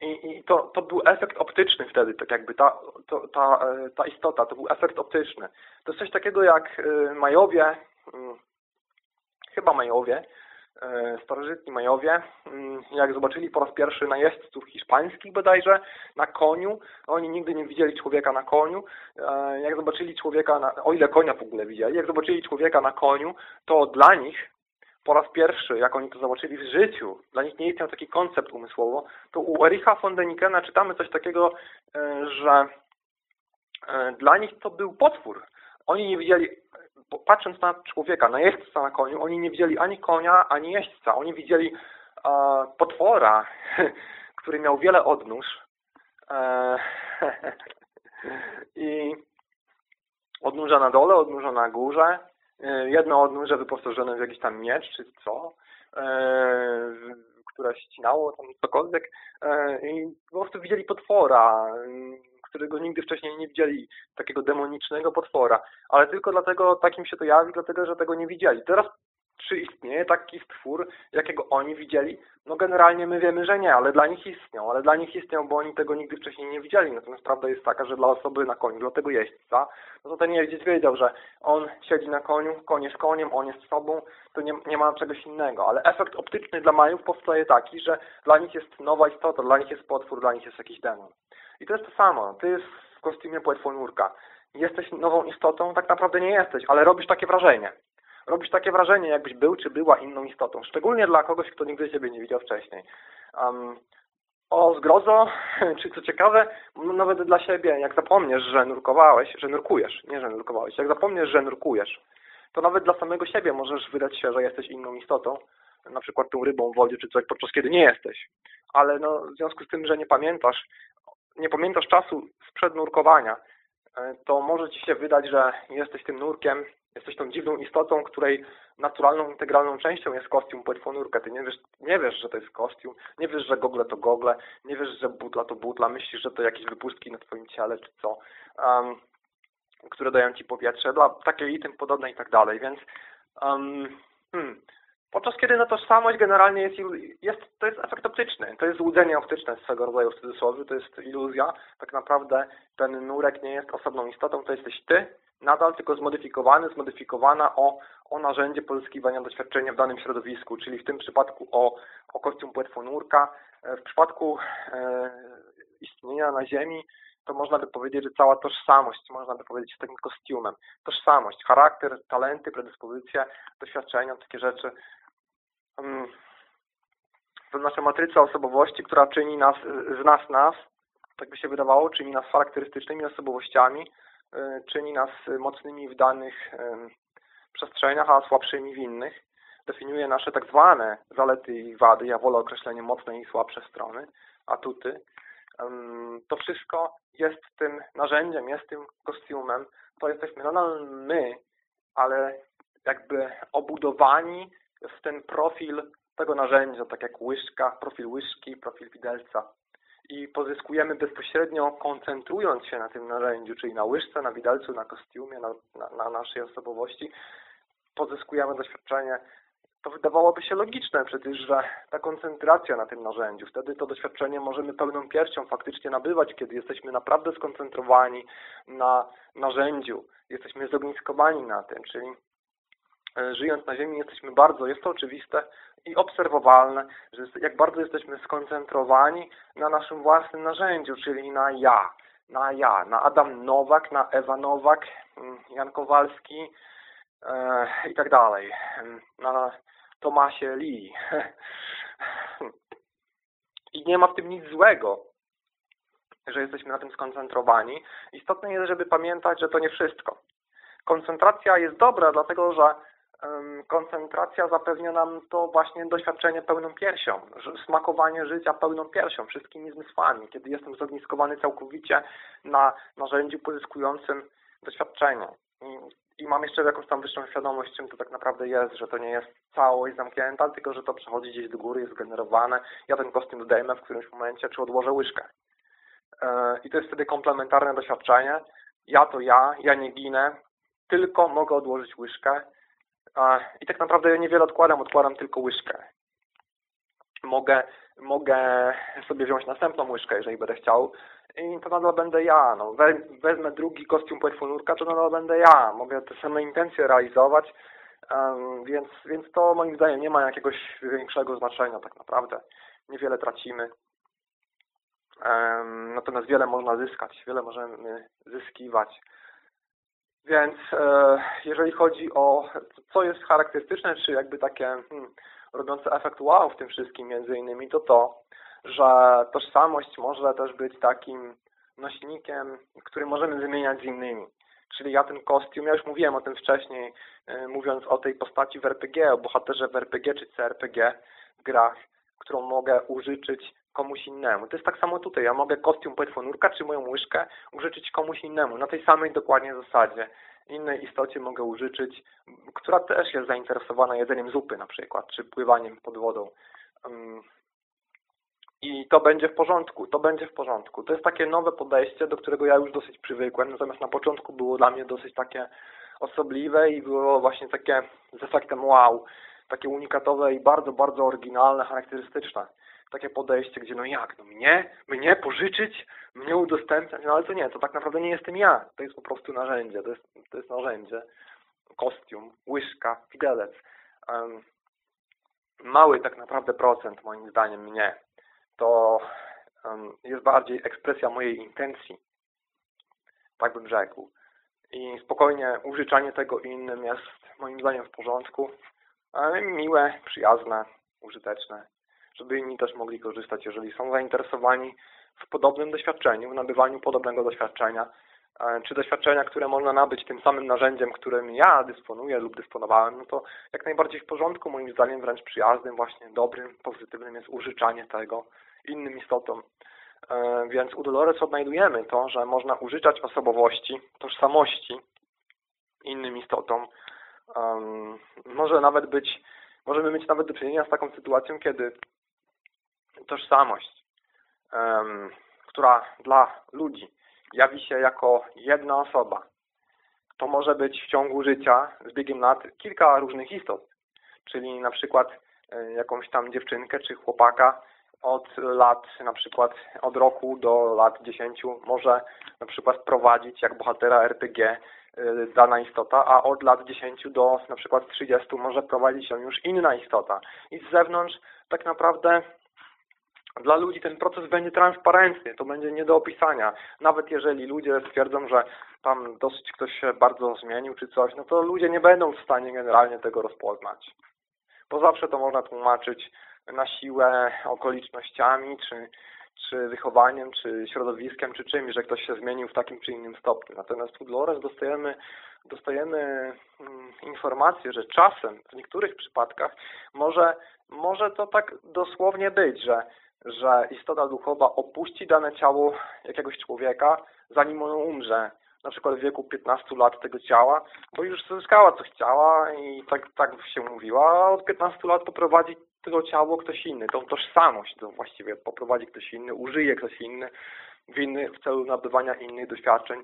I, i to, to był efekt optyczny wtedy, tak jakby ta, to, ta, e, ta istota, to był efekt optyczny. To jest coś takiego jak e, Majowie, mm, chyba Majowie, starożytni Majowie, mm, jak zobaczyli po raz pierwszy najeźdźców hiszpańskich bodajże na koniu, oni nigdy nie widzieli człowieka na koniu, jak zobaczyli człowieka, na, o ile konia w ogóle widzieli, jak zobaczyli człowieka na koniu, to dla nich po raz pierwszy, jak oni to zobaczyli w życiu, dla nich nie istniał taki koncept umysłowo, to u Ericha von Denikena czytamy coś takiego, e, że e, dla nich to był potwór. Oni nie widzieli, patrząc na człowieka, na jeźdźca na koniu, oni nie widzieli ani konia, ani jeźdźca. Oni widzieli potwora, (laughs) który miał wiele odnóż. E, (laughs) i odnóża na dole, odnóża na górze, E, jedno odnóże wyposażone w jakiś tam miecz, czy co, e, które ścinało tam cokolwiek. E, i po prostu widzieli potwora, którego nigdy wcześniej nie widzieli, takiego demonicznego potwora, ale tylko dlatego takim się to jawi, dlatego, że tego nie widzieli. Teraz czy istnieje taki stwór, jakiego oni widzieli? No generalnie my wiemy, że nie, ale dla nich istniał, ale dla nich istniał, bo oni tego nigdy wcześniej nie widzieli. Natomiast prawda jest taka, że dla osoby na koniu, dla tego jeźdźca, no to ten jeździec wiedział, że on siedzi na koniu, koń jest koniem, on jest sobą, to nie, nie ma czegoś innego. Ale efekt optyczny dla Majów powstaje taki, że dla nich jest nowa istota, dla nich jest potwór, dla nich jest jakiś demon. I to jest to samo. Ty w kostiumie płetwonurka. Jesteś nową istotą, tak naprawdę nie jesteś, ale robisz takie wrażenie robisz takie wrażenie, jakbyś był czy była inną istotą. Szczególnie dla kogoś, kto nigdy Ciebie nie widział wcześniej. Um, o zgrozo, (laughs) czy co ciekawe, no nawet dla siebie, jak zapomniesz, że nurkowałeś, że nurkujesz, nie że nurkowałeś, jak zapomniesz, że nurkujesz, to nawet dla samego siebie możesz wydać się, że jesteś inną istotą, na przykład tą rybą w wodzie czy coś, podczas kiedy nie jesteś. Ale no, w związku z tym, że nie pamiętasz, nie pamiętasz czasu sprzed nurkowania, e, to może Ci się wydać, że jesteś tym nurkiem, jesteś tą dziwną istotą, której naturalną, integralną częścią jest kostium płetwonurka. Ty nie wiesz, nie wiesz, że to jest kostium, nie wiesz, że gogle to gogle, nie wiesz, że butla to butla, myślisz, że to jakieś wypustki na Twoim ciele, czy co, um, które dają Ci powietrze, dla takie i tym podobne i tak dalej, więc um, hmm, Podczas kiedy no, tożsamość generalnie jest, jest, to jest efekt optyczny, to jest złudzenie optyczne swego rodzaju w cudzysłowie, to jest iluzja. Tak naprawdę ten nurek nie jest osobną istotą, to jesteś ty, nadal tylko zmodyfikowany, zmodyfikowana o, o narzędzie pozyskiwania doświadczenia w danym środowisku, czyli w tym przypadku o, o kostium płetwonurka. W przypadku e, istnienia na Ziemi to można by powiedzieć, że cała tożsamość, można by powiedzieć, jest takim kostiumem. Tożsamość, charakter, talenty, predyspozycje, doświadczenia, takie rzeczy to nasza matryca osobowości, która czyni nas, z nas nas, tak by się wydawało, czyni nas charakterystycznymi osobowościami, y, czyni nas mocnymi w danych przestrzeniach, a słabszymi w innych. Definiuje nasze tak zwane zalety i wady. Ja wolę określenie mocne i słabsze strony, atuty. To wszystko jest tym narzędziem, jest tym kostiumem. To jesteśmy nadal my, ale jakby obudowani w ten profil tego narzędzia, tak jak łyżka, profil łyżki, profil widelca. I pozyskujemy bezpośrednio, koncentrując się na tym narzędziu, czyli na łyżce, na widelcu, na kostiumie, na, na, na naszej osobowości, pozyskujemy doświadczenie. To wydawałoby się logiczne przecież, że ta koncentracja na tym narzędziu, wtedy to doświadczenie możemy pełną piersią faktycznie nabywać, kiedy jesteśmy naprawdę skoncentrowani na narzędziu, jesteśmy zogniskowani na tym, czyli żyjąc na Ziemi jesteśmy bardzo, jest to oczywiste i obserwowalne, że jak bardzo jesteśmy skoncentrowani na naszym własnym narzędziu, czyli na ja, na ja, na Adam Nowak, na Ewa Nowak, mm, Jan Kowalski e, i tak dalej, na Tomasie Lee. (laughs) I nie ma w tym nic złego, że jesteśmy na tym skoncentrowani. Istotne jest, żeby pamiętać, że to nie wszystko. Koncentracja jest dobra, dlatego że koncentracja zapewnia nam to właśnie doświadczenie pełną piersią, smakowanie życia pełną piersią, wszystkimi zmysłami, kiedy jestem zogniskowany całkowicie na narzędziu pozyskującym doświadczenie. I, I mam jeszcze jakąś tam wyższą świadomość, czym to tak naprawdę jest, że to nie jest całość zamknięta, tylko że to przechodzi gdzieś do góry, jest generowane. Ja ten kostium zdejmę w którymś momencie, czy odłożę łyżkę. E, I to jest wtedy komplementarne doświadczenie. Ja to ja, ja nie ginę, tylko mogę odłożyć łyżkę i tak naprawdę niewiele odkładam, odkładam tylko łyżkę. Mogę, mogę sobie wziąć następną łyżkę, jeżeli będę chciał i to nadal będę ja. No, wezmę drugi kostium płetwonurka, to nadal będę ja. Mogę te same intencje realizować, um, więc, więc to moim zdaniem nie ma jakiegoś większego znaczenia tak naprawdę. Niewiele tracimy. Um, natomiast wiele można zyskać, wiele możemy zyskiwać. Więc e, jeżeli chodzi o co jest charakterystyczne, czy jakby takie hmm, robiące efekt wow w tym wszystkim między innymi, to to, że tożsamość może też być takim nośnikiem, który możemy wymieniać z innymi. Czyli ja ten kostium, ja już mówiłem o tym wcześniej, e, mówiąc o tej postaci w RPG, o bohaterze w RPG czy CRPG w grach, którą mogę użyczyć komuś innemu. To jest tak samo tutaj. Ja mogę kostium płetwonurka czy moją łyżkę użyczyć komuś innemu. Na tej samej dokładnie zasadzie. Innej istocie mogę użyczyć, która też jest zainteresowana jedzeniem zupy na przykład, czy pływaniem pod wodą. I to będzie w porządku, to będzie w porządku. To jest takie nowe podejście, do którego ja już dosyć przywykłem, natomiast na początku było dla mnie dosyć takie osobliwe i było właśnie takie z efektem wow, takie unikatowe i bardzo, bardzo oryginalne, charakterystyczne takie podejście, gdzie no jak, no mnie, mnie pożyczyć, mnie udostępniać, no ale to nie, to tak naprawdę nie jestem ja, to jest po prostu narzędzie, to jest, to jest narzędzie, kostium, łyżka, widelec. Um, mały tak naprawdę procent moim zdaniem mnie, to um, jest bardziej ekspresja mojej intencji, tak bym rzekł. I spokojnie użyczanie tego innym jest moim zdaniem w porządku, ale miłe, przyjazne, użyteczne żeby inni też mogli korzystać, jeżeli są zainteresowani w podobnym doświadczeniu, w nabywaniu podobnego doświadczenia, e, czy doświadczenia, które można nabyć tym samym narzędziem, którym ja dysponuję lub dysponowałem, no to jak najbardziej w porządku, moim zdaniem wręcz przyjaznym, właśnie dobrym, pozytywnym jest użyczanie tego innym istotom. E, więc u Dolores odnajdujemy to, że można użyczać osobowości, tożsamości innym istotom. Może nawet być, możemy mieć nawet do czynienia z taką sytuacją, kiedy tożsamość, która dla ludzi jawi się jako jedna osoba, to może być w ciągu życia, z biegiem lat, kilka różnych istot. Czyli na przykład e, jakąś tam dziewczynkę czy chłopaka od lat, na przykład od roku do lat 10 może na przykład prowadzić jak bohatera RPG y, dana istota, a od lat 10 do na przykład 30 może prowadzić ją już inna istota. I z zewnątrz tak naprawdę dla ludzi ten proces będzie transparentny, to będzie nie do opisania. Nawet jeżeli ludzie stwierdzą, że tam dosyć ktoś się bardzo zmienił czy coś, no to ludzie nie będą w stanie generalnie tego rozpoznać. Bo zawsze to można tłumaczyć na siłę okolicznościami, czy, czy wychowaniem, czy środowiskiem, czy czymś, że ktoś się zmienił w takim czy innym stopniu. Natomiast u Dolores dostajemy, dostajemy mm, informację, że czasem, w niektórych przypadkach, może, może to tak dosłownie być, że, że istota duchowa opuści dane ciało jakiegoś człowieka, zanim ono umrze na przykład w wieku 15 lat tego ciała, bo już zyskała co chciała i tak, tak się mówiła, a od 15 lat poprowadzi tego ciało ktoś inny, tą tożsamość to właściwie poprowadzi ktoś inny, użyje ktoś inny w, inny, w celu nabywania innych doświadczeń.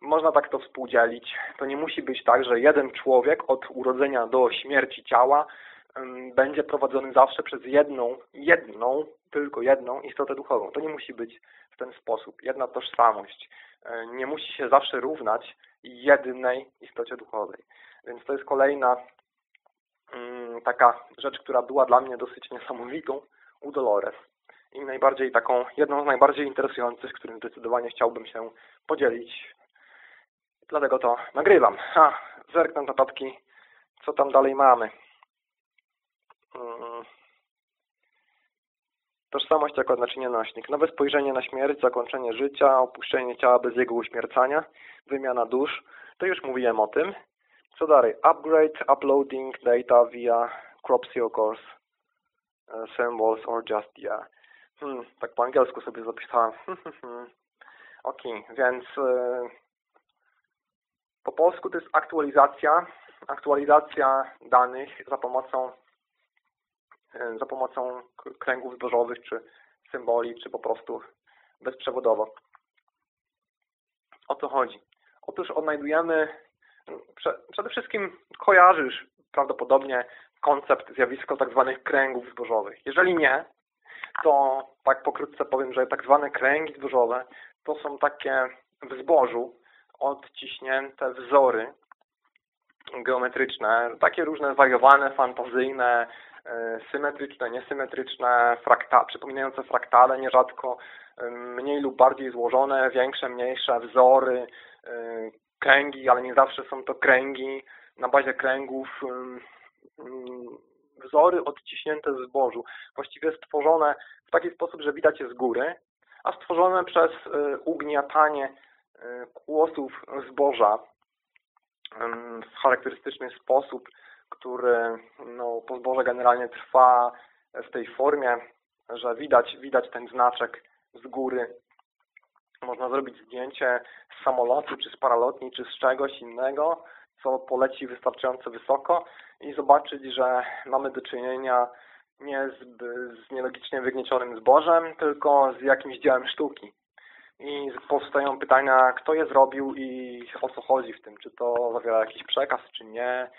Można tak to współdzielić. To nie musi być tak, że jeden człowiek od urodzenia do śmierci ciała będzie prowadzony zawsze przez jedną, jedną, tylko jedną istotę duchową. To nie musi być w ten sposób. Jedna tożsamość e, nie musi się zawsze równać jednej istocie duchowej. Więc to jest kolejna Mm, taka rzecz, która była dla mnie dosyć niesamowitą u Dolores i najbardziej taką, jedną z najbardziej interesujących, którym zdecydowanie chciałbym się podzielić. Dlatego to nagrywam. A, zerknę notatki, co tam dalej mamy. Hmm. Tożsamość jako naczynie nośnik. Nowe spojrzenie na śmierć, zakończenie życia, opuszczenie ciała bez jego uśmiercania, wymiana dusz. To już mówiłem o tym. Co dalej? Upgrade, uploading data via Cropsio course, symbols or just yeah. Hmm, tak po angielsku sobie zapisałem. (laughs) ok, więc y, po polsku to jest aktualizacja, aktualizacja danych za pomocą za pomocą kręgów zbożowych, czy symboli, czy po prostu bezprzewodowo. O co chodzi? Otóż odnajdujemy przede wszystkim kojarzysz prawdopodobnie koncept, zjawisko tak zwanych kręgów zbożowych. Jeżeli nie, to tak pokrótce powiem, że tak zwane kręgi zbożowe to są takie w zbożu odciśnięte wzory geometryczne, takie różne wariowane, fantazyjne, e, symetryczne, niesymetryczne, frakta przypominające fraktale, nierzadko e, mniej lub bardziej złożone, większe, mniejsze wzory, e, kręgi, ale nie zawsze są to kręgi. Na bazie kręgów, wzory odciśnięte z zbożu, właściwie stworzone w taki sposób, że widać je z góry, a stworzone przez ugniatanie kłosów zboża w charakterystyczny sposób, który no, po zboże generalnie trwa w tej formie, że widać, widać ten znaczek z góry. Można zrobić zdjęcie z samolotu, czy z paralotni, czy z czegoś innego, co poleci wystarczająco wysoko i zobaczyć, że mamy do czynienia nie z, z nielogicznie wygniecionym zbożem, tylko z jakimś dziełem sztuki. I powstają pytania, kto je zrobił i o co chodzi w tym, czy to zawiera jakiś przekaz, czy nie,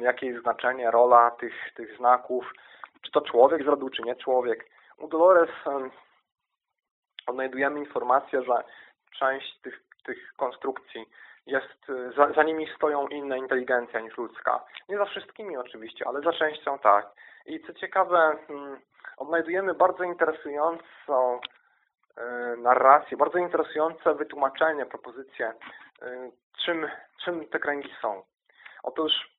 jakie jest znaczenie, rola tych, tych znaków, czy to człowiek zrobił, czy nie człowiek. U Dolores odnajdujemy informację, że część tych, tych konstrukcji jest, za, za, nimi stoją inne inteligencja niż ludzka. Nie za wszystkimi oczywiście, ale za częścią tak. I co ciekawe, odnajdujemy bardzo interesującą y, narrację, bardzo interesujące wytłumaczenie, propozycje, y, czym, czym te kręgi są. Otóż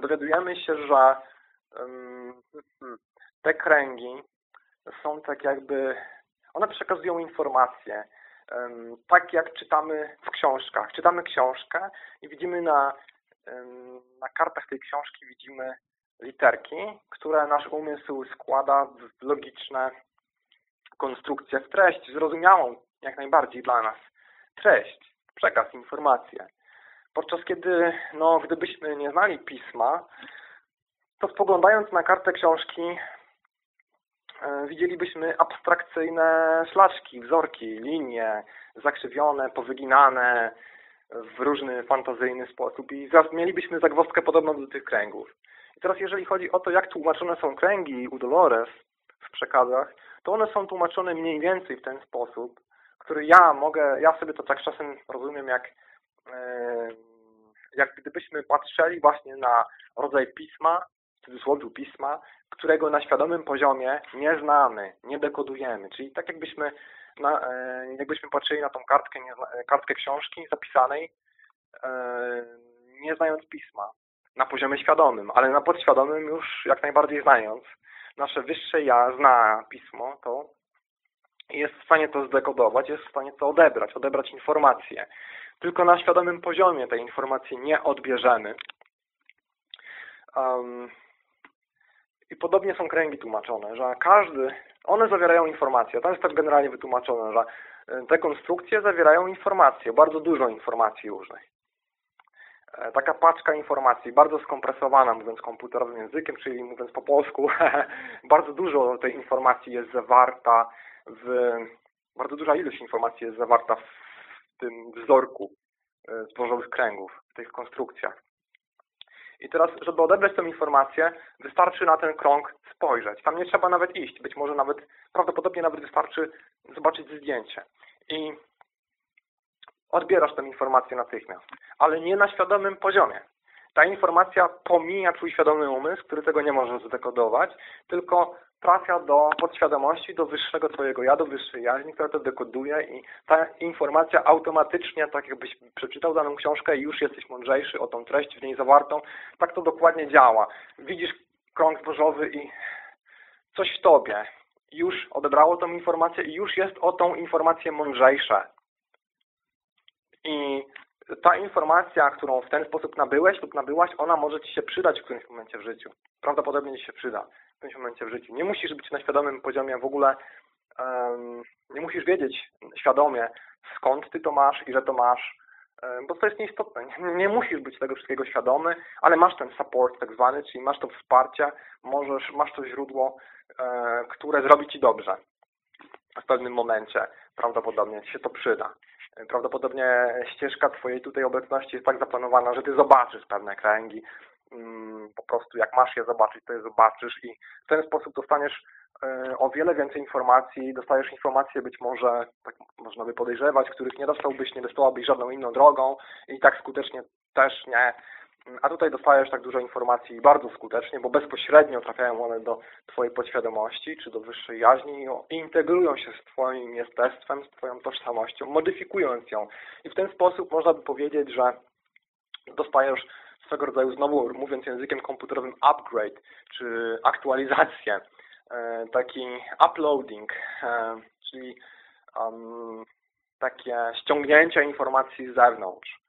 dowiadujemy się, że hmm, te kręgi są tak jakby, one przekazują informacje, tak jak czytamy w książkach. Czytamy książkę i widzimy na, na kartach tej książki widzimy literki, które nasz umysł składa w logiczne konstrukcje, w treść, zrozumiałą jak najbardziej dla nas. Treść, przekaz, informacje. Podczas kiedy, no, gdybyśmy nie znali pisma, to spoglądając na kartę książki e, widzielibyśmy abstrakcyjne szlaczki, wzorki, linie zakrzywione, powyginane w różny fantazyjny sposób i mielibyśmy zagwozdkę podobną do tych kręgów. I teraz jeżeli chodzi o to, jak tłumaczone są kręgi u Dolores w przekazach, to one są tłumaczone mniej więcej w ten sposób, który ja mogę, ja sobie to tak czasem rozumiem jak jak gdybyśmy patrzyli właśnie na rodzaj pisma, w cudzysłowie pisma, którego na świadomym poziomie nie znamy, nie dekodujemy. Czyli tak jakbyśmy, na, e, jakbyśmy patrzyli na tą kartkę, kartkę książki zapisanej, e, nie znając pisma, na poziomie świadomym, ale na podświadomym już jak najbardziej znając. Nasze wyższe ja zna pismo, to jest w stanie to zdekodować, jest w stanie to odebrać, odebrać informacje. Tylko na świadomym poziomie tej informacji nie odbierzemy. Um, I podobnie są kręgi tłumaczone, że każdy, one zawierają informacje. To jest tak generalnie wytłumaczone, że e, te konstrukcje zawierają informacje, bardzo dużo informacji różnych. E, taka paczka informacji, bardzo skompresowana, mówiąc komputerowym językiem, czyli mówiąc po polsku, (laughs) bardzo dużo tej informacji jest zawarta w, bardzo duża ilość informacji jest zawarta w tym wzorku e, zbożowych kręgów, w tych konstrukcjach. I teraz, żeby odebrać tę informację, wystarczy na ten krąg spojrzeć. Tam nie trzeba nawet iść. Być może nawet, prawdopodobnie nawet wystarczy zobaczyć zdjęcie. I odbierasz tę informację natychmiast. Ale nie na świadomym poziomie. Ta informacja pomija Twój świadomy umysł, który tego nie może zdekodować, tylko trafia do podświadomości, do wyższego Twojego ja, do wyższej jaźni, która to dekoduje i ta informacja automatycznie, tak jakbyś przeczytał daną książkę i już jesteś mądrzejszy o tą treść w niej zawartą, tak to dokładnie działa. Widzisz krąg zbożowy i coś w Tobie już odebrało tą informację i już jest o tą informację mądrzejsze. I ta informacja, którą w ten sposób nabyłeś lub nabyłaś, ona może Ci się przydać w którymś momencie w życiu. Prawdopodobnie Ci się przyda w którymś momencie w życiu. Nie musisz być na świadomym poziomie w ogóle, nie musisz wiedzieć świadomie, skąd Ty to masz i że to masz, bo to jest nieistotne. Nie, musisz być tego wszystkiego świadomy, ale masz ten support tak zwany, czyli masz to wsparcie, możesz, masz to źródło, um, które zrobi Ci dobrze w pewnym momencie. Prawdopodobnie się to przyda prawdopodobnie ścieżka Twojej tutaj obecności jest tak zaplanowana, że Ty zobaczysz pewne kręgi, po prostu jak masz je zobaczyć, to je zobaczysz i w ten sposób dostaniesz e, o wiele więcej informacji, dostajesz informacje być może, tak można by podejrzewać, których nie dostałbyś, nie dostałabyś żadną inną drogą i tak skutecznie też nie a tutaj dostajesz tak dużo informacji bardzo skutecznie, bo bezpośrednio trafiają one do Twojej podświadomości czy do wyższej jaźni i integrują się z Twoim jestestwem, z Twoją tożsamością, modyfikując ją. I w ten sposób można by powiedzieć, że dostajesz swego rodzaju, znowu mówiąc językiem komputerowym, upgrade, czy aktualizację, e, taki uploading, e, czyli takie ściągnięcie informacji z zewnątrz.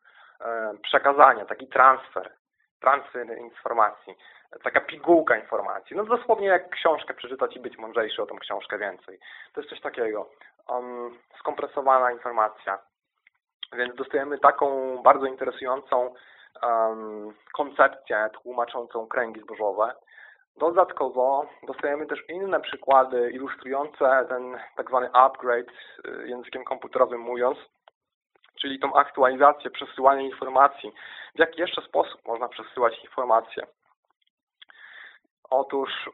E, przekazanie, taki transfer, transfer informacji, taka pigułka informacji. No dosłownie jak książkę przeczytać i być mądrzejszy o tą książkę więcej. To jest coś takiego. Skompresowana informacja. Więc dostajemy taką bardzo interesującą koncepcję tłumaczącą kręgi zbożowe. Dodatkowo dostajemy też inne przykłady ilustrujące ten tak zwany upgrade y, językiem komputerowym mówiąc, czyli tą aktualizację, przesyłanie informacji. W jaki jeszcze sposób można przesyłać informacje? Otóż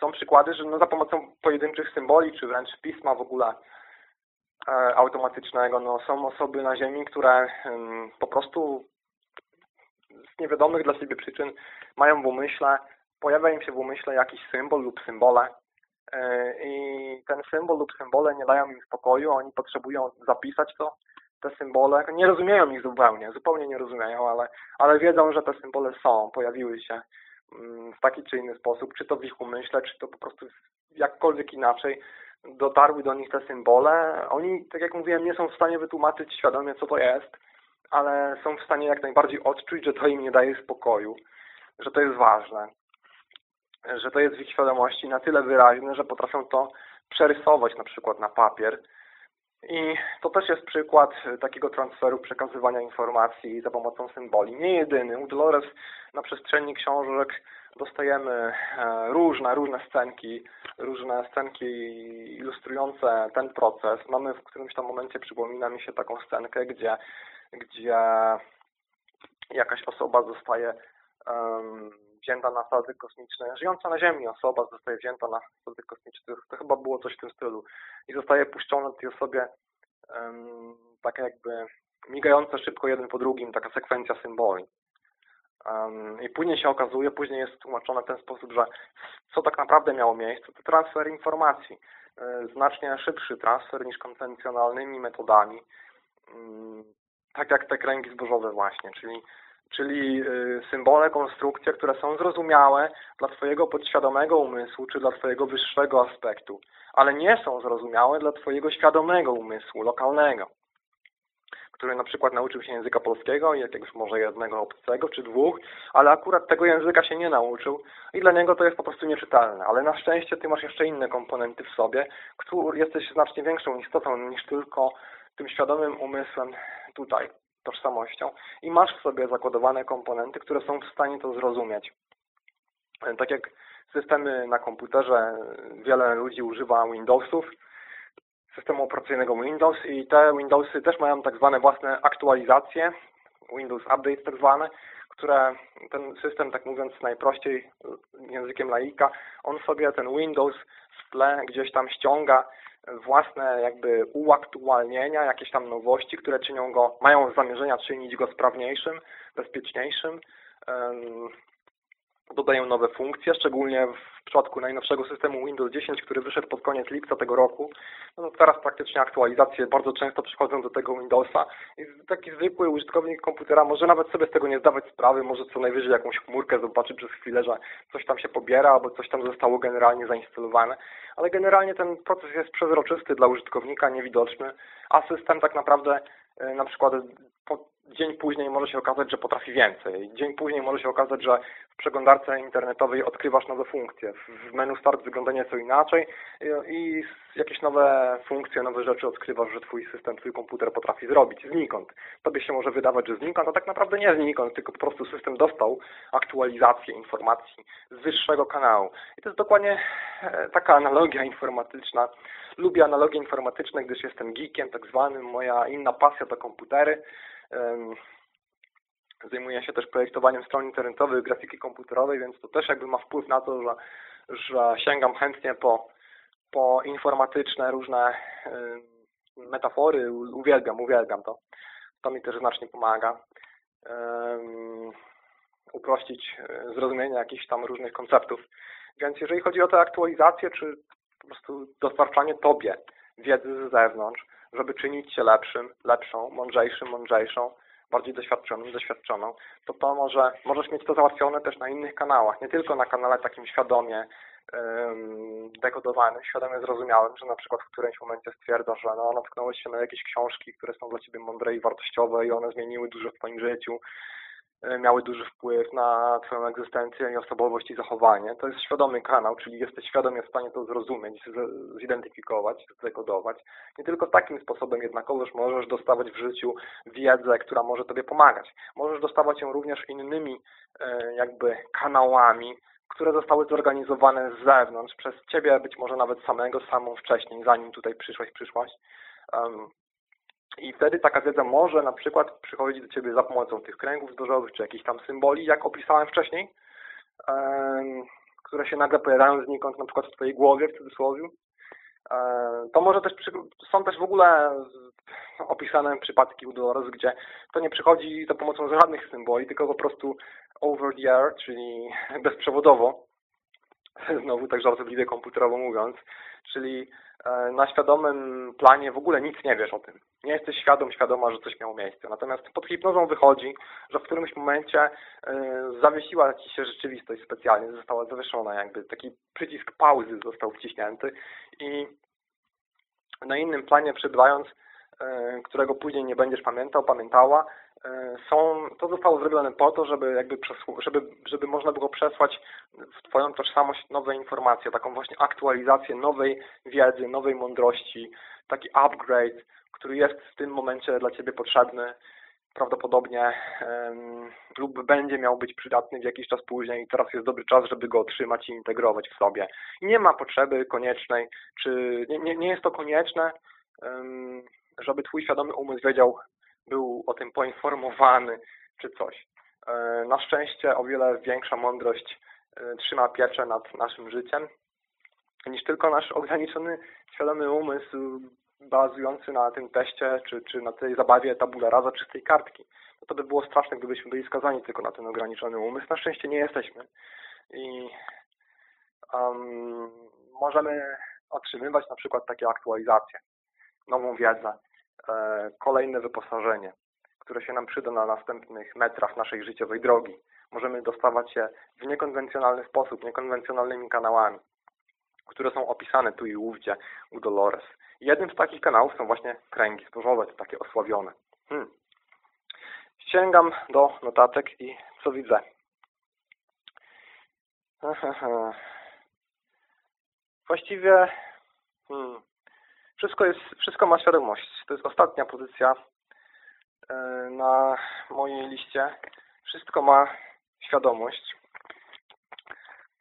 są przykłady, że no za pomocą pojedynczych symboli, czy wręcz pisma w ogóle automatycznego, no są osoby na Ziemi, które po prostu z niewiadomych dla siebie przyczyn mają w umyśle, pojawia im się w umyśle jakiś symbol lub symbole, E, i ten symbol lub symbole nie dają im spokoju, oni potrzebują zapisać to, te symbole. Nie rozumieją ich zupełnie, zupełnie nie rozumieją, ale, ale wiedzą, że te symbole są, pojawiły się mm, w taki czy inny sposób, czy to w ich umyśle, czy to po prostu jakkolwiek inaczej, dotarły do nich te symbole. Oni, tak jak mówiłem, nie są w stanie wytłumaczyć świadomie, co to jest, ale są w stanie jak najbardziej odczuć, że to im nie daje spokoju, że to jest ważne, że to jest w ich świadomości na tyle wyraźne, że potrafią to przerysować na przykład na papier. I to też jest przykład takiego transferu przekazywania informacji za pomocą symboli. Nie jedyny. U Dolores na przestrzeni książek dostajemy e, różne, różne scenki, różne scenki ilustrujące ten proces. Mamy w którymś tam momencie, przypomina mi się taką scenkę, gdzie, gdzie jakaś osoba zostaje um, wzięta na statek kosmiczny, żyjąca na Ziemi osoba zostaje wzięta na statek kosmiczny, to chyba było coś w tym stylu i zostaje puszczona tej osobie um, taka jakby migająca szybko jeden po drugim, taka sekwencja symboli. I później się okazuje, później jest tłumaczone w ten sposób, że co tak naprawdę miało miejsce, to transfer informacji. E, znacznie szybszy transfer niż konwencjonalnymi metodami, um, tak jak te kręgi zbożowe właśnie, czyli czyli y, symbole, konstrukcje, które są zrozumiałe dla Twojego podświadomego umysłu, czy dla Twojego wyższego aspektu, ale nie są zrozumiałe dla Twojego świadomego umysłu, lokalnego, który na przykład nauczył się języka polskiego i jakiegoś może jednego obcego, czy dwóch, ale akurat tego języka się nie nauczył i dla niego to jest po prostu nieczytelne. Ale na szczęście Ty masz jeszcze inne komponenty w sobie, który jesteś znacznie większą istotą niż tylko tym świadomym umysłem tutaj tożsamością i masz w sobie zakodowane komponenty, które są w stanie to zrozumieć. Tak jak systemy na komputerze, wiele ludzi używa Windowsów, systemu operacyjnego Windows i te Windowsy też mają tak zwane własne aktualizacje, Windows Update tak zwane, które ten system, tak mówiąc najprościej językiem laika, on sobie ten Windows w tle gdzieś tam ściąga własne jakby uaktualnienia, jakieś tam nowości, które czynią go, mają zamierzenia czynić go sprawniejszym, bezpieczniejszym, dodają nowe funkcje, szczególnie w przypadku najnowszego systemu Windows 10, który wyszedł pod koniec lipca tego roku. No to teraz praktycznie aktualizacje bardzo często przychodzą do tego Windowsa i taki zwykły użytkownik komputera może nawet sobie z tego nie zdawać sprawy, może co najwyżej jakąś chmurkę zobaczyć przez chwilę, że coś tam się pobiera albo coś tam zostało generalnie zainstalowane, ale generalnie ten proces jest przezroczysty dla użytkownika, niewidoczny, a system tak naprawdę e, na przykład dzień później może się okazać, że potrafi więcej. Dzień później może się okazać, że w przeglądarce internetowej odkrywasz nowe funkcje. W menu start wygląda nieco inaczej i jakieś nowe funkcje, nowe rzeczy odkrywasz, że Twój system, Twój komputer potrafi zrobić znikąd. Tobie się może wydawać, że znikąd, a tak naprawdę nie znikąd, tylko po prostu system dostał aktualizację informacji z wyższego kanału. I to jest dokładnie e, taka analogia informatyczna. Lubię analogie informatyczne, gdyż jestem geekiem tak zwanym. Moja inna pasja to komputery. Zajmuję się też projektowaniem stron internetowych, grafiki komputerowej, więc to też jakby ma wpływ na to, że, że sięgam chętnie po, po informatyczne różne metafory. Uwielbiam, uwielbiam to. To mi też znacznie pomaga uprościć e, zrozumienie jakichś tam różnych konceptów. Więc jeżeli chodzi o te aktualizacje, czy po prostu dostarczanie Tobie wiedzy z zewnątrz, żeby czynić się lepszym, lepszą, mądrzejszym, mądrzejszą, bardziej doświadczonym, doświadczoną, to to może, możesz mieć to załatwione też na innych kanałach, nie tylko na kanale takim świadomie dekodowanym, świadomie zrozumiałym, że na przykład w którymś momencie stwierdzasz, że no, natknąłeś się na jakieś książki, które są dla Ciebie mądre i wartościowe i one zmieniły dużo w Twoim życiu, miały duży wpływ na Twoją egzystencję i osobowość i zachowanie. To jest świadomy kanał, czyli jesteś świadomie w stanie to zrozumieć, zidentyfikować, zdekodować. Nie tylko takim sposobem jednakowoż możesz dostawać w życiu wiedzę, która może Tobie pomagać. Możesz dostawać ją również innymi e, jakby kanałami, które zostały zorganizowane z zewnątrz, przez Ciebie, być może nawet samego, samą wcześniej, zanim tutaj przyszłaś, przyszłaś. I wtedy taka wiedza może na przykład przychodzić do Ciebie za pomocą tych kręgów zbożowych, czy jakichś tam symboli, jak opisałem wcześniej, które się nagle pojawiają znikąd na przykład w Twojej głowie, w cudzysłowie. To może też, są też w ogóle opisane przypadki u Dolores, gdzie to nie przychodzi za pomocą żadnych symboli, tylko po prostu over the air, czyli bezprzewodowo, (laughs) znowu tak żartobliwie komputerowo mówiąc, czyli na świadomym planie w ogóle nic nie wiesz o tym. Nie jesteś świadom, świadoma, że coś miało miejsce. Natomiast pod hipnozą wychodzi, że w którymś momencie e, zawiesiła ci się rzeczywistość specjalnie, została zawieszona, jakby taki przycisk pauzy został wciśnięty i na innym planie przebywając, e, którego później nie będziesz pamiętał, pamiętała, E, są, to zostało zrobione po to, żeby jakby żeby, żeby można było przesłać w Twoją tożsamość nowe informacje, taką właśnie aktualizację nowej wiedzy, nowej mądrości, taki upgrade, który jest w tym momencie dla Ciebie potrzebny, prawdopodobnie um, lub będzie miał być przydatny w jakiś czas później i teraz jest dobry czas, żeby go otrzymać i integrować w sobie. I nie ma potrzeby koniecznej, czy nie, nie, nie jest to konieczne, um, żeby Twój świadomy umysł wiedział, był o tym poinformowany czy coś. E, na szczęście o wiele większa mądrość e, trzyma pieczę nad naszym życiem niż tylko nasz ograniczony, świadomy umysł bazujący na tym teście, czy, czy na tej zabawie tabula rasa czystej kartki. No to by było straszne, gdybyśmy byli skazani tylko na ten ograniczony umysł. Na szczęście nie jesteśmy. I um, możemy otrzymywać na przykład takie aktualizacje, nową wiedzę, kolejne wyposażenie, które się nam przyda na następnych metrach naszej życiowej drogi. Możemy dostawać je w niekonwencjonalny sposób, niekonwencjonalnymi kanałami, które są opisane tu i ówdzie u Dolores. Jednym z takich kanałów są właśnie kręgi zbożowe, takie osławione. Hmm. Sięgam do notatek i co widzę? (laughs) Właściwie hmm, wszystko, jest, wszystko ma świadomość. To jest ostatnia pozycja e, na mojej liście. Wszystko ma świadomość.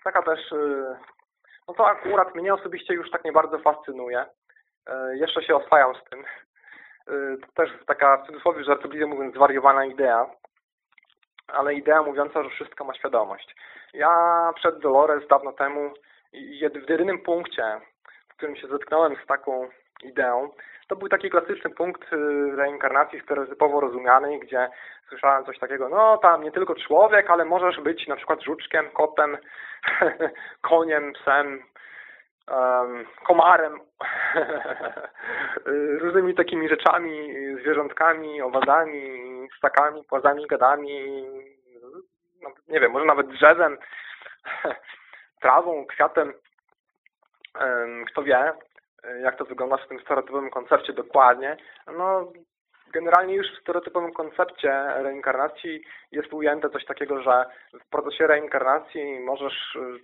Taka też, e, no to akurat mnie osobiście już tak nie bardzo fascynuje. E, jeszcze się oswajam z tym. To też taka w cudzysłowie żartobliwie mówiąc zwariowana idea, ale idea mówiąca, że wszystko ma świadomość. Ja przed Dolores dawno temu w jedynym punkcie, w którym się zetknąłem z taką ideą. To był taki klasyczny punkt y, reinkarnacji stereotypowo rozumianej, gdzie słyszałem coś takiego, no tam nie tylko człowiek, ale możesz być na przykład żuczkiem, kotem, (laughs) koniem, psem, komarem, (laughs) różnymi takimi rzeczami, zwierzątkami, owadami, stakami, płazami, gadami, no, nie wiem, może nawet drzewem, (laughs) trawą, kwiatem, kto wie, jak to wygląda w tym stereotypowym koncepcie dokładnie, no generalnie już w stereotypowym koncepcie reinkarnacji jest ujęte coś takiego, że w procesie reinkarnacji możesz y,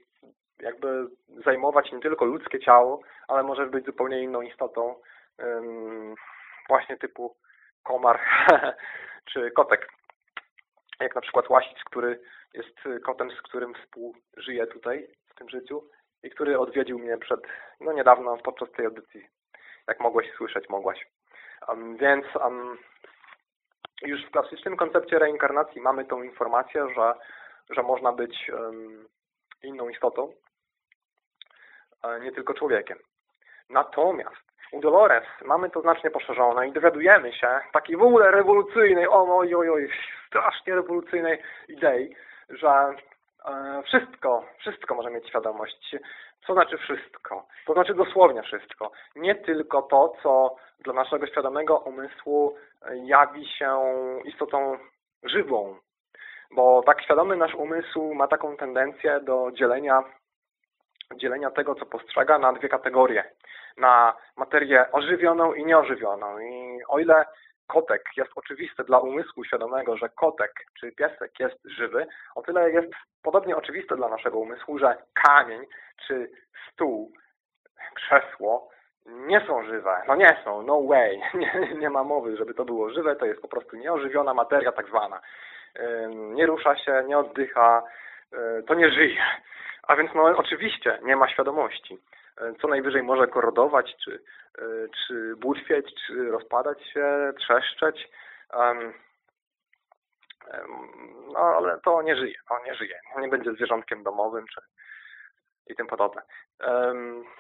jakby zajmować nie tylko ludzkie ciało, ale możesz być zupełnie inną istotą właśnie typu komar (laughs) czy kotek. Jak na przykład łasic, który jest kotem, z którym współżyję tutaj w tym życiu i który odwiedził mnie przed, no niedawno, podczas tej audycji. Jak mogłeś słyszeć, mogłaś. Um, więc um, już w klasycznym koncepcie reinkarnacji mamy tą informację, że, że można być um, inną istotą, nie tylko człowiekiem. Natomiast u Dolores mamy to znacznie poszerzone i dowiadujemy się takiej w ogóle rewolucyjnej, oj, oj, oj, strasznie rewolucyjnej idei, że E, wszystko, wszystko może mieć świadomość. Co znaczy wszystko? To znaczy dosłownie wszystko. Nie tylko to, co dla naszego świadomego umysłu jawi się istotą żywą. Bo tak świadomy nasz umysł ma taką tendencję do dzielenia, dzielenia tego, co postrzega na dwie kategorie. Na materię ożywioną i nieożywioną. I o ile kotek jest oczywiste dla umysłu świadomego, że kotek czy piesek jest żywy, o tyle jest podobnie oczywiste dla naszego umysłu, że kamień czy stół, krzesło nie są żywe. No nie są, no way. (laughs) Nie, nie ma mowy, żeby to było żywe, to jest po prostu nieożywiona materia tak zwana. Nie rusza się, nie oddycha, e, to nie żyje. A więc no oczywiście nie ma świadomości. E, co najwyżej może korodować, czy, e, czy butwieć, czy rozpadać się, trzeszczeć. No ale to nie żyje, on nie żyje. Nie będzie zwierzątkiem domowym, czy i tym podobne.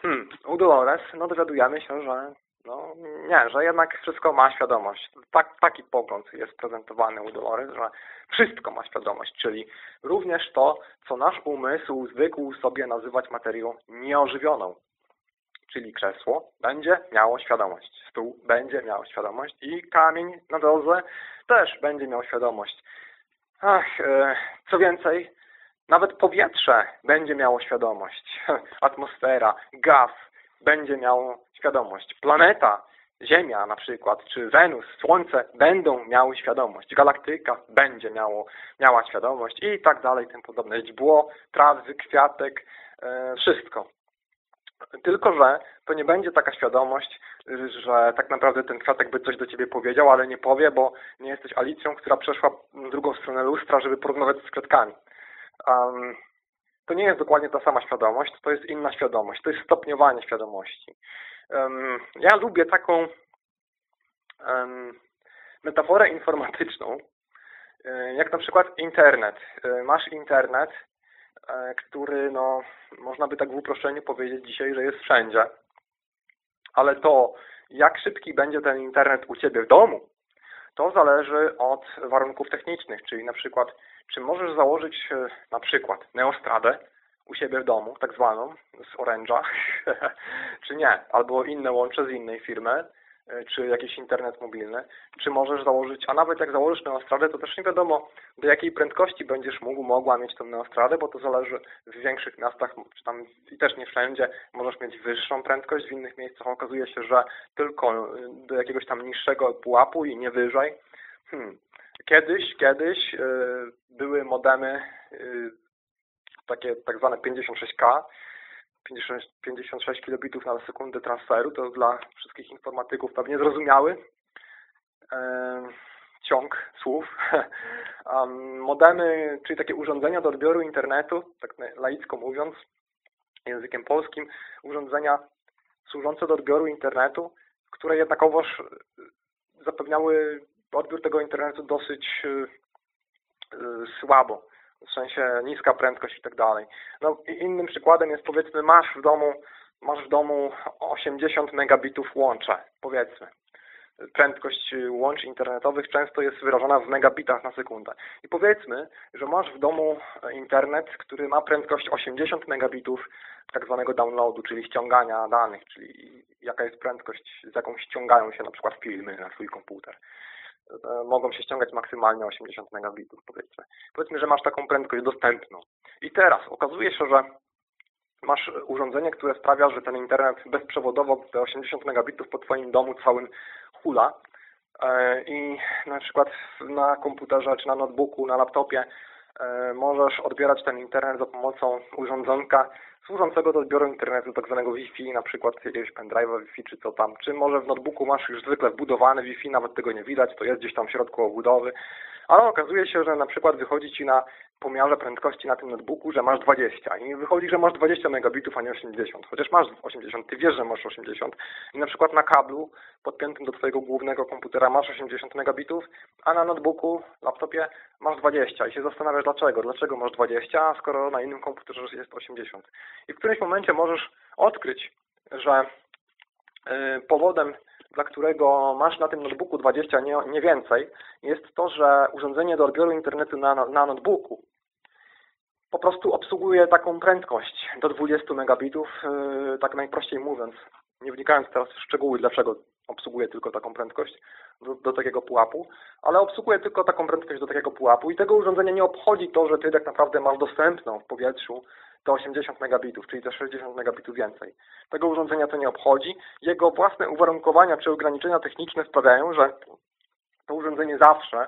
Hmm, u Dolores no dowiadujemy się, że no nie, że jednak wszystko ma świadomość. Tak, taki pogląd jest prezentowany u Dolores, że wszystko ma świadomość, czyli również to, co nasz umysł zwykł sobie nazywać materią nieożywioną. czyli krzesło, będzie miało świadomość. Stół będzie miał świadomość i kamień na drodze też będzie miał świadomość. Ach, e, co więcej, nawet powietrze będzie miało świadomość. (laughs) Atmosfera, gaz będzie miało świadomość. Planeta, Ziemia na przykład, czy Wenus, Słońce będą miały świadomość. Galaktyka będzie miało, miała świadomość i tak dalej, tym podobne. Źdźbło, trawy, kwiatek, e, wszystko. Tylko, że to nie będzie taka świadomość, że tak naprawdę ten kwiatek by coś do ciebie powiedział, ale nie powie, bo nie jesteś Alicją, która przeszła drugą stronę lustra, żeby porozmawiać z kwiatkami. Um, to nie jest dokładnie ta sama świadomość, to jest inna świadomość, to jest stopniowanie świadomości. Ja lubię taką metaforę informatyczną, e, jak na przykład internet. E, masz internet, e, który, no, można by tak w uproszczeniu powiedzieć dzisiaj, że jest wszędzie. Ale to, jak szybki będzie ten internet u Ciebie w domu, to zależy od warunków technicznych, czyli na przykład, czy możesz założyć na przykład neostradę u siebie w domu, tak zwaną, z Orange'a, (laughs) czy nie, albo inne łącze z innej firmy, E, czy jakiś internet mobilny, czy możesz założyć, a nawet jak założysz neostradę, to też nie wiadomo do jakiej prędkości będziesz mógł, mogła mieć tą neostradę, bo to zależy w większych miastach, czy tam i też nie wszędzie, możesz mieć wyższą prędkość, w innych miejscach okazuje się, że tylko e, do jakiegoś tam niższego pułapu i nie wyżej. Hmm. Kiedyś, kiedyś yy, były modemy yy, takie tak zwane 56K, 50, 56 kilobitów na sekundę transferu, to dla wszystkich informatyków pewnie zrozumiały e, ciąg słów. (laughs) modemy, czyli takie urządzenia do odbioru internetu, tak laicko mówiąc, językiem polskim, urządzenia służące do odbioru internetu, które jednakowoż zapewniały odbiór tego internetu dosyć y, y, słabo w sensie niska prędkość i tak dalej. No innym przykładem jest powiedzmy masz w domu masz w domu 80 megabitów łącza, powiedzmy. Prędkość łączy internetowych często jest wyrażona w megabitach na sekundę. I powiedzmy, że masz w domu internet, który ma prędkość 80 megabitów tak zwanego downloadu, czyli ściągania danych, czyli jaka jest prędkość, z jaką ściągają się na przykład filmy na swój komputer. E, mogą się ściągać maksymalnie 80 megabitów, powiedzmy. Powiedzmy, że masz taką prędkość dostępną. I teraz okazuje się, że masz urządzenie, które sprawia, że ten internet bezprzewodowo te 80 megabitów po Twoim domu całym hula e, i na przykład na komputerze, czy na notebooku, na laptopie możesz odbierać ten internet za pomocą urządzonka służącego do odbioru internetu, tak zwanego Wi-Fi, na przykład jakiegoś pendrive'a Wi-Fi czy co tam, czy może w notebooku masz już zwykle wbudowany Wi-Fi, nawet tego nie widać, to jest gdzieś tam w środku obudowy, ale okazuje się, że na przykład wychodzi Ci na pomiarze prędkości na tym notebooku, że masz 20 i wychodzi, że masz 20 megabitów, a nie 80, chociaż masz 80, Ty wiesz, że masz 80 i na przykład na kablu podpiętym do Twojego głównego komputera masz 80 megabitów, a na notebooku, laptopie masz 20 i się zastanawiasz dlaczego, dlaczego masz 20, skoro na innym komputerze jest 80. I w którymś momencie możesz odkryć, że y, powodem dla którego masz na tym notebooku 20, nie, nie więcej, jest to, że urządzenie do odbioru internetu na, na notebooku po prostu obsługuje taką prędkość do 20 megabitów, yy, tak najprościej mówiąc, nie wnikając teraz w szczegóły, dlaczego obsługuje tylko taką prędkość do, do, takiego pułapu, ale obsługuje tylko taką prędkość do takiego pułapu i tego urządzenia nie obchodzi to, że Ty tak naprawdę masz dostępną w powietrzu te 80 megabitów, czyli te 60 megabitów więcej. Tego urządzenia to nie obchodzi. Jego własne uwarunkowania czy ograniczenia techniczne sprawiają, że to urządzenie zawsze,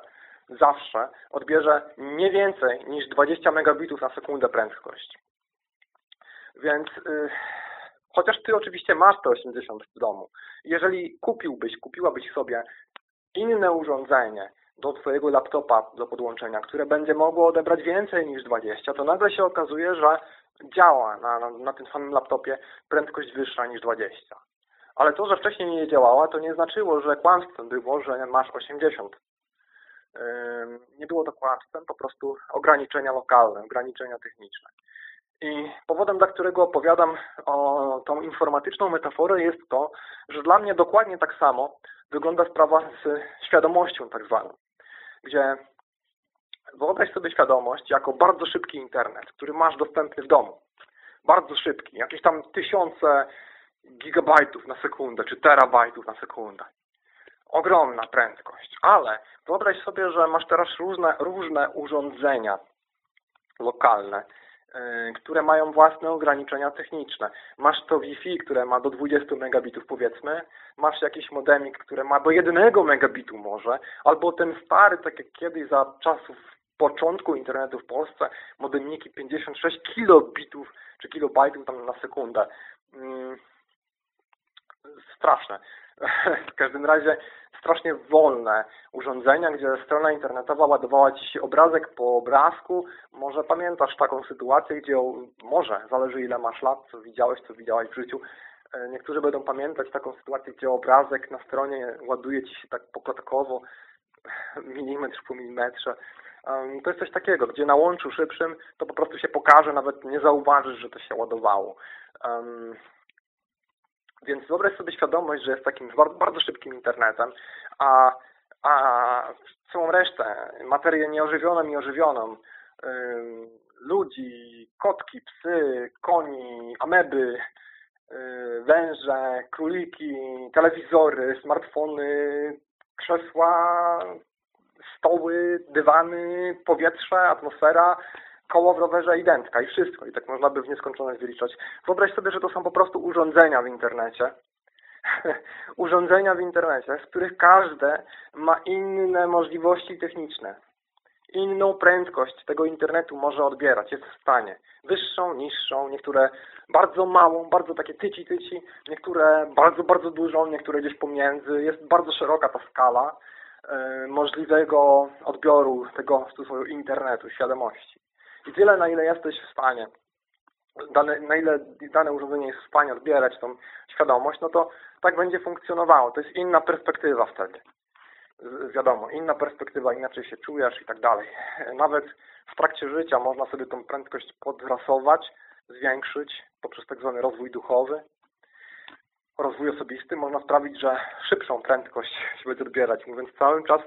zawsze odbierze nie więcej niż 20 megabitów na sekundę prędkość. Więc yy, chociaż Ty oczywiście masz te 80 w domu, jeżeli kupiłbyś, kupiłabyś sobie inne urządzenie, do Twojego laptopa do podłączenia, które będzie mogło odebrać więcej niż 20, to nagle się okazuje, że działa na, na, na tym samym laptopie prędkość wyższa niż 20. Ale to, że wcześniej nie działała, to nie znaczyło, że kłamstwem było, że masz 80. Nie było to kłamstwem, po prostu ograniczenia lokalne, ograniczenia techniczne. I powodem, dla którego opowiadam o tą informatyczną metaforę jest to, że dla mnie dokładnie tak samo wygląda sprawa z świadomością tak zwaną, gdzie wyobraź sobie świadomość jako bardzo szybki internet, który masz dostępny w domu. Bardzo szybki, jakieś tam tysiące gigabajtów na sekundę, czy terabajtów na sekundę. Ogromna prędkość, ale wyobraź sobie, że masz teraz różne, różne urządzenia lokalne, yy, które mają własne ograniczenia techniczne. Masz to Wi-Fi, które ma do 20 megabitów powiedzmy, masz jakiś modemik, który ma do 1 megabitu może, albo ten stary, tak jak kiedyś za czasów początku internetu w Polsce, modemniki 56 kilobitów czy kilobajtów tam na sekundę. Mm, straszne. W każdym razie strasznie wolne urządzenia, gdzie strona internetowa ładowała Ci obrazek po obrazku. Może pamiętasz taką sytuację, gdzie może, zależy ile masz lat, co widziałeś, co widziałaś w życiu. E, niektórzy będą pamiętać taką sytuację, gdzie obrazek na stronie ładuje Ci się tak pokładkowo, (laughs) milimetr po milimetrze. To jest coś takiego, gdzie na łączu szybszym to po prostu się pokaże, nawet nie zauważysz, że to się ładowało. Więc wyobraź sobie świadomość, że jest takim bardzo, bardzo szybkim internetem, a, a całą resztę, materię nieożywioną i ożywioną, yy, ludzi, kotki, psy, koni, ameby, yy, węże, króliki, telewizory, smartfony, krzesła, stoły, dywany, powietrze, atmosfera, koło w rowerze i dętka i wszystko. I tak można by w nieskończoność wyliczać. Wyobraź sobie, że to są po prostu urządzenia w internecie. (laughs) urządzenia w internecie, z których każde ma inne możliwości techniczne. Inną prędkość tego internetu może odbierać, jest w stanie. Wyższą, niższą, niektóre bardzo małą, bardzo takie tyci-tyci, niektóre bardzo, bardzo dużą, niektóre gdzieś pomiędzy. Jest bardzo szeroka ta skala y, możliwego odbioru tego w internetu, świadomości i tyle, na ile jesteś w stanie, dane, na ile dane urządzenie jest w stanie odbierać tą świadomość, no to tak będzie funkcjonowało. To jest inna perspektywa wtedy. Wiadomo, inna perspektywa, inaczej się czujesz i tak dalej. Nawet w trakcie życia można sobie tą prędkość podrasować, zwiększyć poprzez tak zwany rozwój duchowy, rozwój osobisty. Można sprawić, że szybszą prędkość się będzie odbierać, mówiąc cały czas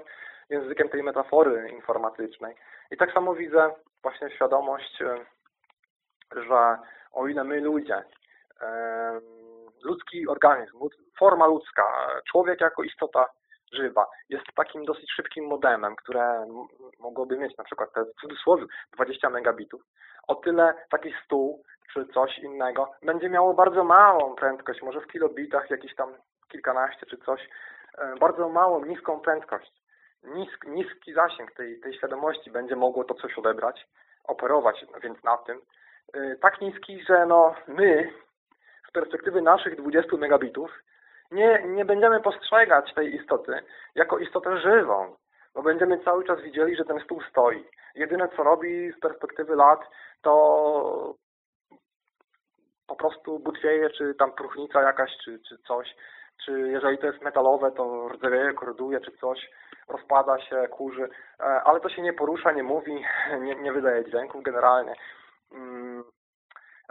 językiem tej metafory informatycznej. I tak samo widzę właśnie świadomość, e, że o ile my ludzie, e, ludzki organizm, forma ludzka, człowiek jako istota żywa jest takim dosyć szybkim modemem, które mogłoby mieć na przykład te, w cudzysłowie 20 megabitów, o tyle taki stół czy coś innego będzie miało bardzo małą prędkość, może w kilobitach jakieś tam kilkanaście czy coś, e, bardzo małą, niską prędkość nisk, niski zasięg tej, tej świadomości będzie mogło to coś odebrać, operować więc na tym. Y, tak niski, że no my z perspektywy naszych 20 megabitów nie, nie będziemy postrzegać tej istoty jako istotę żywą, bo będziemy cały czas widzieli, że ten stół stoi. Jedyne co robi z perspektywy lat to po prostu butwieje, czy tam próchnica jakaś, czy, czy coś, czy jeżeli to jest metalowe, to rdzewieje, koroduje, czy coś rozpada się, kurzy, e, ale to się nie porusza, nie mówi, (laughs) nie, nie wydaje dźwięków generalnie. Mm,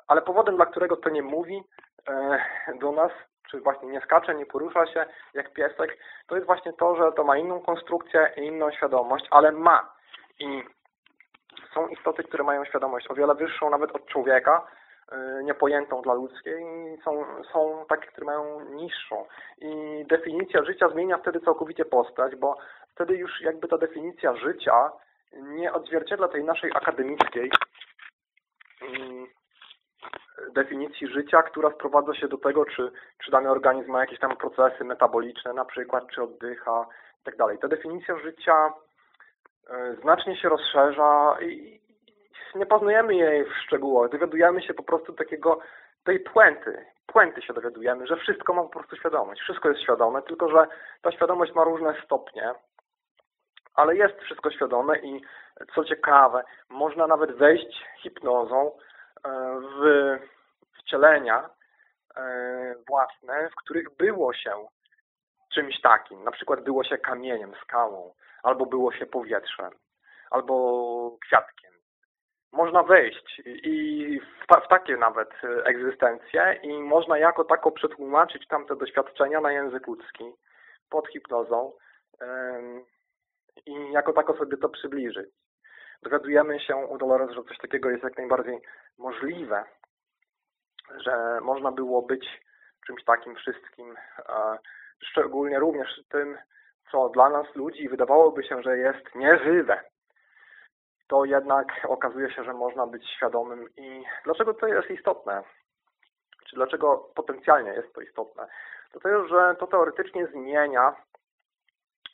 ale powodem, dla którego to nie mówi e, do nas, czy właśnie nie skacze, nie porusza się jak piesek, to jest właśnie to, że to ma inną konstrukcję i inną świadomość, ale ma. I są istoty, które mają świadomość o wiele wyższą nawet od człowieka, niepojętą dla ludzkiej i są, są takie, które mają niższą. I definicja życia zmienia wtedy całkowicie postać, bo wtedy już jakby ta definicja życia nie odzwierciedla tej naszej akademickiej mm, definicji życia, która sprowadza się do tego, czy, czy dany organizm ma jakieś tam procesy metaboliczne na przykład, czy oddycha i tak dalej. Ta definicja życia e, znacznie się rozszerza i nie poznajemy jej w szczegółach. Dowiadujemy się po prostu takiego, tej puenty. Puenty się dowiadujemy, że wszystko ma po prostu świadomość. Wszystko jest świadome, tylko że ta świadomość ma różne stopnie ale jest wszystko świadome i co ciekawe, można nawet wejść hipnozą e, w wcielenia e, własne, w których było się czymś takim. Na przykład było się kamieniem, skałą, albo było się powietrzem, albo kwiatkiem. Można wejść i w, w takie nawet egzystencje i można jako tako przetłumaczyć tamte doświadczenia na język ludzki pod hipnozą i jako tako sobie to przybliżyć. Dowiadujemy się u Dolores, że coś takiego jest jak najbardziej możliwe, że można było być czymś takim wszystkim, szczególnie również tym, co dla nas ludzi wydawałoby się, że jest nieżywe, to jednak okazuje się, że można być świadomym i dlaczego to jest istotne? Czy dlaczego potencjalnie jest to istotne? To to, że to teoretycznie zmienia,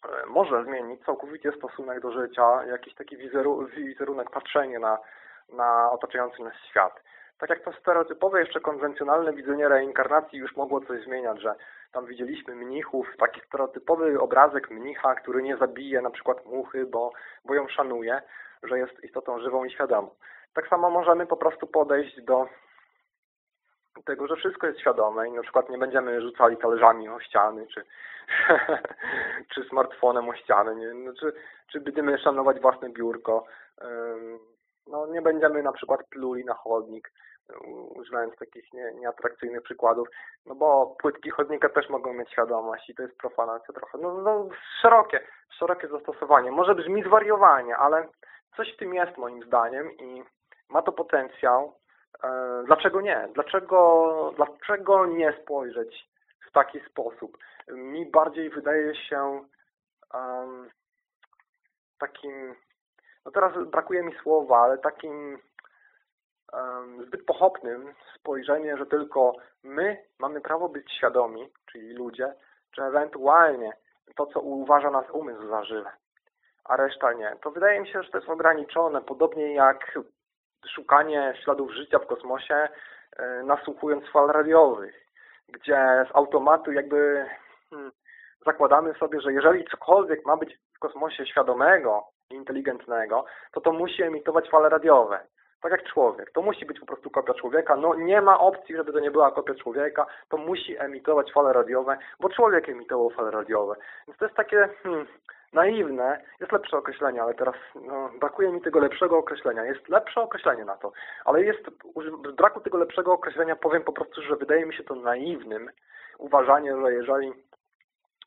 e, może zmienić całkowicie stosunek do życia, jakiś taki wizerunek, patrzenie na, na otaczający nas świat. Tak jak to stereotypowe, jeszcze konwencjonalne widzenie reinkarnacji już mogło coś zmieniać, że tam widzieliśmy mnichów, taki stereotypowy obrazek mnicha, który nie zabije na przykład muchy, bo, bo ją szanuje, że jest istotą żywą i świadomą. Tak samo możemy po prostu podejść do tego, że wszystko jest świadome i na przykład nie będziemy rzucali talerzami o ściany, czy, (laughs) czy smartfonem o ściany, nie? No, czy, czy będziemy szanować własne biurko. No, nie będziemy na przykład pluli na chodnik, używając takich nie, nieatrakcyjnych przykładów, no bo płytki chodnika też mogą mieć świadomość i to jest profanacja trochę. No, no szerokie, szerokie zastosowanie. Może brzmi zwariowanie, ale coś w tym jest moim zdaniem i ma to potencjał. E, dlaczego nie? Dlaczego, dlaczego nie spojrzeć w taki sposób? Mi bardziej wydaje się um, takim, no teraz brakuje mi słowa, ale takim um, zbyt pochopnym spojrzenie, że tylko my mamy prawo być świadomi, czyli ludzie, czy ewentualnie to, co uważa nas umysł za żywe a reszta nie. To wydaje mi się, że to jest ograniczone, podobnie jak szukanie śladów życia w kosmosie, e, nasłuchując fal radiowych, gdzie z automatu jakby hmm, zakładamy sobie, że jeżeli cokolwiek ma być w kosmosie świadomego, inteligentnego, to to musi emitować fale radiowe. Tak jak człowiek. To musi być po prostu kopia człowieka. No nie ma opcji, żeby to nie była kopia człowieka. To musi emitować fale radiowe, bo człowiek emitował fale radiowe. Więc to jest takie hmm, naiwne, jest lepsze określenie, ale teraz no, brakuje mi tego lepszego określenia. Jest lepsze określenie na to, ale jest w braku tego lepszego określenia powiem po prostu, że wydaje mi się to naiwnym uważanie, że jeżeli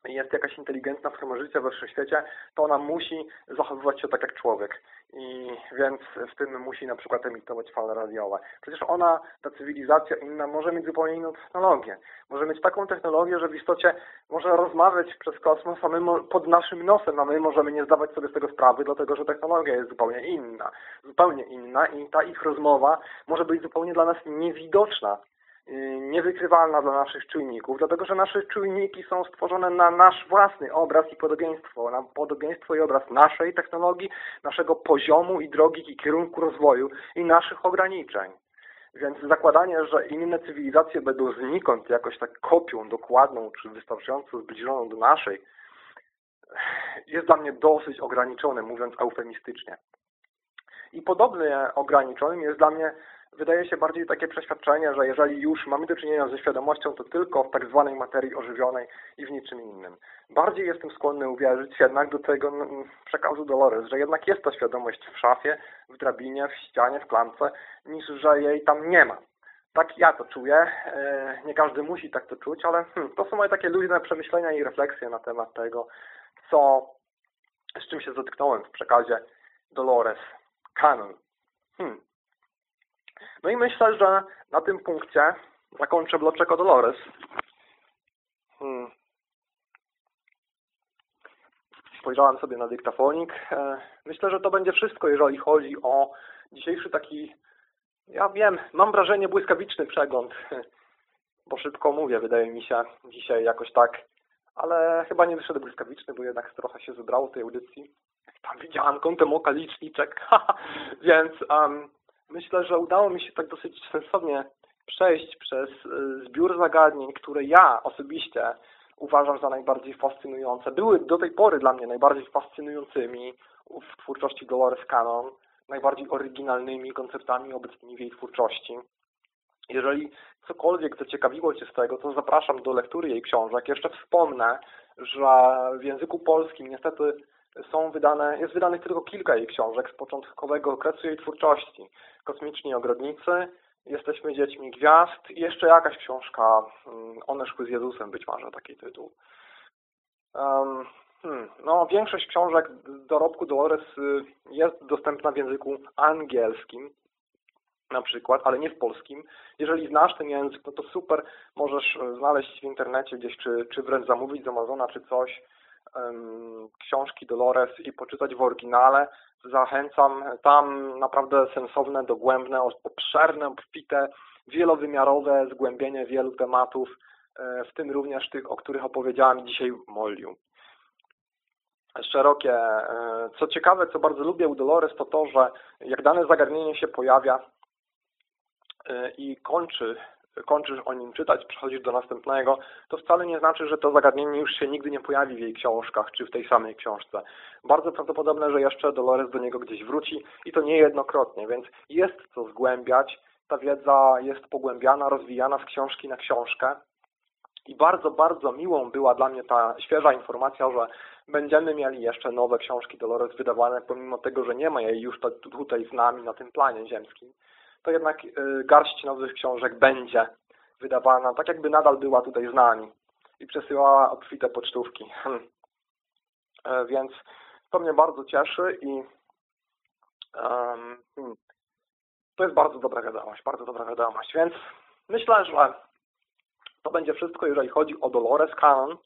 jest jakaś inteligentna forma życia we wszechświecie, to ona musi zachowywać się tak jak człowiek. I więc w tym musi na przykład emitować fale radiowe. Przecież ona, ta cywilizacja inna, może mieć zupełnie inną technologię. Może mieć taką technologię, że w istocie może rozmawiać przez kosmos, a my pod naszym nosem, a my możemy nie zdawać sobie z tego sprawy, dlatego że technologia jest zupełnie inna. Zupełnie inna i ta ich rozmowa może być zupełnie dla nas niewidoczna niewykrywalna dla naszych czujników, dlatego że nasze czujniki są stworzone na nasz własny obraz i podobieństwo, na podobieństwo i obraz naszej technologii, naszego poziomu i drogi i kierunku rozwoju i naszych ograniczeń. Więc zakładanie, że inne cywilizacje będą znikąd jakoś tak kopią dokładną czy wystarczająco zbliżoną do naszej, jest dla mnie dosyć ograniczone, mówiąc eufemistycznie. I podobnie ograniczonym jest dla mnie wydaje się bardziej takie przeświadczenie, że jeżeli już mamy do czynienia ze świadomością, to tylko w tak zwanej materii ożywionej i w niczym innym. Bardziej jestem skłonny uwierzyć jednak do tego przekazu Dolores, że jednak jest ta świadomość w szafie, w drabinie, w ścianie, w klamce, niż że jej tam nie ma. Tak ja to czuję. E, nie każdy musi tak to czuć, ale hmm, to są moje takie luźne przemyślenia i refleksje na temat tego, co, z czym się zetknąłem w przekazie Dolores Canon. Hmm. No i myślę, że na tym punkcie zakończę Dlaczego Dolores. Hmm. Spojrzałem sobie na dyktafonik. E, myślę, że to będzie wszystko, jeżeli chodzi o dzisiejszy taki, ja wiem, mam wrażenie błyskawiczny przegląd, (laughs) bo szybko mówię, wydaje mi się dzisiaj jakoś tak, ale chyba nie wyszedł błyskawiczny, bo jednak trochę się zebrało tej audycji. Tam widziałem kątem oka liczniczek, (laughs) więc um, myślę, że udało mi się tak dosyć sensownie przejść przez y, zbiór zagadnień, które ja osobiście uważam za najbardziej fascynujące. Były do tej pory dla mnie najbardziej fascynującymi w twórczości Dolores Cannon, najbardziej oryginalnymi konceptami obecnymi w jej twórczości. Jeżeli cokolwiek zaciekawiło Cię z tego, to zapraszam do lektury jej książek. Jeszcze wspomnę, że w języku polskim niestety są wydane, jest wydanych tylko kilka jej książek z początkowego okresu jej twórczości. Kosmiczni ogrodnicy, Jesteśmy dziećmi gwiazd i jeszcze jakaś książka, mm, One szły z Jezusem, być może taki tytuł. Um, hmm, no, większość książek dorobku Dolores y, jest dostępna w języku angielskim. na przykład, ale nie w polskim. Jeżeli znasz ten język, no to super, możesz znaleźć w internecie gdzieś, czy, czy wręcz zamówić z Amazona, czy coś, książki Dolores i poczytać w oryginale. Zachęcam, tam naprawdę sensowne, dogłębne, obszerne, obfite, wielowymiarowe zgłębienie wielu tematów, e, w tym również tych, o których opowiedziałem dzisiaj w Molium szerokie. E, co ciekawe, co bardzo lubię u Dolores, to to, że jak dane zagadnienie się pojawia e, i kończy, kończysz o nim czytać, przechodzisz do następnego, to wcale nie znaczy, że to zagadnienie już się nigdy nie pojawi w jej książkach, czy w tej samej książce. Bardzo prawdopodobne, że jeszcze Dolores do niego gdzieś wróci i to niejednokrotnie, więc jest co zgłębiać. Ta wiedza jest pogłębiana, rozwijana z książki na książkę. I bardzo, bardzo miłą była dla mnie ta świeża informacja, że będziemy mieli jeszcze nowe książki Dolores wydawane, pomimo tego, że nie ma jej już tutaj z nami na tym planie ziemskim, to jednak y, garść nowych książek będzie wydawana, tak jakby nadal była tutaj z nami i przesyłała obfite pocztówki. E, więc to mnie bardzo cieszy i um, to jest bardzo dobra wiadomość, bardzo dobra wiadomość. Więc myślę, że to będzie wszystko, jeżeli chodzi o Dolores Cannon,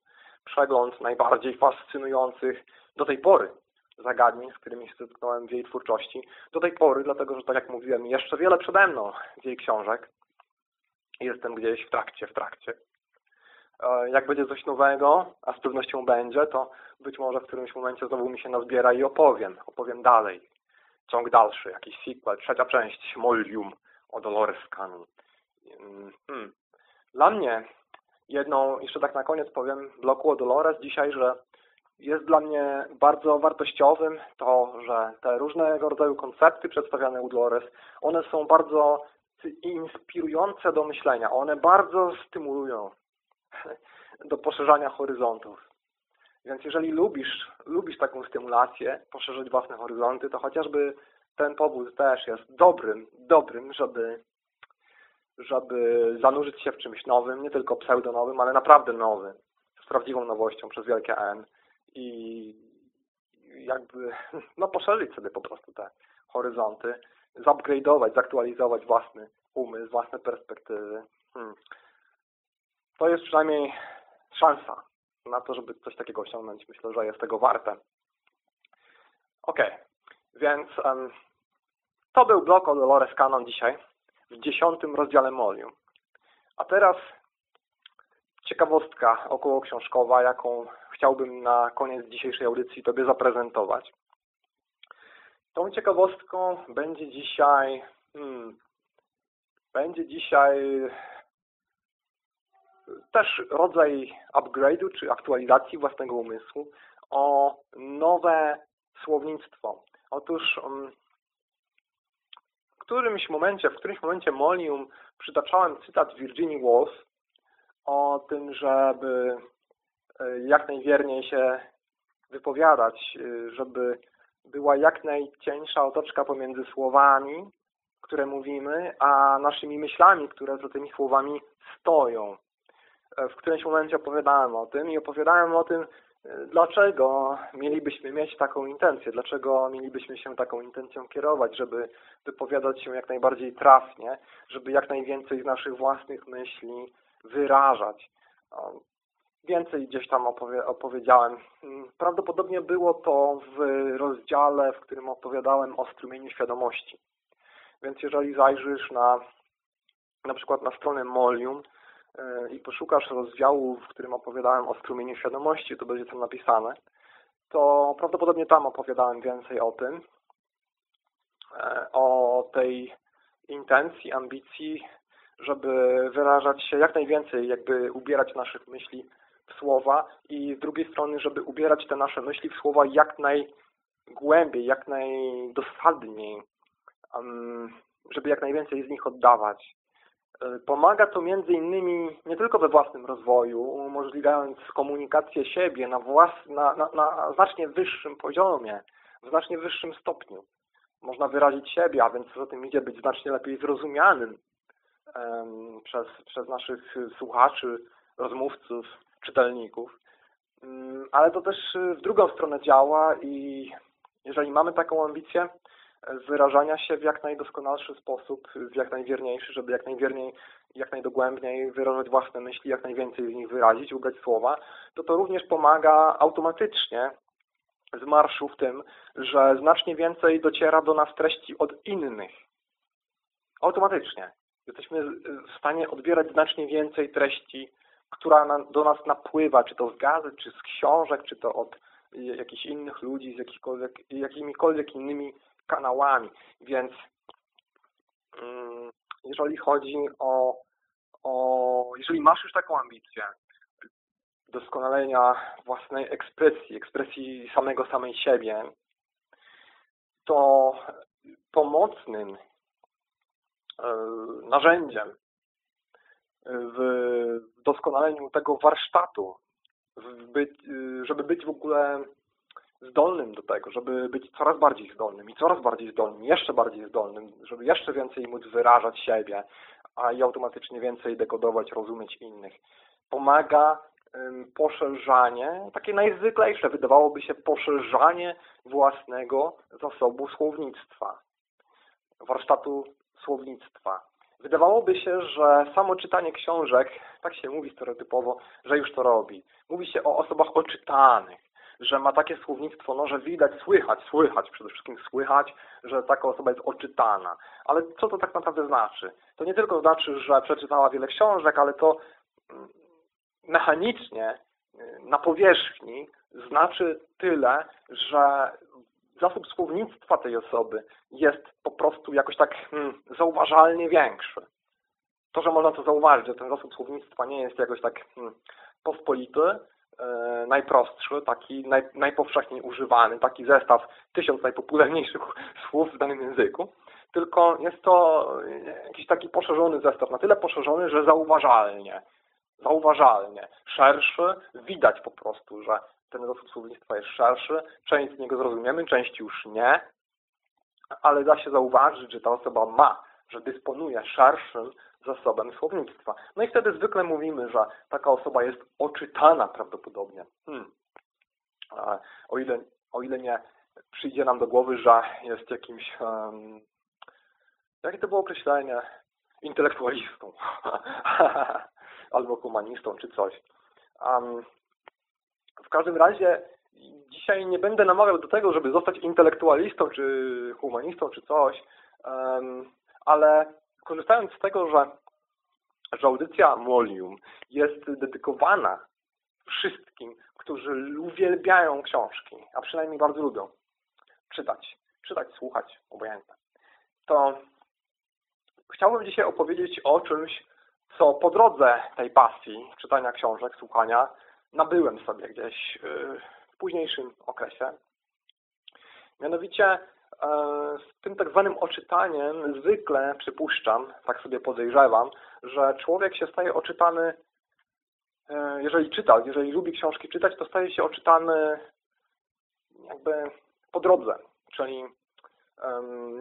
przegląd najbardziej fascynujących do tej pory zagadnień, z którymi się zetknąłem w jej twórczości. Do tej pory, dlatego że tak jak mówiłem, jeszcze wiele przede mną z jej książek. Jestem gdzieś w trakcie, w trakcie. E, jak będzie coś nowego, a z pewnością będzie, to być może w którymś momencie znowu mi się nazbiera i opowiem. Opowiem dalej. Ciąg dalszy, jakiś sequel, trzecia część, Molium o Dolores Cannon. Hmm. Dla mnie jedną, jeszcze tak na koniec powiem, bloku o Dolores dzisiaj, że jest dla mnie bardzo wartościowym to, że te różnego rodzaju koncepty przedstawiane u Dolores, one są bardzo inspirujące do myślenia. One bardzo stymulują (laughs) do poszerzania horyzontów. Więc jeżeli lubisz, lubisz taką stymulację, poszerzyć własne horyzonty, to chociażby ten powód też jest dobrym, dobrym, żeby żeby zanurzyć się w czymś nowym, nie tylko pseudonowym, ale naprawdę nowym, z prawdziwą nowością przez wielkie N i jakby (laughs) no poszerzyć sobie po prostu te horyzonty, zupgrade'ować, zaktualizować własny umysł, własne perspektywy. Hmm. To jest przynajmniej szansa na to, żeby coś takiego osiągnąć. Myślę, że jest tego warte. Ok, więc um, to był blok o Dolores Cannon dzisiaj w dziesiątym rozdziale Molium. A teraz ciekawostka około książkowa, jaką chciałbym na koniec dzisiejszej audycji Tobie zaprezentować. Tą ciekawostką będzie dzisiaj hmm, będzie dzisiaj też rodzaj upgrade'u czy aktualizacji własnego umysłu o nowe słownictwo. Otóż hmm, którymś momencie, w którymś momencie Molium przytaczałem cytat Virginia Woolf o tym, żeby e, jak najwierniej się wypowiadać, e, żeby była jak najcieńsza otoczka pomiędzy słowami, które mówimy, a naszymi myślami, które za tymi słowami stoją. E, w którymś momencie opowiadałem o tym i opowiadałem o tym, Dlaczego mielibyśmy mieć taką intencję? Dlaczego mielibyśmy się taką intencją kierować, żeby wypowiadać się jak najbardziej trafnie, żeby jak najwięcej z naszych własnych myśli wyrażać? Więcej gdzieś tam opowie opowiedziałem. Prawdopodobnie było to w rozdziale, w którym opowiadałem o strumieniu świadomości. Więc jeżeli zajrzysz na na przykład na stronę Molium, i poszukasz rozdziału, w którym opowiadałem o strumieniu świadomości, to będzie tam napisane, to prawdopodobnie tam opowiadałem więcej o tym, e, o tej intencji, ambicji, żeby wyrażać się jak najwięcej, jakby ubierać naszych myśli w słowa i z drugiej strony, żeby ubierać te nasze myśli w słowa jak najgłębiej, jak najdosadniej, żeby jak najwięcej z nich oddawać. E, pomaga to między innymi nie tylko we własnym rozwoju, umożliwiając komunikację siebie na, włas, na, na, na znacznie wyższym poziomie, w znacznie wyższym stopniu. Można wyrazić siebie, a więc co za tym idzie być znacznie lepiej zrozumianym um, przez, przez naszych słuchaczy, rozmówców, czytelników. Um, ale to też w drugą stronę działa i jeżeli mamy taką ambicję, wyrażania się w jak najdoskonalszy sposób, w jak najwierniejszy, żeby jak najwierniej, jak najdogłębniej wyrażać własne myśli, jak najwięcej z nich wyrazić, ubrać słowa, to to również pomaga automatycznie z marszu w tym, że znacznie więcej dociera do nas treści od innych. Automatycznie. Jesteśmy w stanie odbierać znacznie więcej treści, która do nas napływa, czy to z gazet, czy z książek, czy to od jakichś innych ludzi, z jakimikolwiek innymi kanałami. Więc mm, jeżeli chodzi o, o jeżeli masz już taką ambicję doskonalenia własnej ekspresji, ekspresji samego samej siebie, to pomocnym narzędziem w doskonaleniu tego warsztatu, żeby być w ogóle zdolnym do tego, żeby być coraz bardziej zdolnym i coraz bardziej zdolnym, jeszcze bardziej zdolnym, żeby jeszcze więcej móc wyrażać siebie, a i automatycznie więcej dekodować, rozumieć innych. Pomaga poszerzanie, takie najzwyklejsze, wydawałoby się, poszerzanie własnego zasobu słownictwa, warsztatu słownictwa. Wydawałoby się, że samo czytanie książek, tak się mówi stereotypowo, że już to robi. Mówi się o osobach oczytanych, że ma takie słownictwo, no, że widać, słychać, słychać, przede wszystkim słychać, że taka osoba jest oczytana. Ale co to tak naprawdę znaczy? To nie tylko znaczy, że przeczytała wiele książek, ale to mm, mechanicznie y, na powierzchni znaczy tyle, że zasób słownictwa tej osoby jest po prostu jakoś tak hmm, zauważalnie większy. To, że można to zauważyć, że ten zasób słownictwa nie jest jakoś tak hmm, pospolity, e, najprostszy, taki naj, najpowszechniej używany, taki zestaw tysiąc najpopularniejszych (laughs) słów w danym języku, tylko jest to jakiś taki poszerzony zestaw, na tyle poszerzony, że zauważalnie, zauważalnie, szerszy, widać po prostu, że ten zasób słownictwa jest szerszy, część z niego zrozumiemy, część już nie, ale da się zauważyć, że ta osoba ma, że dysponuje szerszym zasobem słownictwa. No i wtedy zwykle mówimy, że taka osoba jest oczytana prawdopodobnie. Hmm. O, ile, o ile nie przyjdzie nam do głowy, że jest jakimś, um, jakie to było określenie, intelektualistą (laughs) albo humanistą czy coś. Um, w każdym razie dzisiaj nie będę namawiał do tego, żeby zostać intelektualistą, czy humanistą, czy coś, ale korzystając z tego, że, że audycja Molium jest dedykowana wszystkim, którzy uwielbiają książki, a przynajmniej bardzo lubią czytać, czytać, słuchać, obojętne, to chciałbym dzisiaj opowiedzieć o czymś, co po drodze tej pasji czytania książek, słuchania, nabyłem sobie gdzieś y, w późniejszym okresie. Mianowicie e, z tym tak zwanym oczytaniem zwykle przypuszczam, tak sobie podejrzewam, że człowiek się staje oczytany, e, jeżeli czyta, jeżeli lubi książki czytać, to staje się oczytany jakby po drodze, czyli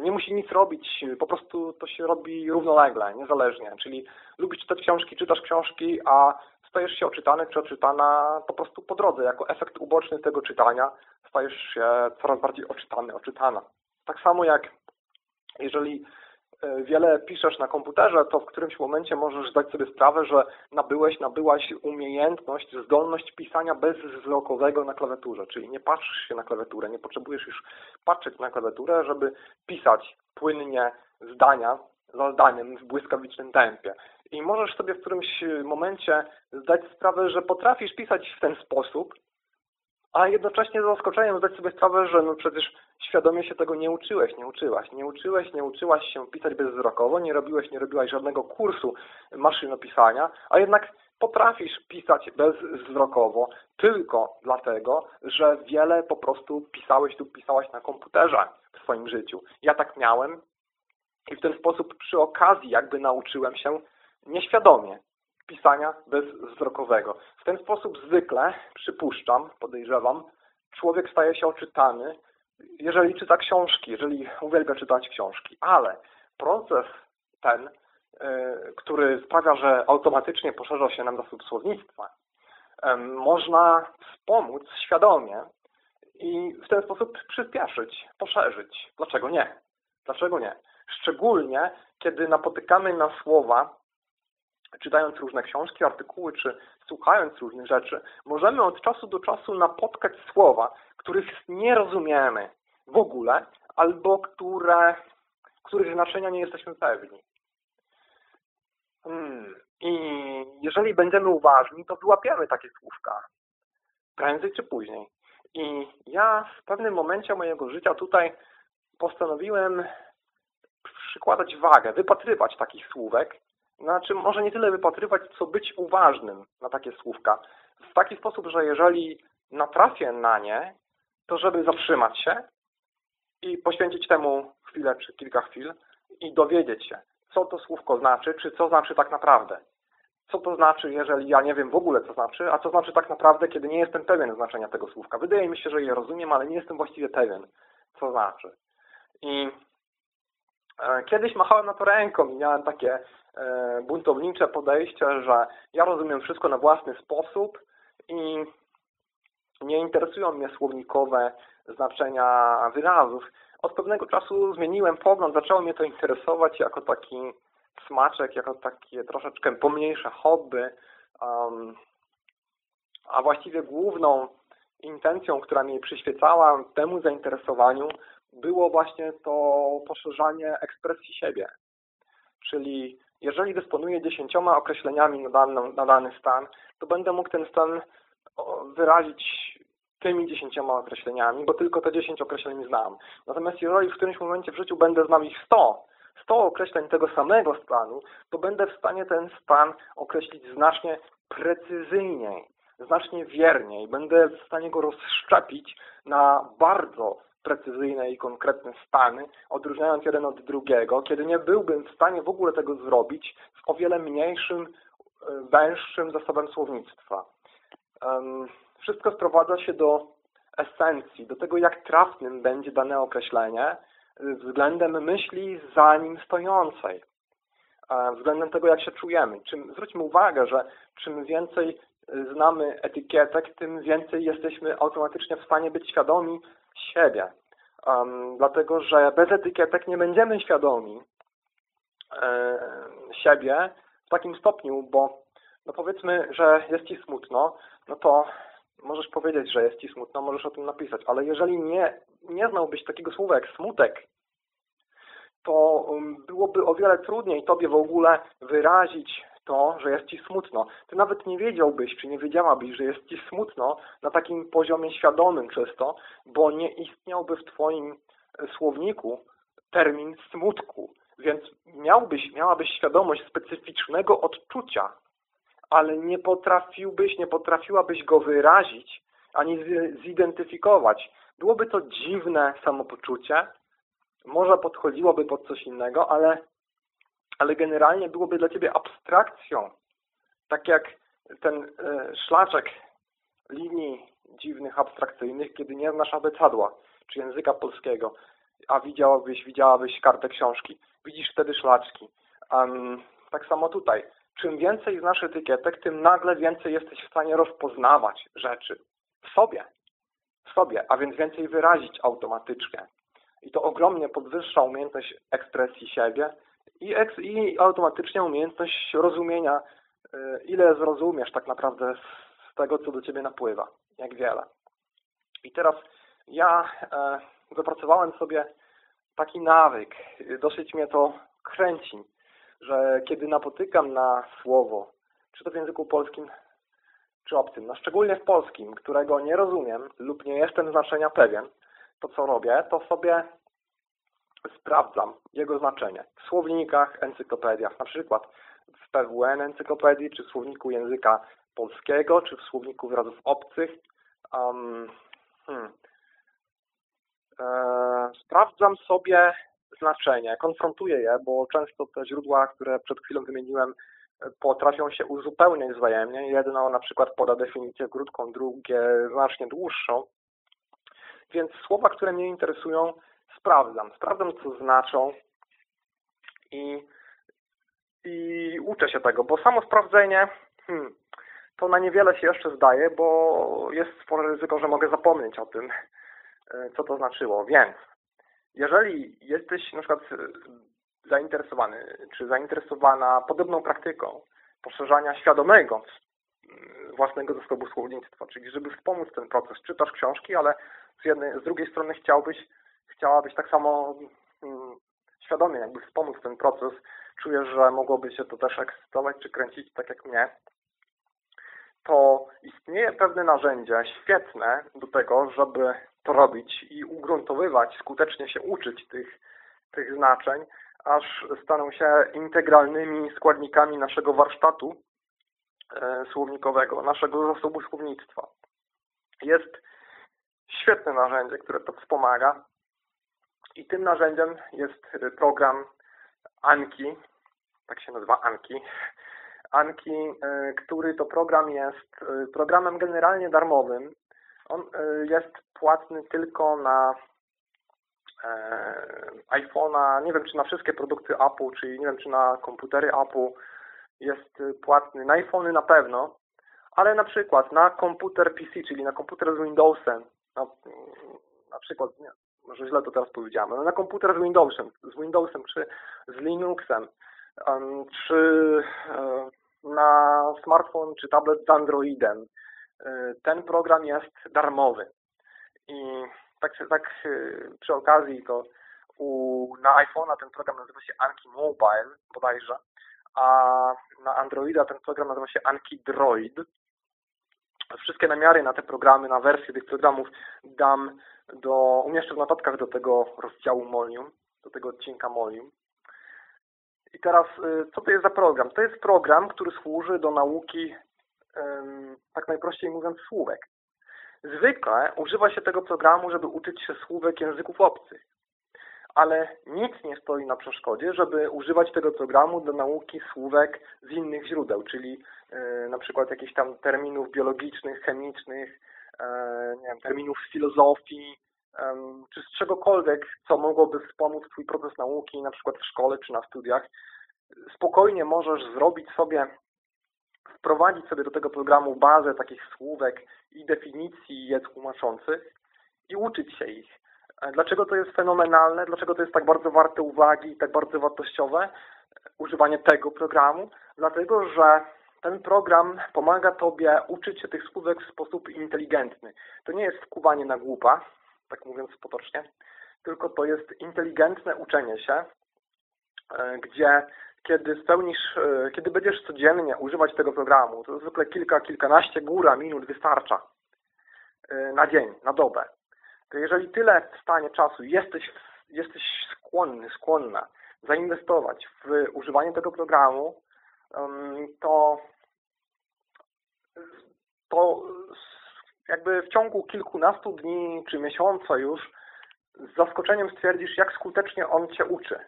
nie musi nic robić, po prostu to się robi równolegle, niezależnie. Czyli lubisz czytać książki, czytasz książki, a stajesz się oczytany czy oczytana po prostu po drodze. Jako efekt uboczny tego czytania stajesz się coraz bardziej oczytany, oczytana. Tak samo jak jeżeli wiele piszesz na komputerze, to w którymś momencie możesz zdać sobie sprawę, że nabyłeś, nabyłaś umiejętność, zdolność pisania bezwzrokowego na klawiaturze, czyli nie patrzysz się na klawiaturę, nie potrzebujesz już patrzeć na klawiaturę, żeby pisać płynnie zdania za zdaniem w błyskawicznym tempie. I możesz sobie w którymś momencie zdać sprawę, że potrafisz pisać w ten sposób, a jednocześnie z zaskoczeniem zdać sobie sprawę, że no przecież świadomie się tego nie uczyłeś, nie uczyłaś. Nie uczyłeś, nie uczyłaś się pisać bezwzrokowo, nie robiłeś, nie robiłaś żadnego kursu maszynopisania, a jednak potrafisz pisać bezwzrokowo tylko dlatego, że wiele po prostu pisałeś lub pisałaś na komputerze w swoim życiu. Ja tak miałem i w ten sposób przy okazji jakby nauczyłem się nieświadomie pisania bezwzrokowego. W ten sposób zwykle, przypuszczam, podejrzewam, człowiek staje się oczytany, jeżeli czyta książki, jeżeli uwielbia czytać książki, ale proces ten, e, który sprawia, że automatycznie poszerza się nam zasób słownictwa, można wspomóc świadomie i w ten sposób przyspieszyć, poszerzyć. Dlaczego nie? Dlaczego nie? Szczególnie, kiedy napotykamy na słowa, czytając różne książki, artykuły, czy słuchając różnych rzeczy, możemy od czasu do czasu napotkać słowa, których nie rozumiemy w ogóle, albo które, których znaczenia nie jesteśmy pewni. Hmm. I jeżeli będziemy uważni, to wyłapiemy takie słówka. Prędzej czy później. I ja w pewnym momencie mojego życia tutaj postanowiłem przykładać wagę, wypatrywać takich słówek. Znaczy, może nie tyle wypatrywać, co być uważnym na takie słówka. W taki sposób, że jeżeli natrafię na nie, to żeby zatrzymać się i poświęcić temu chwilę czy kilka chwil i dowiedzieć się, co to słówko znaczy, czy co znaczy tak naprawdę. Co to znaczy, jeżeli ja nie wiem w ogóle, co znaczy, a co znaczy tak naprawdę, kiedy nie jestem pewien znaczenia tego słówka. Wydaje mi się, że je rozumiem, ale nie jestem właściwie pewien, co znaczy. I kiedyś machałem na to ręką i miałem takie e, buntownicze podejście, że ja rozumiem wszystko na własny sposób i nie interesują mnie słownikowe znaczenia wyrazów. Od pewnego czasu zmieniłem pogląd, zaczęło mnie to interesować jako taki smaczek, jako takie troszeczkę pomniejsze hobby, a właściwie główną intencją, która mnie przyświecała temu zainteresowaniu, było właśnie to poszerzanie ekspresji siebie. Czyli jeżeli dysponuję dziesięcioma określeniami na dany, na dany stan, to będę mógł ten stan wyrazić tymi dziesięcioma określeniami, bo tylko te dziesięć określeń znam. Natomiast jeżeli w którymś momencie w życiu będę znał ich sto, sto określeń tego samego stanu, to będę w stanie ten stan określić znacznie precyzyjniej, znacznie wierniej. Będę w stanie go rozszczepić na bardzo precyzyjne i konkretne stany, odróżniając jeden od drugiego, kiedy nie byłbym w stanie w ogóle tego zrobić z o wiele mniejszym, e, węższym zasobem słownictwa. Wszystko sprowadza się do esencji, do tego, jak trafnym będzie dane określenie względem myśli za nim stojącej, względem tego, jak się czujemy. Czym, zwróćmy uwagę, że czym więcej znamy etykietek, tym więcej jesteśmy automatycznie w stanie być świadomi siebie. Um, dlatego, że bez etykietek nie będziemy świadomi e, siebie w takim stopniu, bo no powiedzmy, że jest Ci smutno, no to możesz powiedzieć, że jest Ci smutno, możesz o tym napisać, ale jeżeli nie, nie znałbyś takiego słowa jak smutek, to um, byłoby o wiele trudniej Tobie w ogóle wyrazić to, że jest Ci smutno. Ty nawet nie wiedziałbyś, czy nie wiedziałabyś, że jest Ci smutno na takim poziomie świadomym czysto, bo nie istniałby w Twoim słowniku termin smutku. Więc miałbyś, miałabyś świadomość specyficznego odczucia, ale nie potrafiłbyś, nie potrafiłabyś go wyrazić, ani zidentyfikować. Byłoby to dziwne samopoczucie, może podchodziłoby pod coś innego, ale, ale generalnie byłoby dla Ciebie abstrakcją. Tak jak ten e, szlaczek linii dziwnych, abstrakcyjnych, kiedy nie znasz abecadła, czy języka polskiego, a widziałabyś, widziałabyś kartę książki. Widzisz wtedy szlaczki. Um, tak samo tutaj czym więcej znasz etykietek, tym nagle więcej jesteś w stanie rozpoznawać rzeczy w sobie, w sobie, a więc więcej wyrazić automatycznie. I to ogromnie podwyższa umiejętność ekspresji siebie i, eks i automatycznie umiejętność rozumienia, y, ile zrozumiesz tak naprawdę z tego, co do Ciebie napływa, jak wiele. I teraz ja e, wypracowałem sobie taki nawyk, dosyć mnie to kręci, że kiedy napotykam na słowo, czy to w języku polskim, czy obcym, no szczególnie w polskim, którego nie rozumiem lub nie jestem znaczenia pewien, to co robię, to sobie sprawdzam jego znaczenie w słownikach, encyklopediach, na przykład w PWN encyklopedii, czy w słowniku języka polskiego, czy w słowniku wyrazów obcych. Um, hmm. e, sprawdzam sobie znaczenie, konfrontuję je, bo często te źródła, które przed chwilą wymieniłem, potrafią się uzupełniać wzajemnie. Jedno na przykład poda definicję krótką, drugie znacznie dłuższą. Więc słowa, które mnie interesują, sprawdzam. Sprawdzam, co znaczą i, i uczę się tego, bo samo sprawdzenie hmm, to na niewiele się jeszcze zdaje, bo jest spore ryzyko, że mogę zapomnieć o tym, e, co to znaczyło. Więc jeżeli jesteś na przykład zainteresowany, czy zainteresowana podobną praktyką poszerzania świadomego mm, własnego zasobu słownictwa, czyli żeby wspomóc ten proces, czytasz książki, ale z, jednej, z drugiej strony chciałbyś, chciałabyś tak samo hmm, świadomie jakby wspomóc ten proces, czujesz, że mogłoby się to też ekscytować czy kręcić tak jak mnie, to istnieje pewne narzędzie świetne do tego, żeby to robić i ugruntowywać, skutecznie się uczyć tych, tych znaczeń, aż staną się integralnymi składnikami naszego warsztatu e, słownikowego, naszego zasobu słownictwa. Jest świetne narzędzie, które to wspomaga i tym narzędziem jest program Anki, tak się nazywa Anki, Anki, e, który to program jest e, programem generalnie darmowym. On jest płatny tylko na iPhone'a, nie wiem czy na wszystkie produkty Apple, czyli nie wiem czy na komputery Apple. Jest płatny, na iPhony na pewno, ale na przykład na komputer PC, czyli na komputer z Windowsem, na, na przykład, nie, może źle to teraz powiedziałem, ale na komputer z Windowsem, z Windowsem czy z Linuxem, czy um, na smartfon czy tablet z Androidem, um, ten program jest darmowy. I tak, tak przy okazji to u, na iPhone'a ten program nazywa się Anki Mobile bodajże, a na Androida ten program nazywa się Anki Droid. Wszystkie namiary na te programy, na wersje tych programów dam do, umieszczę w notatkach do tego rozdziału Molium, do tego odcinka Molium. I teraz, y, co to jest za program? To jest program, który służy do nauki, tak najprościej mówiąc, słówek. Zwykle używa się tego programu, żeby uczyć się słówek języków obcych ale nic nie stoi na przeszkodzie, żeby używać tego programu do nauki słówek z innych źródeł, czyli e, na przykład jakichś tam terminów biologicznych, chemicznych, e, nie wiem, terminów z filozofii, czy z czegokolwiek, co mogłoby wspomóc Twój proces nauki, na przykład w szkole czy na studiach. Spokojnie możesz zrobić sobie, wprowadzić sobie do tego programu bazę takich słówek i definicji je tłumaczących i uczyć się ich. Dlaczego to jest fenomenalne? Dlaczego to jest tak bardzo warte uwagi i tak bardzo wartościowe? Używanie tego programu? Dlatego, że ten program pomaga Tobie uczyć się tych słówek w sposób inteligentny. To nie jest wkuwanie na głupa, tak mówiąc potocznie, tylko to jest inteligentne uczenie się, e, gdzie kiedy spełnisz, e, kiedy będziesz codziennie używać tego programu, to zwykle kilka, kilkanaście góra minut wystarcza e, na dzień, na dobę jeżeli tyle w stanie czasu jesteś, jesteś skłonny, skłonna zainwestować w używanie tego programu, to, to jakby w ciągu kilkunastu dni czy miesiąca już z zaskoczeniem stwierdzisz, jak skutecznie on Cię uczy.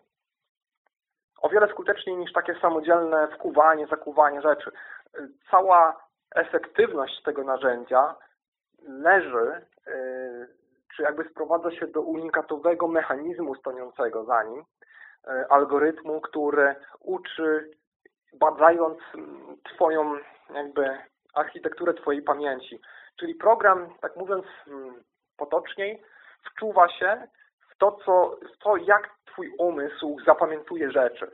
O wiele skuteczniej niż takie samodzielne wkuwanie, zakuwanie rzeczy. Cała efektywność tego narzędzia leży y, czy jakby sprowadza się do unikatowego mechanizmu stojącego za nim, e, algorytmu, który uczy, badając mm, Twoją jakby architekturę Twojej pamięci. Czyli program, tak mówiąc mm, potoczniej, wczuwa się w to, co, w to jak Twój umysł zapamiętuje rzeczy.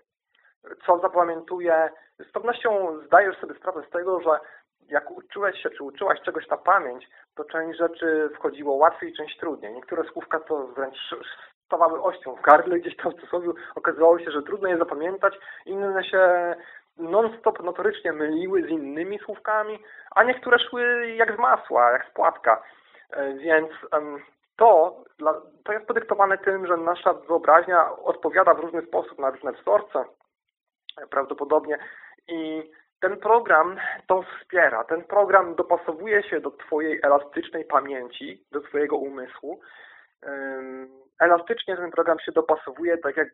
Co zapamiętuje, z pewnością zdajesz sobie sprawę z tego, że jak uczyłeś się, czy uczyłaś czegoś na pamięć, to część rzeczy wchodziło łatwiej, część trudniej. Niektóre słówka to wręcz stawały ością w gardle gdzieś tam w cudzysłowie. Okazywało się, że trudno je zapamiętać. Inne się non-stop notorycznie myliły z innymi słówkami, a niektóre szły jak z masła, jak z płatka. E, więc to, to jest podyktowane tym, że nasza wyobraźnia odpowiada w różny sposób na różne wzorce prawdopodobnie i ten program to wspiera. Ten program dopasowuje się do Twojej elastycznej pamięci, do Twojego umysłu. Elastycznie ten program się dopasowuje tak jak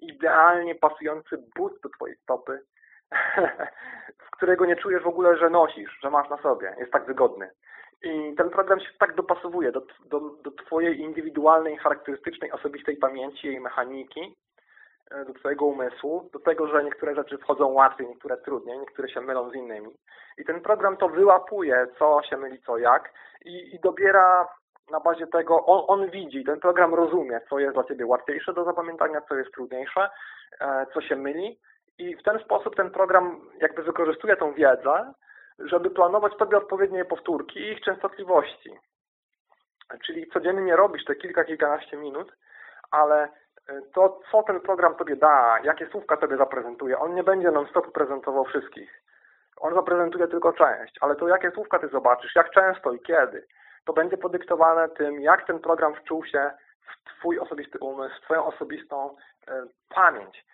idealnie pasujący but do Twojej stopy, (laughs) w którego nie czujesz w ogóle, że nosisz, że masz na sobie. Jest tak wygodny. I ten program się tak dopasowuje do, do, do Twojej indywidualnej, charakterystycznej, osobistej pamięci, jej mechaniki, do Twojego umysłu, do tego, że niektóre rzeczy wchodzą łatwiej, niektóre trudniej, niektóre się mylą z innymi. I ten program to wyłapuje, co się myli, co jak i, i dobiera na bazie tego, on, on widzi, ten program rozumie, co jest dla Ciebie łatwiejsze do zapamiętania, co jest trudniejsze, e, co się myli i w ten sposób ten program jakby wykorzystuje tą wiedzę, żeby planować Tobie odpowiednie powtórki i ich częstotliwości. Czyli codziennie robisz te kilka, kilkanaście minut, ale e, to, co ten program Tobie da, jakie słówka Tobie zaprezentuje, on nie będzie non-stop prezentował wszystkich. On zaprezentuje tylko część, ale to jakie słówka Ty zobaczysz, jak często i kiedy, to będzie podyktowane tym, jak ten program wczuł się w Twój osobisty umysł, w Twoją osobistą e, pamięć.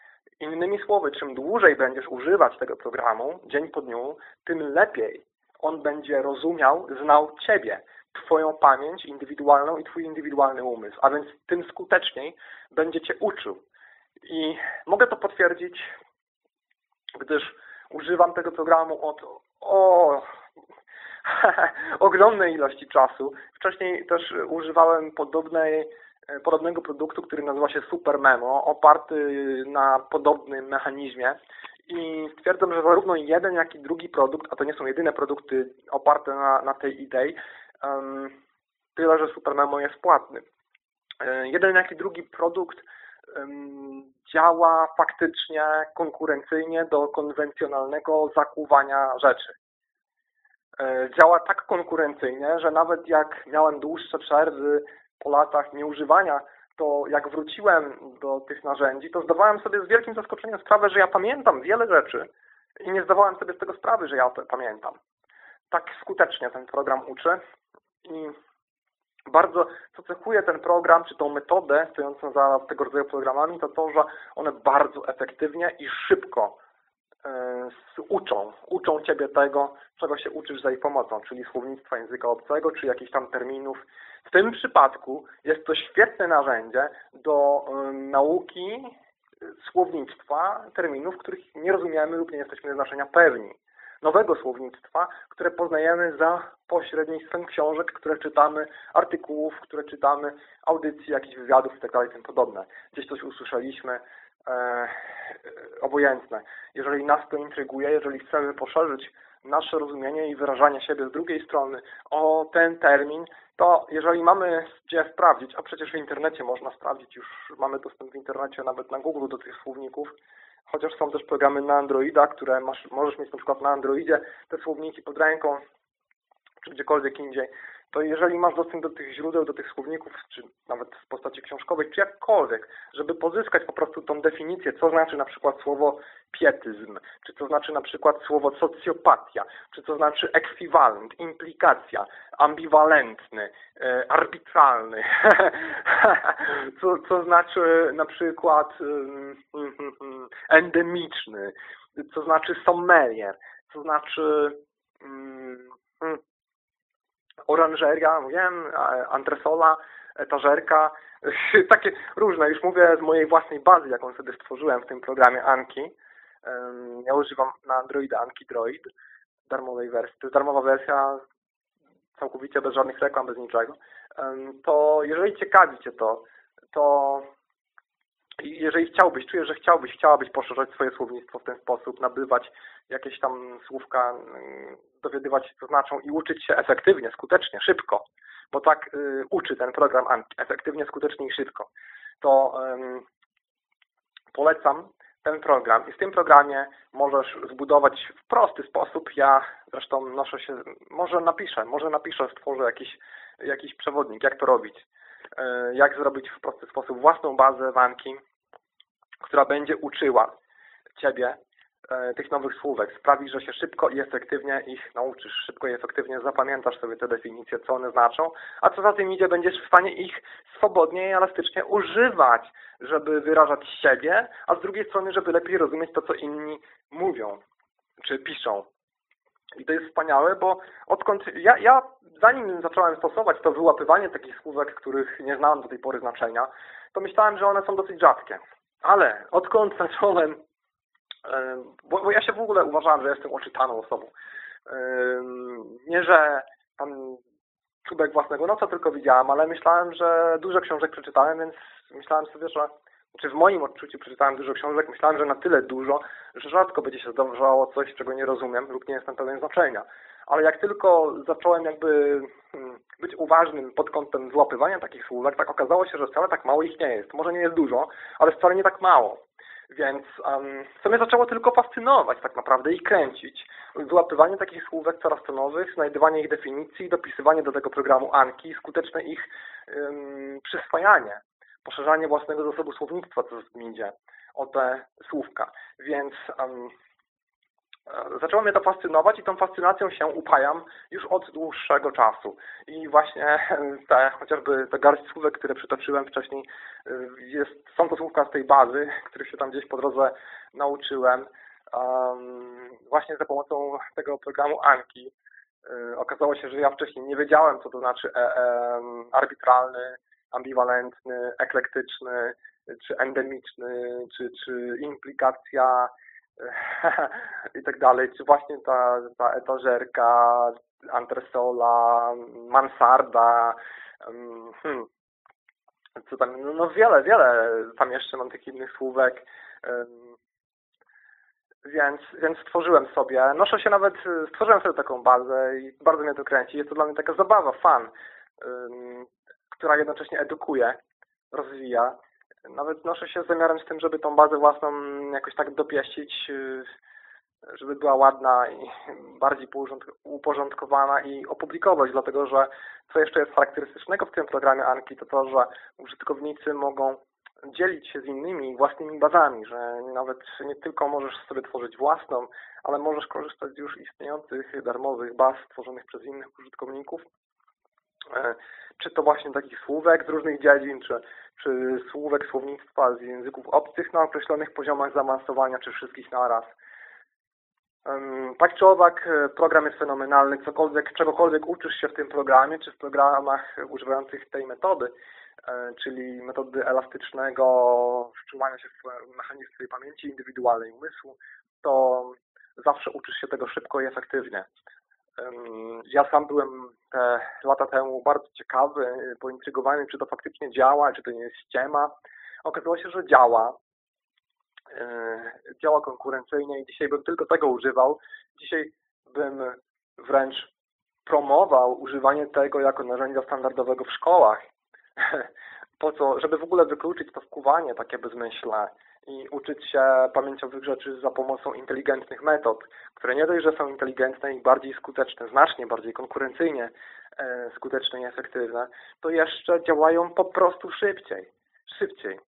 Innymi słowy, czym dłużej będziesz używać tego programu, dzień po dniu, tym lepiej on będzie rozumiał, znał Ciebie, Twoją pamięć indywidualną i Twój indywidualny umysł, a więc tym skuteczniej będzie Cię uczył. I mogę to potwierdzić, gdyż używam tego programu od o, (laughs) ogromnej ilości czasu. Wcześniej też używałem podobnej, podobnego produktu, który nazywa się Super Memo, oparty na podobnym mechanizmie. I stwierdzam, że zarówno jeden, jak i drugi produkt, a to nie są jedyne produkty oparte na, na tej idei, tyle, że Super Memo jest płatny. E, jeden, jak i drugi produkt działa faktycznie konkurencyjnie do konwencjonalnego zakuwania rzeczy. E, działa tak konkurencyjnie, że nawet jak miałem dłuższe przerwy po latach nieużywania, to jak wróciłem do tych narzędzi, to zdawałem sobie z wielkim zaskoczeniem sprawę, że ja pamiętam wiele rzeczy i nie zdawałem sobie z tego sprawy, że ja to pamiętam. Tak skutecznie ten program uczy bardzo, co cechuje ten program, czy tą metodę stojącą za tego rodzaju programami, to to, że one bardzo efektywnie i szybko y, uczą, uczą Ciebie tego, czego się uczysz za ich pomocą, czyli słownictwa języka obcego, czy jakichś tam terminów. W tym przypadku jest to świetne narzędzie do y, nauki słownictwa terminów, których nie rozumiemy lub nie jesteśmy znaczenia pewni nowego słownictwa, które poznajemy za pośrednictwem książek, które czytamy, artykułów, które czytamy, audycji, jakichś wywiadów itd. Tak tym podobne. Gdzieś coś usłyszeliśmy, e, obojętne. Jeżeli nas to intryguje, jeżeli chcemy poszerzyć nasze rozumienie i wyrażanie siebie z drugiej strony o ten termin, to jeżeli mamy gdzie sprawdzić, a przecież w internecie można sprawdzić, już mamy dostęp w internecie nawet na Google do tych słowników, chociaż są też programy na Androida, które masz, możesz mieć na przykład na Androidzie te słowniki pod ręką, czy gdziekolwiek indziej, to jeżeli masz dostęp do tych źródeł, do tych słowników, czy nawet w postaci książkowej, czy jakkolwiek, żeby pozyskać po prostu tą definicję, co znaczy na przykład słowo pietyzm, czy co znaczy na przykład słowo socjopatia, czy co znaczy ekwiwalent, implikacja, ambiwalentny, e, arbitralny, (laughs) co, co znaczy na przykład (laughs) endemiczny, co znaczy sommelier, co znaczy mm, oranżeria, mówiłem, antresola, etażerka, (laughs) takie różne. Już mówię z mojej własnej bazy, jaką sobie stworzyłem w tym programie Anki. Ja używam na Androida Anki Droid, darmowej wersji. To jest darmowa wersja, całkowicie bez żadnych reklam, bez niczego. To jeżeli ciekawi Cię to, to jeżeli chciałbyś, czujesz, że chciałbyś, chciałabyś poszerzać swoje słownictwo w ten sposób, nabywać jakieś tam słówka, mm, dowiadywać co znaczą i uczyć się efektywnie, skutecznie, szybko, bo tak y, uczy ten program efektywnie, skutecznie i szybko, to polecam ten program. I w tym programie możesz zbudować w prosty sposób, ja zresztą noszę się, może napiszę, może napiszę, stworzę jakiś, jakiś przewodnik, jak to robić, y, jak zrobić w prosty sposób własną bazę wanki, która będzie uczyła Ciebie e, tych nowych słówek. Sprawi, że się szybko i efektywnie ich nauczysz, szybko i efektywnie zapamiętasz sobie te definicje, co one znaczą, a co za tym idzie, będziesz w stanie ich swobodnie i elastycznie używać, żeby wyrażać siebie, a z drugiej strony, żeby lepiej rozumieć to, co inni mówią czy piszą. I to jest wspaniałe, bo odkąd ja, ja zanim zacząłem stosować to wyłapywanie takich słówek, których nie znałem do tej pory znaczenia, to myślałem, że one są dosyć rzadkie. Ale odkąd zacząłem, bo, bo ja się w ogóle uważałem, że jestem oczytaną osobą. Nie, że tam czubek własnego noca tylko widziałem, ale myślałem, że dużo książek przeczytałem, więc myślałem sobie, że czy w moim odczuciu przeczytałem dużo książek, myślałem, że na tyle dużo, że rzadko będzie się zdarzało coś, czego nie rozumiem lub nie jestem pewien znaczenia. Ale jak tylko zacząłem jakby hmm, być uważnym pod kątem złapywania takich słówek, tak okazało się, że wcale tak mało ich nie jest. Może nie jest dużo, ale wcale nie tak mało. Więc um, mnie zaczęło tylko fascynować tak naprawdę i kręcić. Wyłapywanie takich słówek coraz to nowych, znajdywanie ich definicji, dopisywanie do tego programu Anki, skuteczne ich um, przyswajanie, poszerzanie własnego zasobu słownictwa, co z tym idzie, o te słówka. Więc um, zaczęło mnie to fascynować i tą fascynacją się upajam już od dłuższego czasu. I właśnie (laughs) te, chociażby te garść słówek, które przytoczyłem wcześniej, jest, są to słówka z tej bazy, których się tam gdzieś po drodze nauczyłem. Um, właśnie za pomocą tego programu Anki um, okazało się, że ja wcześniej nie wiedziałem, co to znaczy e, e, arbitralny, ambiwalentny, eklektyczny, czy endemiczny, czy, czy implikacja (laughs) i tak dalej, czy właśnie ta, ta etażerka, antresola, mansarda, hmm, co tam, no, no wiele, wiele tam jeszcze mam takich innych słówek, więc, więc stworzyłem sobie, noszę się nawet, stworzyłem sobie taką bazę i bardzo mnie to kręci, jest to dla mnie taka zabawa, fan, która jednocześnie edukuje, rozwija nawet noszę się z zamiarem z tym, żeby tą bazę własną jakoś tak dopieścić, y, żeby była ładna i bardziej uporządkowana i opublikować, dlatego że co jeszcze jest charakterystycznego w tym programie Anki, to to, że użytkownicy mogą dzielić się z innymi własnymi bazami, że nawet nie tylko możesz sobie tworzyć własną, ale możesz korzystać z już istniejących darmowych baz tworzonych przez innych użytkowników czy to właśnie takich słówek z różnych dziedzin, czy, czy słówek słownictwa z języków obcych na określonych poziomach zaawansowania, czy wszystkich naraz. Tak czy owak, e, program jest fenomenalny, cokolwiek, czegokolwiek uczysz się w tym programie, czy w programach używających tej metody, e, czyli metody elastycznego wstrzymania się w mechanizm swojej pamięci indywidualnej umysłu, to zawsze uczysz się tego szybko i efektywnie. Ja sam byłem te lata temu bardzo ciekawy, pointrygowany, czy to faktycznie działa, czy to nie jest ściema. Okazało się, że działa. E, działa konkurencyjnie i dzisiaj bym tylko tego używał. Dzisiaj bym wręcz promował używanie tego jako narzędzia standardowego w szkołach. (laughs) Po co? Żeby w ogóle wykluczyć to wkuwanie takie bezmyślne i uczyć się pamięciowych rzeczy za pomocą inteligentnych metod, które nie dość, że są inteligentne i bardziej skuteczne, znacznie bardziej konkurencyjnie e, skuteczne i efektywne, to jeszcze działają po prostu szybciej, szybciej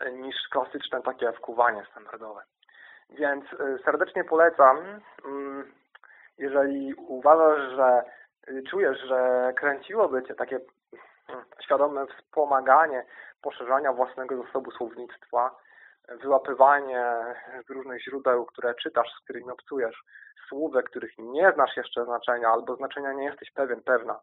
e, niż klasyczne takie wkuwanie standardowe. Więc e, serdecznie polecam, mm, jeżeli uważasz, że czujesz, że kręciłoby Cię takie świadome wspomaganie poszerzania własnego zasobu słownictwa, wyłapywanie z różnych źródeł, które czytasz, z którymi obcujesz, słówek, których nie znasz jeszcze znaczenia albo znaczenia nie jesteś pewien, pewna,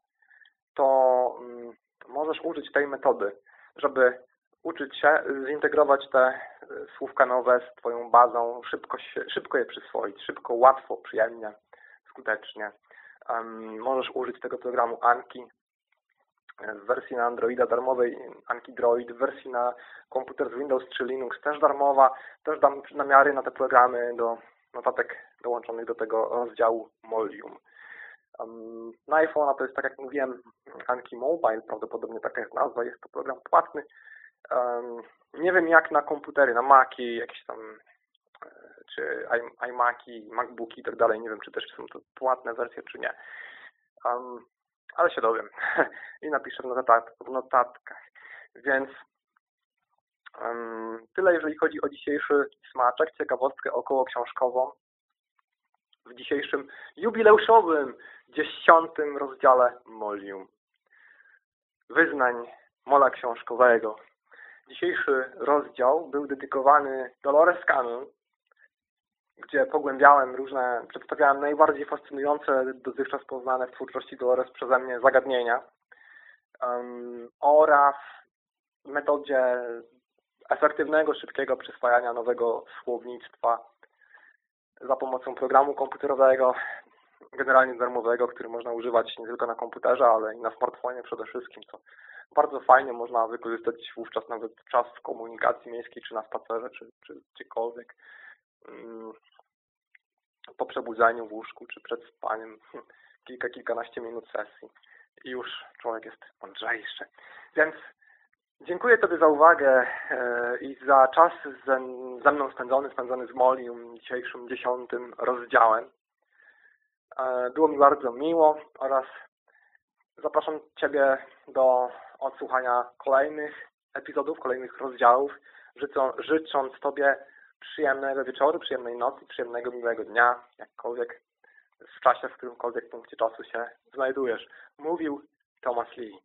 to mm, możesz użyć tej metody, żeby uczyć się zintegrować te y, słówka nowe z Twoją bazą, szybko, się, szybko je przyswoić, szybko, łatwo, przyjemnie, skutecznie. Um, możesz użyć tego programu Anki, w wersji na Androida darmowej Anki Droid, w wersji na komputer z Windows czy Linux też darmowa. Też dam namiary na te programy do notatek dołączonych do tego rozdziału Molium. Um, na iPhone'a to jest, tak jak mówiłem, Anki Mobile, prawdopodobnie taka jest nazwa, jest to program płatny. Nie wiem jak na komputery, na Maci, jakieś tam e, czy iMaki, MacBooki i tak dalej, nie wiem czy też są to płatne wersje, czy nie. Ale się dowiem (laughs) i napiszę w notatkach. Więc um, tyle, jeżeli chodzi o dzisiejszy smaczek, ciekawostkę około książkową. W dzisiejszym jubileuszowym, dziesiątym rozdziale Molium. Wyznań Mola Książkowego. Dzisiejszy rozdział był dedykowany Dolores Cannon, gdzie pogłębiałem różne, przedstawiałem najbardziej fascynujące dotychczas poznane w twórczości Dolores przeze mnie zagadnienia um, oraz metodzie efektywnego, szybkiego przyswajania nowego słownictwa za pomocą programu komputerowego, generalnie darmowego, który można używać nie tylko na komputerze, ale i na smartfonie przede wszystkim, co bardzo fajnie można wykorzystać wówczas nawet czas w komunikacji miejskiej, czy na spacerze, czy, czy gdziekolwiek. Po przebudzeniu w łóżku czy przed spaniem (laughs) kilka, kilkanaście minut sesji i już człowiek jest mądrzejszy. Więc dziękuję Tobie za uwagę e, i za czas ze, mną spędzony, spędzony z Molium dzisiejszym dziesiątym rozdziałem. E, było mi bardzo miło oraz zapraszam Ciebie do odsłuchania kolejnych epizodów, kolejnych rozdziałów, życzą, życząc Tobie przyjemnego wieczoru, przyjemnej nocy, przyjemnego, miłego dnia, jakkolwiek w czasie, w którymkolwiek punkcie czasu się znajdujesz. Mówił Thomas Lee.